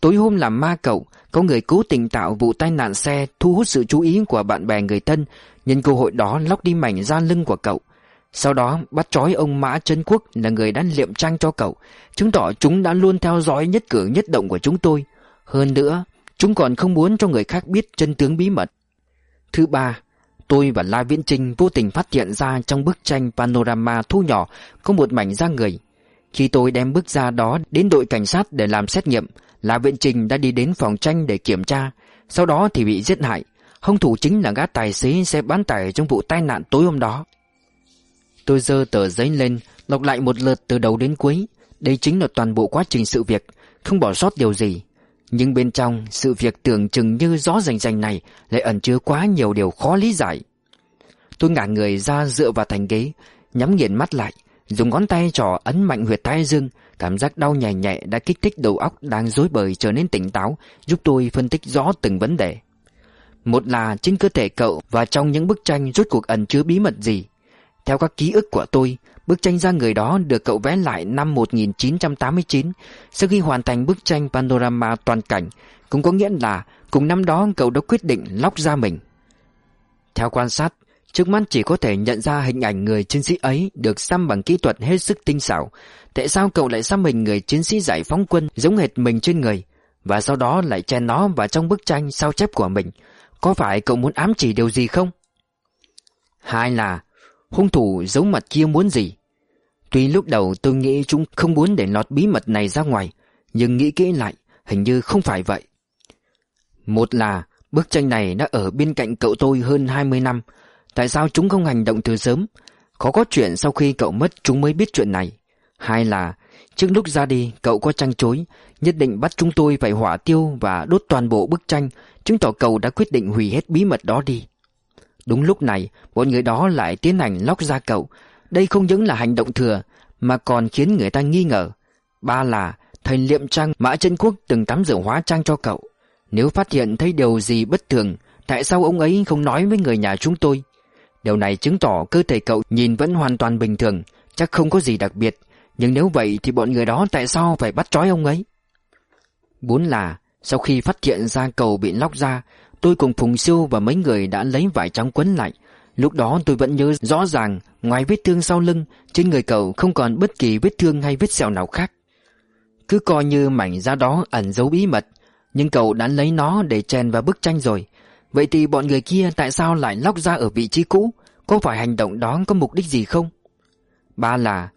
Tối hôm làm ma cậu, Có người cố tình tạo vụ tai nạn xe Thu hút sự chú ý của bạn bè người thân, Nhân cơ hội đó lóc đi mảnh da lưng của cậu. Sau đó, bắt trói ông Mã Trân Quốc Là người đã liệm trang cho cậu, Chứng tỏ chúng đã luôn theo dõi nhất cử nhất động của chúng tôi. Hơn nữa, Chúng còn không muốn cho người khác biết chân tướng bí mật. Thứ ba Tôi và La Viễn Trinh vô tình phát hiện ra trong bức tranh panorama thu nhỏ có một mảnh da người. Khi tôi đem bức da đó đến đội cảnh sát để làm xét nghiệm, La Viễn Trinh đã đi đến phòng tranh để kiểm tra, sau đó thì bị giết hại. Hung thủ chính là gã tài xế xe bán tải trong vụ tai nạn tối hôm đó. Tôi dơ tờ giấy lên, lọc lại một lượt từ đầu đến cuối. Đây chính là toàn bộ quá trình sự việc, không bỏ sót điều gì. Nhưng bên trong sự việc tưởng chừng như rõ rành rành này lại ẩn chứa quá nhiều điều khó lý giải. Tôi ngả người ra dựa vào thành ghế, nhắm nghiền mắt lại, dùng ngón tay trỏ ấn mạnh huyệt tai dương, cảm giác đau nhẹ nhẹ đã kích thích đầu óc đang rối bời trở nên tỉnh táo, giúp tôi phân tích rõ từng vấn đề. Một là trên cơ thể cậu và trong những bức tranh rốt cuộc ẩn chứa bí mật gì. Theo các ký ức của tôi, bức tranh ra người đó được cậu vẽ lại năm 1989, sau khi hoàn thành bức tranh panorama toàn cảnh, cũng có nghĩa là cùng năm đó cậu đã quyết định lóc ra mình. Theo quan sát, trước mắt chỉ có thể nhận ra hình ảnh người chiến sĩ ấy được xăm bằng kỹ thuật hết sức tinh xảo. Tại sao cậu lại xăm mình người chiến sĩ giải phóng quân giống hệt mình trên người, và sau đó lại che nó vào trong bức tranh sao chép của mình? Có phải cậu muốn ám chỉ điều gì không? Hai là hung thủ giấu mặt kia muốn gì? Tuy lúc đầu tôi nghĩ chúng không muốn để lọt bí mật này ra ngoài, nhưng nghĩ kỹ lại, hình như không phải vậy. Một là bức tranh này đã ở bên cạnh cậu tôi hơn 20 năm, tại sao chúng không hành động từ sớm? Khó có chuyện sau khi cậu mất chúng mới biết chuyện này. Hai là trước lúc ra đi cậu có trăng chối, nhất định bắt chúng tôi phải hỏa tiêu và đốt toàn bộ bức tranh, chứng tỏ cậu đã quyết định hủy hết bí mật đó đi. Đúng lúc này, bọn người đó lại tiến hành lóc ra cậu. Đây không những là hành động thừa, mà còn khiến người ta nghi ngờ. Ba là, thầy liệm trang Mã chân Quốc từng tắm rửa hóa trang cho cậu. Nếu phát hiện thấy điều gì bất thường, tại sao ông ấy không nói với người nhà chúng tôi? Điều này chứng tỏ cơ thể cậu nhìn vẫn hoàn toàn bình thường, chắc không có gì đặc biệt. Nhưng nếu vậy thì bọn người đó tại sao phải bắt trói ông ấy? Bốn là, sau khi phát hiện ra cậu bị lóc ra, Tôi cùng Phùng Siêu và mấy người đã lấy vải trắng quấn lại Lúc đó tôi vẫn nhớ rõ ràng, Ngoài vết thương sau lưng, Trên người cậu không còn bất kỳ vết thương hay vết sẹo nào khác. Cứ coi như mảnh da đó ẩn giấu bí mật, Nhưng cậu đã lấy nó để chèn vào bức tranh rồi. Vậy thì bọn người kia tại sao lại lóc ra ở vị trí cũ? Có phải hành động đó có mục đích gì không? Ba là,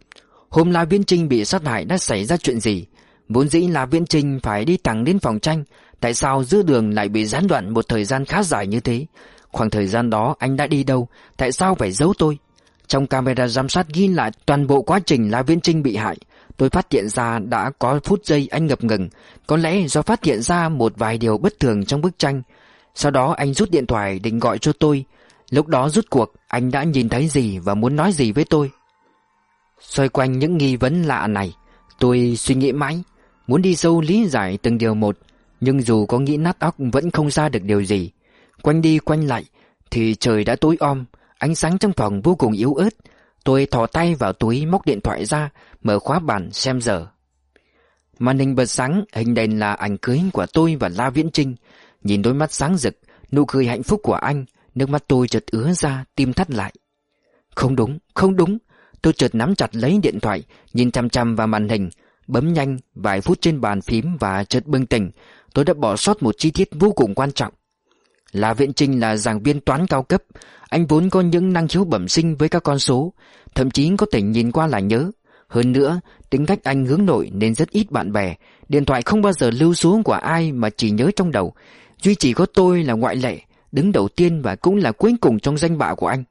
Hôm La Viễn Trinh bị sát hại đã xảy ra chuyện gì? Vốn dĩ là Viễn Trinh phải đi thẳng đến phòng tranh, Tại sao giữa đường lại bị gián đoạn một thời gian khá dài như thế? Khoảng thời gian đó anh đã đi đâu? Tại sao phải giấu tôi? Trong camera giám sát ghi lại toàn bộ quá trình La Viễn Trinh bị hại, Tôi phát hiện ra đã có phút giây anh ngập ngừng. Có lẽ do phát hiện ra một vài điều bất thường trong bức tranh. Sau đó anh rút điện thoại định gọi cho tôi. Lúc đó rút cuộc, anh đã nhìn thấy gì và muốn nói gì với tôi? Xoay quanh những nghi vấn lạ này, Tôi suy nghĩ mãi, Muốn đi sâu lý giải từng điều một. Nhưng dù có nghĩ nát óc, vẫn không ra được điều gì. Quanh đi quanh lại Thì trời đã tối om Ánh sáng trong phòng vô cùng yếu ớt. Tôi thò tay vào túi móc điện thoại ra Mở khóa bàn xem giờ. Màn hình bật sáng Hình đèn là ảnh cưới của tôi và La Viễn Trinh. Nhìn đôi mắt sáng rực Nụ cười hạnh phúc của anh Nước mắt tôi chợt ứa ra Tim thắt lại. Không đúng, không đúng. Tôi chợt nắm chặt lấy điện thoại Nhìn chăm chăm vào màn hình Bấm nhanh vài phút trên bàn phím Và chợt bừng tỉnh. Tôi đã bỏ sót một chi tiết vô cùng quan trọng. La Viễn Trinh là giảng viên toán cao cấp, Anh vốn có những năng khiếu bẩm sinh với các con số, Thậm chí có thể nhìn qua là nhớ. Hơn nữa, tính cách anh hướng nội nên rất ít bạn bè, Điện thoại không bao giờ lưu số của ai mà chỉ nhớ trong đầu. Duy chỉ có tôi là ngoại lệ, Đứng đầu tiên và cũng là cuối cùng trong danh bạ của anh.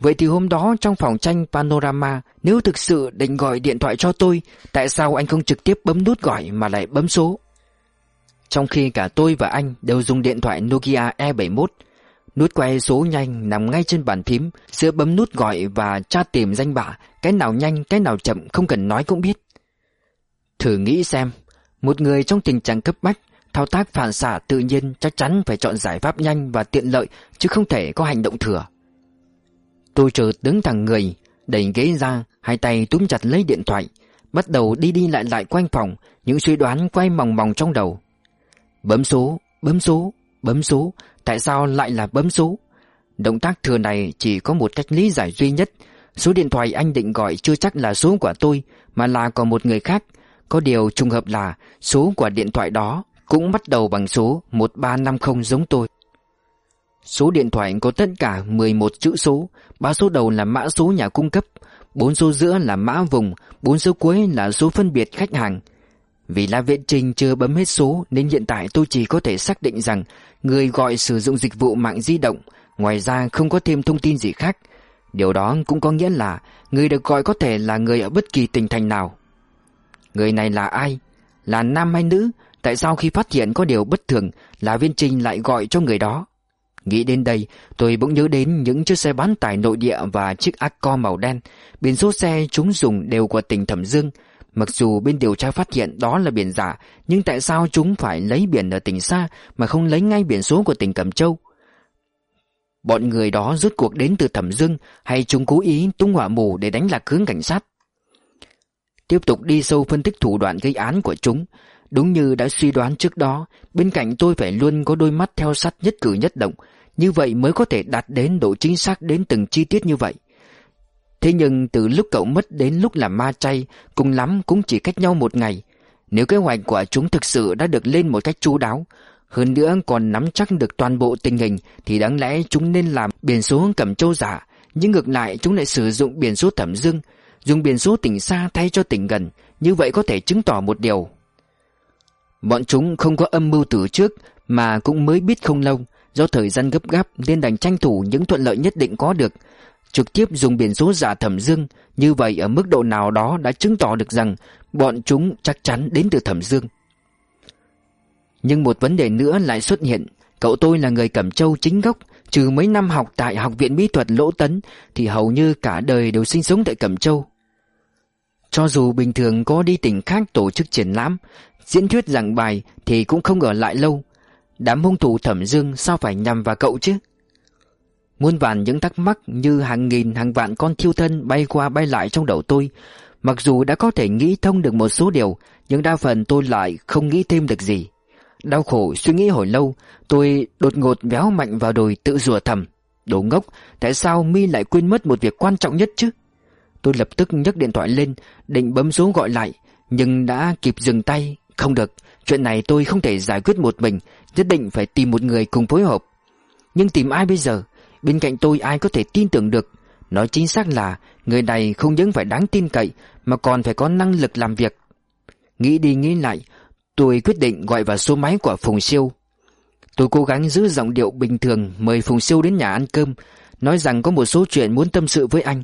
Vậy thì hôm đó trong phòng tranh Panorama, Nếu thực sự định gọi điện thoại cho tôi, Tại sao anh không trực tiếp bấm nút gọi mà lại bấm số? Trong khi cả tôi và anh đều dùng điện thoại Nokia E71 Nút quay số nhanh nằm ngay trên bàn phím Giữa bấm nút gọi và tra tìm danh bạ, Cái nào nhanh, cái nào chậm không cần nói cũng biết. Thử nghĩ xem, Một người trong tình trạng cấp bách, Thao tác phản xạ tự nhiên chắc chắn phải chọn giải pháp nhanh và tiện lợi, Chứ không thể có hành động thừa. Tôi chợt đứng thẳng người, Đẩy ghế ra, Hai tay túm chặt lấy điện thoại, Bắt đầu đi đi lại lại quanh phòng, Những suy đoán quay mòng mòng trong đầu. Bấm số, bấm số, bấm số. Tại sao lại là bấm số? Động tác thừa này chỉ có một cách lý giải duy nhất. Số điện thoại anh định gọi chưa chắc là số của tôi Mà là của một người khác. Có điều trùng hợp là Số của điện thoại đó Cũng bắt đầu bằng số 1350 giống tôi. Số điện thoại có tất cả 11 chữ số. Ba số đầu là mã số nhà cung cấp Bốn số giữa là mã vùng Bốn số cuối là số phân biệt khách hàng. Vì La Viện Trình chưa bấm hết số Nên hiện tại tôi chỉ có thể xác định rằng Người gọi sử dụng dịch vụ mạng di động, Ngoài ra không có thêm thông tin gì khác Điều đó cũng có nghĩa là Người được gọi có thể là người ở bất kỳ tỉnh thành nào Người này là ai? Là nam hay nữ? Tại sao khi phát hiện có điều bất thường Là viên trình lại gọi cho người đó? Nghĩ đến đây, tôi bỗng nhớ đến những chiếc xe bán tải nội địa Và chiếc Accord màu đen Biển số xe chúng dùng đều của tỉnh Thẩm Dương Mặc dù bên điều tra phát hiện đó là biển giả, Nhưng tại sao chúng phải lấy biển ở tỉnh xa Mà không lấy ngay biển số của tỉnh Cẩm Châu? Bọn người đó rút cuộc đến từ Thẩm Dương Hay chúng cố ý tung hỏa mù để đánh lạc hướng cảnh sát? Tiếp tục đi sâu phân tích thủ đoạn gây án của chúng, Đúng như đã suy đoán trước đó, Bên cạnh tôi phải luôn có đôi mắt theo sát nhất cử nhất động, Như vậy mới có thể đạt đến độ chính xác đến từng chi tiết như vậy. Thế nhưng từ lúc cậu mất đến lúc làm ma chay, Cùng lắm cũng chỉ cách nhau một ngày. Nếu kế hoạch của chúng thực sự đã được lên một cách chú đáo, Hơn nữa còn nắm chắc được toàn bộ tình hình, Thì đáng lẽ chúng nên làm biển số cẩm châu giả. Nhưng ngược lại, chúng lại sử dụng biển số thẩm dương, Dùng biển số tỉnh xa thay cho tỉnh gần. Như vậy có thể chứng tỏ một điều. Bọn chúng không có âm mưu từ trước, Mà cũng mới biết không lâu. Do thời gian gấp gáp, nên đành tranh thủ những thuận lợi nhất định có được trực tiếp dùng biển số giả thẩm dương. Như vậy, ở mức độ nào đó đã chứng tỏ được rằng Bọn chúng chắc chắn đến từ thẩm dương. Nhưng một vấn đề nữa lại xuất hiện. Cậu tôi là người Cẩm Châu chính gốc. Trừ mấy năm học tại Học viện Mỹ thuật Lỗ Tấn, Thì hầu như cả đời đều sinh sống tại Cẩm Châu. Cho dù bình thường có đi tỉnh khác tổ chức triển lãm, Diễn thuyết giảng bài thì cũng không ở lại lâu. Đám hung thủ thẩm dương sao phải nhằm vào cậu chứ? Muôn vàn những thắc mắc như hàng nghìn hàng vạn con thiêu thân bay qua bay lại trong đầu tôi. Mặc dù đã có thể nghĩ thông được một số điều, nhưng đa phần tôi lại không nghĩ thêm được gì. Đau khổ suy nghĩ hồi lâu, tôi đột ngột véo mạnh vào đồi tự rủa thầm. Đồ ngốc, tại sao mi lại quên mất một việc quan trọng nhất chứ? Tôi lập tức nhấc điện thoại lên, định bấm số gọi lại, nhưng đã kịp dừng tay. Không được, chuyện này tôi không thể giải quyết một mình, nhất định phải tìm một người cùng phối hợp. Nhưng tìm ai bây giờ? Bên cạnh tôi ai có thể tin tưởng được. Nói chính xác là, Người này không những phải đáng tin cậy, Mà còn phải có năng lực làm việc. Nghĩ đi nghĩ lại, Tôi quyết định gọi vào số máy của Phùng Siêu. Tôi cố gắng giữ giọng điệu bình thường, Mời Phùng Siêu đến nhà ăn cơm, Nói rằng có một số chuyện muốn tâm sự với anh.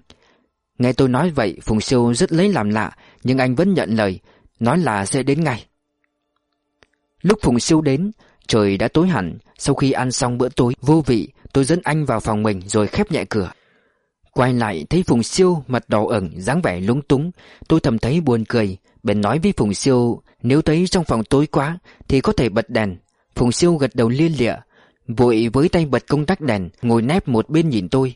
Nghe tôi nói vậy, Phùng Siêu rất lấy làm lạ, Nhưng anh vẫn nhận lời, Nói là sẽ đến ngay. Lúc Phùng Siêu đến, Trời đã tối hẳn, Sau khi ăn xong bữa tối, vô vị Tôi dẫn anh vào phòng mình rồi khép nhẹ cửa. Quay lại thấy Phùng Siêu mặt đỏ ẩn dáng vẻ lúng túng. Tôi thầm thấy buồn cười, Bèn nói với Phùng Siêu, Nếu thấy trong phòng tối quá, Thì có thể bật đèn. Phùng Siêu gật đầu liên lịa, Vội với tay bật công tắc đèn, Ngồi nép một bên nhìn tôi.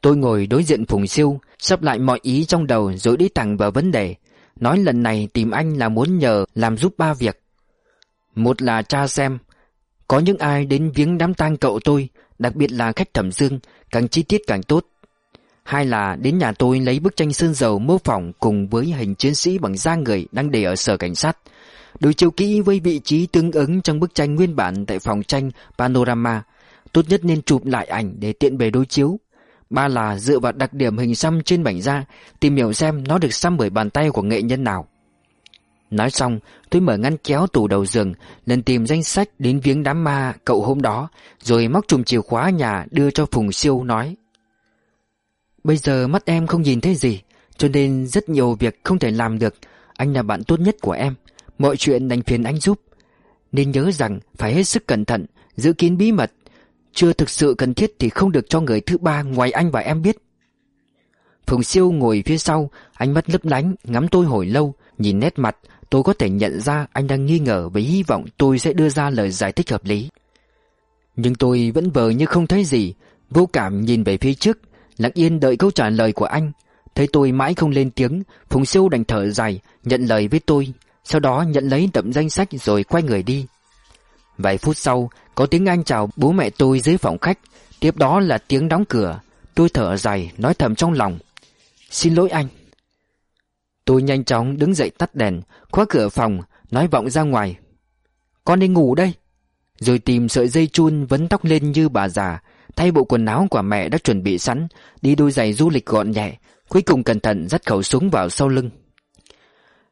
Tôi ngồi đối diện Phùng Siêu, Sắp lại mọi ý trong đầu rồi đi thẳng vào vấn đề. Nói lần này tìm anh là muốn nhờ làm giúp ba việc. Một là tra xem có những ai đến viếng đám tang cậu tôi, Đặc biệt là khách thẩm dương, Càng chi tiết càng tốt. Hai là đến nhà tôi lấy bức tranh sơn dầu mô phỏng Cùng với hình chiến sĩ bằng da người Đang để ở sở cảnh sát. Đối chiếu kỹ với vị trí tương ứng trong bức tranh nguyên bản Tại phòng tranh Panorama, Tốt nhất nên chụp lại ảnh để tiện bề đối chiếu. Ba là dựa vào đặc điểm hình xăm trên mảnh da, Tìm hiểu xem nó được xăm bởi bàn tay của nghệ nhân nào. Nói xong, tôi mở ngăn kéo tủ đầu giường, Lần tìm danh sách đến viếng đám ma cậu hôm đó, Rồi móc chùm chìa khóa nhà đưa cho Phùng Siêu nói. Bây giờ mắt em không nhìn thấy gì, Cho nên rất nhiều việc không thể làm được. Anh là bạn tốt nhất của em, Mọi chuyện đành phiền anh giúp. Nên nhớ rằng phải hết sức cẩn thận, Giữ kín bí mật. Chưa thực sự cần thiết thì không được cho người thứ ba ngoài anh và em biết. Phùng siêu ngồi phía sau, Ánh mắt lấp lánh, ngắm tôi hồi lâu, Nhìn nét mặt tôi có thể nhận ra anh đang nghi ngờ và hy vọng tôi sẽ đưa ra lời giải thích hợp lý. Nhưng tôi vẫn vờ như không thấy gì, Vô cảm nhìn về phía trước, Lặng yên đợi câu trả lời của anh. Thấy tôi mãi không lên tiếng, Phùng siêu đành thở dài, Nhận lời với tôi, Sau đó nhận lấy đậm danh sách rồi quay người đi. Vài phút sau, Có tiếng anh chào bố mẹ tôi dưới phòng khách, Tiếp đó là tiếng đóng cửa. Tôi thở dài, nói thầm trong lòng. Xin lỗi anh Tôi nhanh chóng đứng dậy tắt đèn, Khóa cửa phòng, Nói vọng ra ngoài. Con đi ngủ đây. Rồi tìm sợi dây chun vấn tóc lên như bà già, Thay bộ quần áo của mẹ đã chuẩn bị sẵn, Đi đôi giày du lịch gọn nhẹ, Cuối cùng cẩn thận dắt khẩu súng vào sau lưng.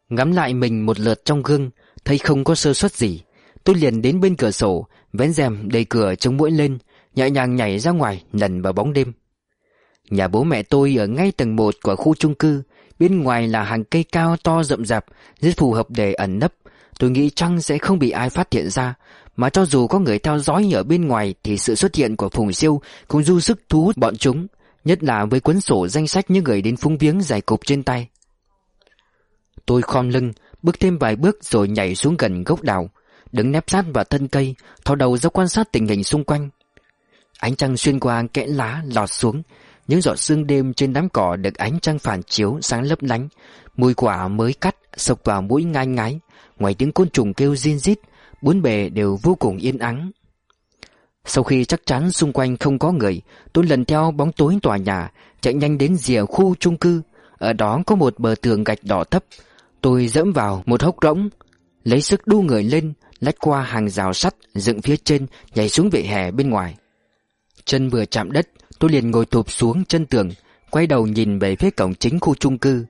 Ngắm lại mình một lượt trong gương, Thấy không có sơ suất gì, Tôi liền đến bên cửa sổ, Vén rèm đầy cửa chống mũi lên, Nhẹ nhàng nhảy ra ngoài lần vào bóng đêm. Nhà bố mẹ tôi ở ngay tầng 1 của khu chung cư Bên ngoài là hàng cây cao to rậm rạp, Rất phù hợp để ẩn nấp. Tôi nghĩ chăng sẽ không bị ai phát hiện ra. Mà cho dù có người theo dõi ở bên ngoài Thì sự xuất hiện của Phùng Siêu Cũng du sức thu hút bọn chúng, Nhất là với cuốn sổ danh sách những người đến phung viếng dài cục trên tay. Tôi khom lưng, Bước thêm vài bước rồi nhảy xuống gần gốc đào, Đứng nép sát vào thân cây, Thò đầu ra quan sát tình hình xung quanh. Ánh trăng xuyên qua kẽ lá lọt xuống những giọt sương đêm trên đám cỏ Được ánh trăng phản chiếu sáng lấp lánh. Mùi quả mới cắt sộc vào mũi ngai ngái. Ngoài tiếng côn trùng kêu rin rít Bốn bề đều vô cùng yên ắng. Sau khi chắc chắn xung quanh không có người Tôi lần theo bóng tối tòa nhà Chạy nhanh đến rìa khu chung cư. Ở đó có một bờ tường gạch đỏ thấp. Tôi dẫm vào một hốc rỗng Lấy sức đu người lên lách qua hàng rào sắt dựng phía trên, nhảy xuống vỉa hè bên ngoài. Chân vừa chạm đất, tôi liền ngồi thụp xuống chân tường, quay đầu nhìn về phía cổng chính khu chung cư.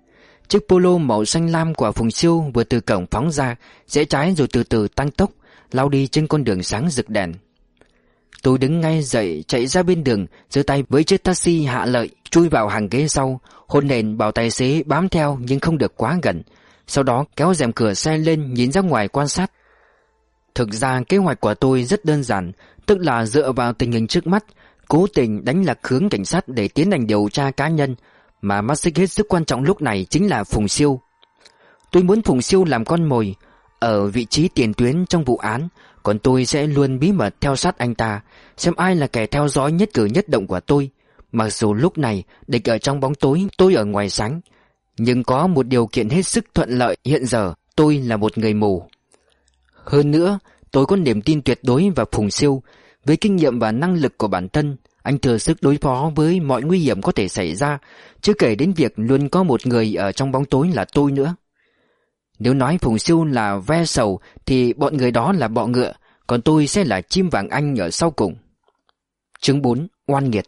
Chiếc polo màu xanh lam của Phùng Siêu vừa từ cổng phóng ra, rẽ trái rồi từ từ tăng tốc, lao đi trên con đường sáng rực đèn. Tôi đứng ngay dậy chạy ra bên đường, giơ tay với chiếc taxi hạ lợi, chui vào hàng ghế sau, hôn nền bảo tài xế bám theo nhưng không được quá gần. Sau đó kéo rèm cửa xe lên nhìn ra ngoài quan sát. Thực ra kế hoạch của tôi rất đơn giản, tức là dựa vào tình hình trước mắt, cố tình đánh lạc hướng cảnh sát để tiến hành điều tra cá nhân, mà mắt xích hết sức quan trọng lúc này chính là Phùng Siêu. Tôi muốn Phùng Siêu làm con mồi, ở vị trí tiền tuyến trong vụ án, còn tôi sẽ luôn bí mật theo sát anh ta, xem ai là kẻ theo dõi nhất cử nhất động của tôi. Mặc dù lúc này địch ở trong bóng tối, tôi ở ngoài sáng, nhưng có một điều kiện hết sức thuận lợi hiện giờ, tôi là một người mù. Hơn nữa, tôi có niềm tin tuyệt đối vào Phùng Siêu. Với kinh nghiệm và năng lực của bản thân, anh thừa sức đối phó với mọi nguy hiểm có thể xảy ra, chưa kể đến việc luôn có một người ở trong bóng tối là tôi nữa. Nếu nói Phùng Siêu là ve sầu thì bọn người đó là bọ ngựa, còn tôi sẽ là chim vàng anh ở sau cùng. Chương 4. Oan nghiệt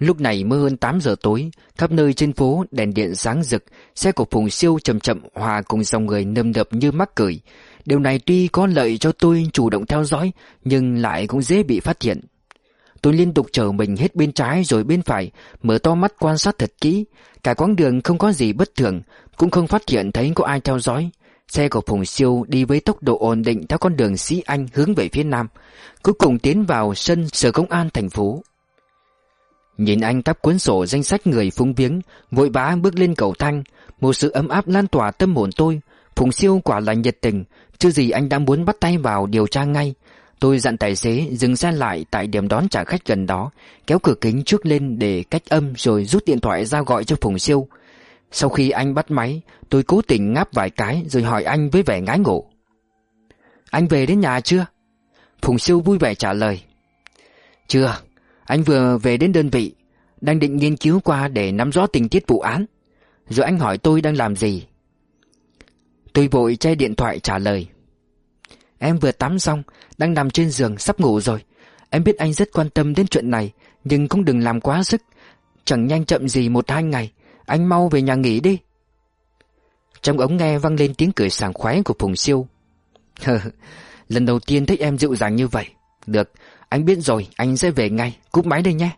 Lúc này mới hơn 8 giờ tối, khắp nơi trên phố đèn điện sáng rực, xe của Phùng Siêu chậm chậm hòa cùng dòng người nâm đập như mắc cười. Điều này tuy có lợi cho tôi chủ động theo dõi, nhưng lại cũng dễ bị phát hiện. Tôi liên tục chở mình hết bên trái rồi bên phải, mở to mắt quan sát thật kỹ. Cả quãng đường không có gì bất thường, cũng không phát hiện thấy có ai theo dõi. Xe của Phùng Siêu đi với tốc độ ổn định theo con đường Sĩ Anh hướng về phía nam, cuối cùng tiến vào sân sở công an thành phố. Nhìn anh cắp cuốn sổ danh sách người phúng viếng Vội vã bước lên cầu thang Một sự ấm áp lan tỏa tâm hồn tôi Phùng siêu quả là nhiệt tình Chứ gì anh đã muốn bắt tay vào điều tra ngay Tôi dặn tài xế dừng xe lại tại điểm đón trả khách gần đó, kéo cửa kính trước lên để cách âm rồi rút điện thoại ra gọi cho Phùng Siêu. Sau khi anh bắt máy, tôi cố tình ngáp vài cái rồi hỏi anh với vẻ ngái ngủ. Anh về đến nhà chưa? Phùng Siêu vui vẻ trả lời. Chưa, anh vừa về đến đơn vị, đang định nghiên cứu qua để nắm rõ tình tiết vụ án. Rồi anh hỏi tôi đang làm gì. Tôi vội che điện thoại trả lời. Em vừa tắm xong, đang nằm trên giường sắp ngủ rồi. Em biết anh rất quan tâm đến chuyện này, nhưng cũng đừng làm quá sức. Chẳng nhanh chậm gì một hai ngày, anh mau về nhà nghỉ đi. Trong ống nghe vang lên tiếng cười sảng khoái của Phùng Siêu. Lần đầu tiên thấy em dịu dàng như vậy. Được, anh biết rồi, anh sẽ về ngay, cúp máy đây nhé.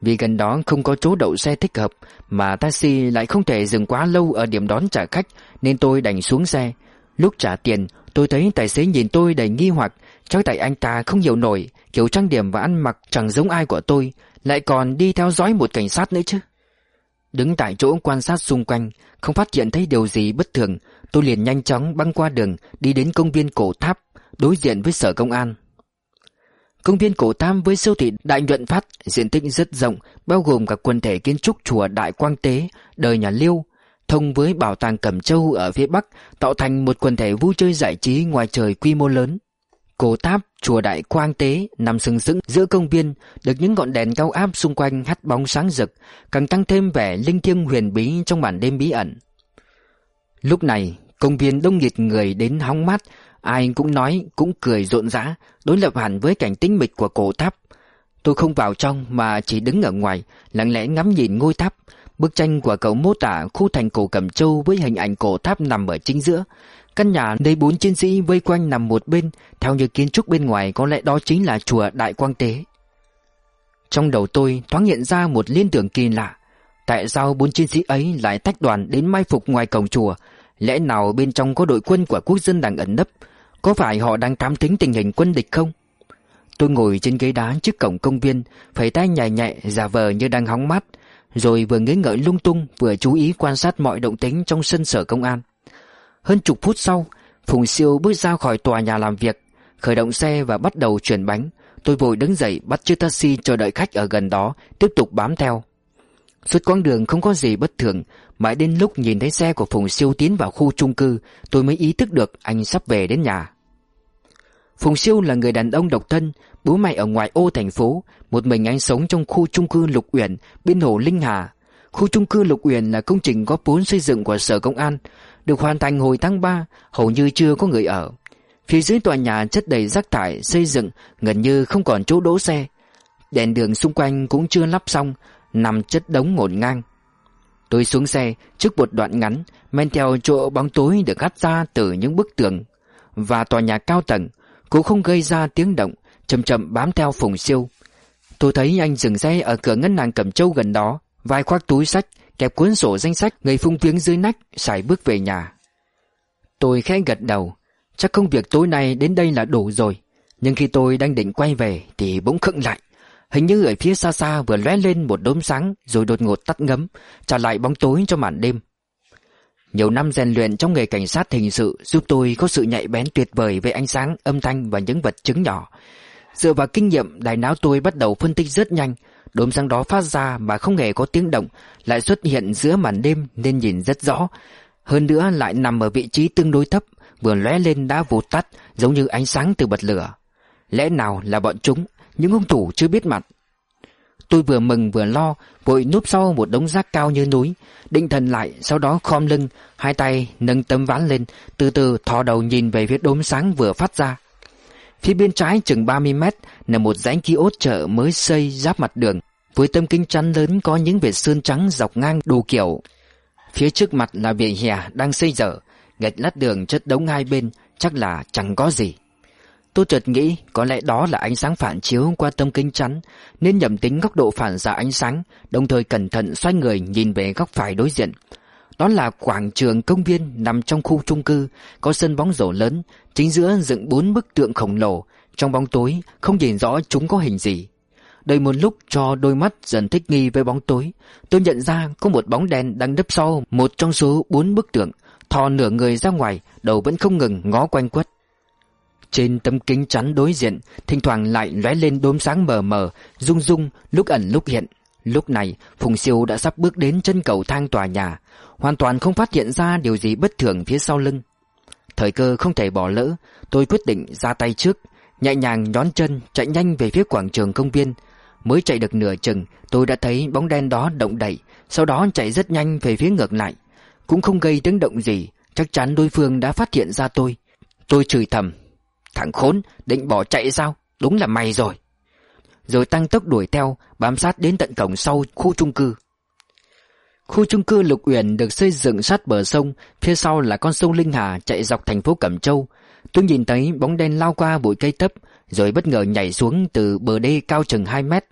Vì gần đó không có chỗ đậu xe thích hợp Mà taxi lại không thể dừng quá lâu ở điểm đón trả khách Nên tôi đành xuống xe. Lúc trả tiền tôi thấy tài xế nhìn tôi đầy nghi hoặc Chắc tại anh ta không hiểu nổi Kiểu trang điểm và ăn mặc chẳng giống ai của tôi Lại còn đi theo dõi một cảnh sát nữa chứ. Đứng tại chỗ quan sát xung quanh Không phát hiện thấy điều gì bất thường Tôi liền nhanh chóng băng qua đường Đi đến công viên cổ tháp Đối diện với sở công an. Công viên cổ tam với siêu thị Đại Nhuận Phát diện tích rất rộng, bao gồm cả quần thể kiến trúc chùa Đại Quang Tế, đời nhà Liêu, thông với bảo tàng Cẩm Châu ở phía Bắc, tạo thành một quần thể vui chơi giải trí ngoài trời quy mô lớn. Cổ tháp chùa Đại Quang Tế nằm sừng sững giữa công viên, được những ngọn đèn cao áp xung quanh hắt bóng sáng rực, càng tăng thêm vẻ linh thiêng huyền bí trong màn đêm bí ẩn. Lúc này, công viên đông nghịt người đến hóng mát, Ai cũng nói, cũng cười rộn rã, đối lập hẳn với cảnh tĩnh mịch của cổ tháp. Tôi không vào trong mà chỉ đứng ở ngoài, lặng lẽ ngắm nhìn ngôi tháp. Bức tranh của cậu mô tả khu thành cổ Cẩm Châu với hình ảnh cổ tháp nằm ở chính giữa. Căn nhà nơi bốn chiến sĩ vây quanh nằm một bên, theo như kiến trúc bên ngoài có lẽ đó chính là chùa Đại Quang Tế. Trong đầu tôi thoáng hiện ra một liên tưởng kỳ lạ. Tại sao bốn chiến sĩ ấy lại tách đoàn đến mai phục ngoài cổng chùa? Lẽ nào bên trong có đội quân của quốc dân đang ẩn nấp? Có phải họ đang cám tính tình hình quân địch không? Tôi ngồi trên ghế đá trước cổng công viên, phải tay nhẹ nhẹ giả vờ như đang hóng mát, Rồi vừa nghĩ ngợi lung tung, Vừa chú ý quan sát mọi động tính trong sân sở công an. Hơn chục phút sau, Phùng Siêu bước ra khỏi tòa nhà làm việc, Khởi động xe và bắt đầu chuyển bánh. Tôi vội đứng dậy bắt chiếc taxi chờ đợi khách ở gần đó, Tiếp tục bám theo. Suốt quãng đường không có gì bất thường, Mãi đến lúc nhìn thấy xe của Phùng Siêu tiến vào khu chung cư, Tôi mới ý thức được anh sắp về đến nhà. Phùng Siêu là người đàn ông độc thân, Bố mẹ ở ngoài ô thành phố, Một mình anh sống trong khu chung cư Lục Uyển, Bên hồ Linh Hà. Khu chung cư Lục Uyển là công trình góp vốn xây dựng của Sở Công an, Được hoàn thành hồi tháng 3 Hầu như chưa có người ở. Phía dưới tòa nhà chất đầy rác thải, xây dựng, Gần như không còn chỗ đỗ xe. Đèn đường xung quanh cũng chưa lắp xong, Nằm chất đống ngổn ngang. Tôi xuống xe, trước một đoạn ngắn, Men theo chỗ bóng tối được hắt ra từ những bức tường Và tòa nhà cao tầng. Cũng không gây ra tiếng động, Chậm chậm bám theo Phùng Siêu. Tôi thấy anh dừng xe ở cửa ngân hàng Cẩm Châu gần đó Vai khoác túi sách, Kẹp cuốn sổ danh sách Người phung tiếng dưới nách, Xài bước về nhà. Tôi khẽ gật đầu. Chắc công việc tối nay đến đây là đủ rồi. Nhưng khi tôi đang định quay về Thì bỗng khựng lại. Hình như ở phía xa xa vừa lóe lên một đốm sáng, Rồi đột ngột tắt ngấm, Trả lại bóng tối cho màn đêm. Nhiều năm rèn luyện trong nghề cảnh sát hình sự Giúp tôi có sự nhạy bén tuyệt vời Về ánh sáng, âm thanh và những vật chứng nhỏ. Dựa vào kinh nghiệm Đại não tôi bắt đầu phân tích rất nhanh. Đốm sáng đó phát ra mà không hề có tiếng động Lại xuất hiện giữa màn đêm Nên nhìn rất rõ. Hơn nữa lại nằm ở vị trí tương đối thấp Vừa lóe lên đã vụt tắt Giống như ánh sáng từ bật lửa. Lẽ nào là bọn chúng? Những hung thủ chưa biết mặt. Tôi vừa mừng vừa lo, vội núp sau một đống rác cao như núi, định thần lại, sau đó khom lưng, hai tay nâng tấm ván lên, từ từ thò đầu nhìn về phía đốm sáng vừa phát ra. Phía bên trái chừng 30 mét là một rãnh ốt chợ mới xây giáp mặt đường, với tấm kính chắn lớn có những vệt sơn trắng dọc ngang đủ kiểu. Phía trước mặt là vỉa hè đang xây dở, gạch lát đường chất đống hai bên, chắc là chẳng có gì. Tôi chợt nghĩ, có lẽ đó là ánh sáng phản chiếu qua tấm kính chắn, Nên nhầm tính góc độ phản xạ ánh sáng, Đồng thời cẩn thận xoay người nhìn về góc phải đối diện. Đó là quảng trường công viên nằm trong khu chung cư, Có sân bóng rổ lớn, Chính giữa dựng bốn bức tượng khổng lồ. Trong bóng tối, không nhìn rõ chúng có hình gì. Đợi một lúc cho đôi mắt dần thích nghi với bóng tối, Tôi nhận ra có một bóng đèn đang đấp sau một trong số bốn bức tượng, Thò nửa người ra ngoài, Đầu vẫn không ngừng ngó quanh quất. Trên tấm kính chắn đối diện, Thỉnh thoảng lại lóe lên đốm sáng mờ mờ, Rung rung, lúc ẩn lúc hiện. Lúc này, Phùng Siêu đã sắp bước đến chân cầu thang tòa nhà, Hoàn toàn không phát hiện ra điều gì bất thường phía sau lưng. Thời cơ không thể bỏ lỡ, Tôi quyết định ra tay trước, Nhẹ nhàng nhón chân chạy nhanh về phía quảng trường công viên. Mới chạy được nửa chừng, Tôi đã thấy bóng đen đó động đậy, Sau đó chạy rất nhanh về phía ngược lại. Cũng không gây tiếng động gì, Chắc chắn đối phương đã phát hiện ra tôi. Tôi chửi thầm Thằng khốn định bỏ chạy sao Đúng là mày rồi Rồi tăng tốc đuổi theo Bám sát đến tận cổng sau khu chung cư Khu chung cư Lục Uyển được xây dựng sát bờ sông, phía sau là con sông Linh Hà chạy dọc thành phố Cẩm Châu. Tôi nhìn thấy bóng đen lao qua bụi cây thấp rồi bất ngờ nhảy xuống từ bờ đê cao chừng 2 mét.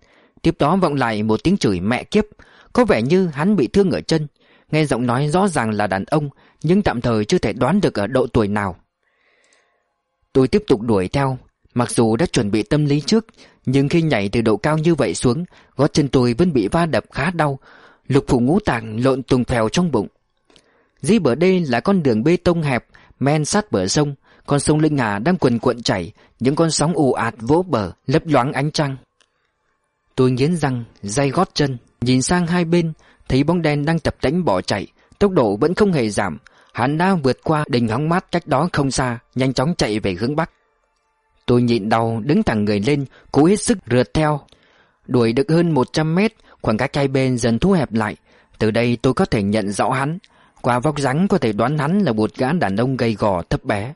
Tiếp đó vọng lại một tiếng chửi mẹ kiếp, có vẻ như hắn bị thương ở chân. Nghe giọng nói rõ ràng là đàn ông, nhưng tạm thời chưa thể đoán được ở độ tuổi nào. Tôi tiếp tục đuổi theo, mặc dù đã chuẩn bị tâm lý trước, nhưng khi nhảy từ độ cao như vậy xuống, gót chân tôi vẫn bị va đập khá đau, lục phủ ngũ tạng lộn tùng phèo trong bụng. Dưới bờ đê là con đường bê tông hẹp, men sát bờ sông, con sông Linh Hà đang quần cuộn chảy, những con sóng ù ạt vỗ bờ, lấp loáng ánh trăng. Tôi nghiến răng, dây gót chân, nhìn sang hai bên, thấy bóng đen đang tập tánh bỏ chạy, tốc độ vẫn không hề giảm. Hắn đã vượt qua đỉnh hóng mát cách đó không xa, nhanh chóng chạy về hướng bắc. Tôi nhịn đau đứng thẳng người lên, cố hết sức rượt theo. Đuổi được hơn 100 mét, khoảng cách hai bên dần thu hẹp lại. Từ đây tôi có thể nhận rõ hắn. Qua vóc dáng có thể đoán hắn là một gã đàn ông gầy gò thấp bé.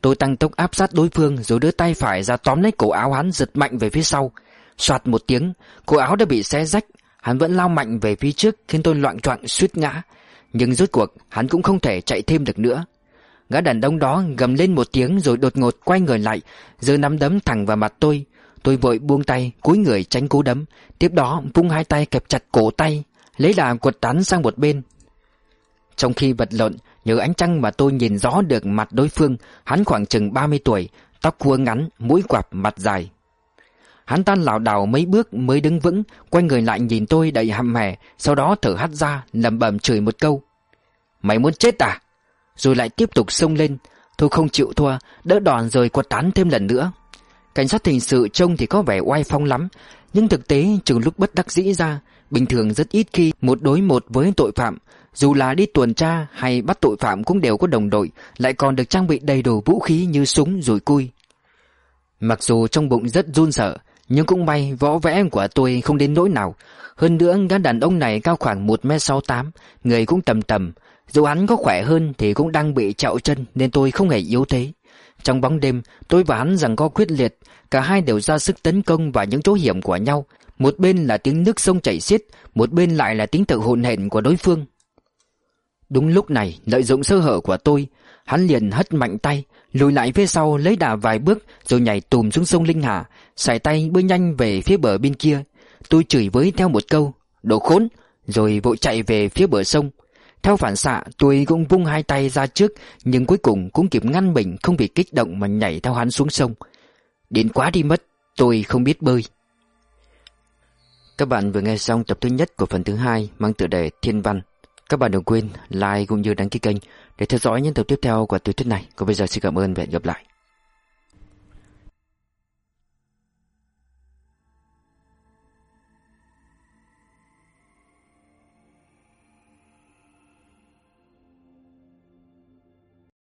Tôi tăng tốc áp sát đối phương rồi đưa tay phải ra tóm lấy cổ áo hắn giật mạnh về phía sau. Xoạt một tiếng, cổ áo đã bị xé rách. Hắn vẫn lao mạnh về phía trước khiến tôi loạn choạng suýt ngã. Nhưng rốt cuộc hắn cũng không thể chạy thêm được nữa. Gã đàn ông đó gầm lên một tiếng rồi đột ngột quay người lại, giơ nắm đấm thẳng vào mặt tôi. Tôi vội buông tay, cúi người tránh cú đấm, tiếp đó vung hai tay kẹp chặt cổ tay, lấy đà quật tán sang một bên. Trong khi vật lộn, nhờ ánh trăng mà tôi nhìn rõ được mặt đối phương, hắn khoảng chừng 30 tuổi, tóc cua ngắn, mũi quặp, mặt dài. Hắn tan lảo đảo mấy bước mới đứng vững, quay người lại nhìn tôi đầy hăm hè, sau đó thở hắt ra, lẩm bẩm chửi một câu. Mày muốn chết à? Rồi lại tiếp tục xông lên, tôi không chịu thua, đỡ đòn rồi quật tán thêm lần nữa. Cảnh sát hình sự trông thì có vẻ oai phong lắm, nhưng thực tế trừ lúc bất đắc dĩ ra, bình thường rất ít khi một đối một với tội phạm, dù là đi tuần tra hay bắt tội phạm cũng đều có đồng đội, lại còn được trang bị đầy đủ vũ khí như súng rồi cui. Mặc dù trong bụng rất run sợ, nhưng cũng may võ vẽ của tôi không đến nỗi nào. Hơn nữa gã đàn ông này cao khoảng 1m68, người cũng tầm tầm. Dù hắn có khỏe hơn thì cũng đang bị chạo chân nên tôi không hề yếu thế. Trong bóng đêm, tôi và hắn rằng có quyết liệt, cả hai đều ra sức tấn công vào những chỗ hiểm của nhau. Một bên là tiếng nước sông chảy xiết, một bên lại là tiếng thở hồn hển của đối phương. Đúng lúc này, lợi dụng sơ hở của tôi, hắn liền hất mạnh tay, lùi lại phía sau lấy đà vài bước rồi nhảy tùm xuống sông Linh Hà, xài tay bơi nhanh về phía bờ bên kia. Tôi chửi với theo một câu, đồ khốn, rồi vội chạy về phía bờ sông. Theo phản xạ, tôi cũng vung hai tay ra trước, nhưng cuối cùng cũng kịp ngăn mình không bị kích động mà nhảy theo hắn xuống sông. Đến quá đi mất, tôi không biết bơi. Các bạn vừa nghe xong tập thứ nhất của phần thứ hai mang tựa đề Thiên Văn. Các bạn đừng quên like cũng như đăng ký kênh để theo dõi những tập tiếp theo của tiểu thuyết này. Còn bây giờ xin cảm ơn và hẹn gặp lại.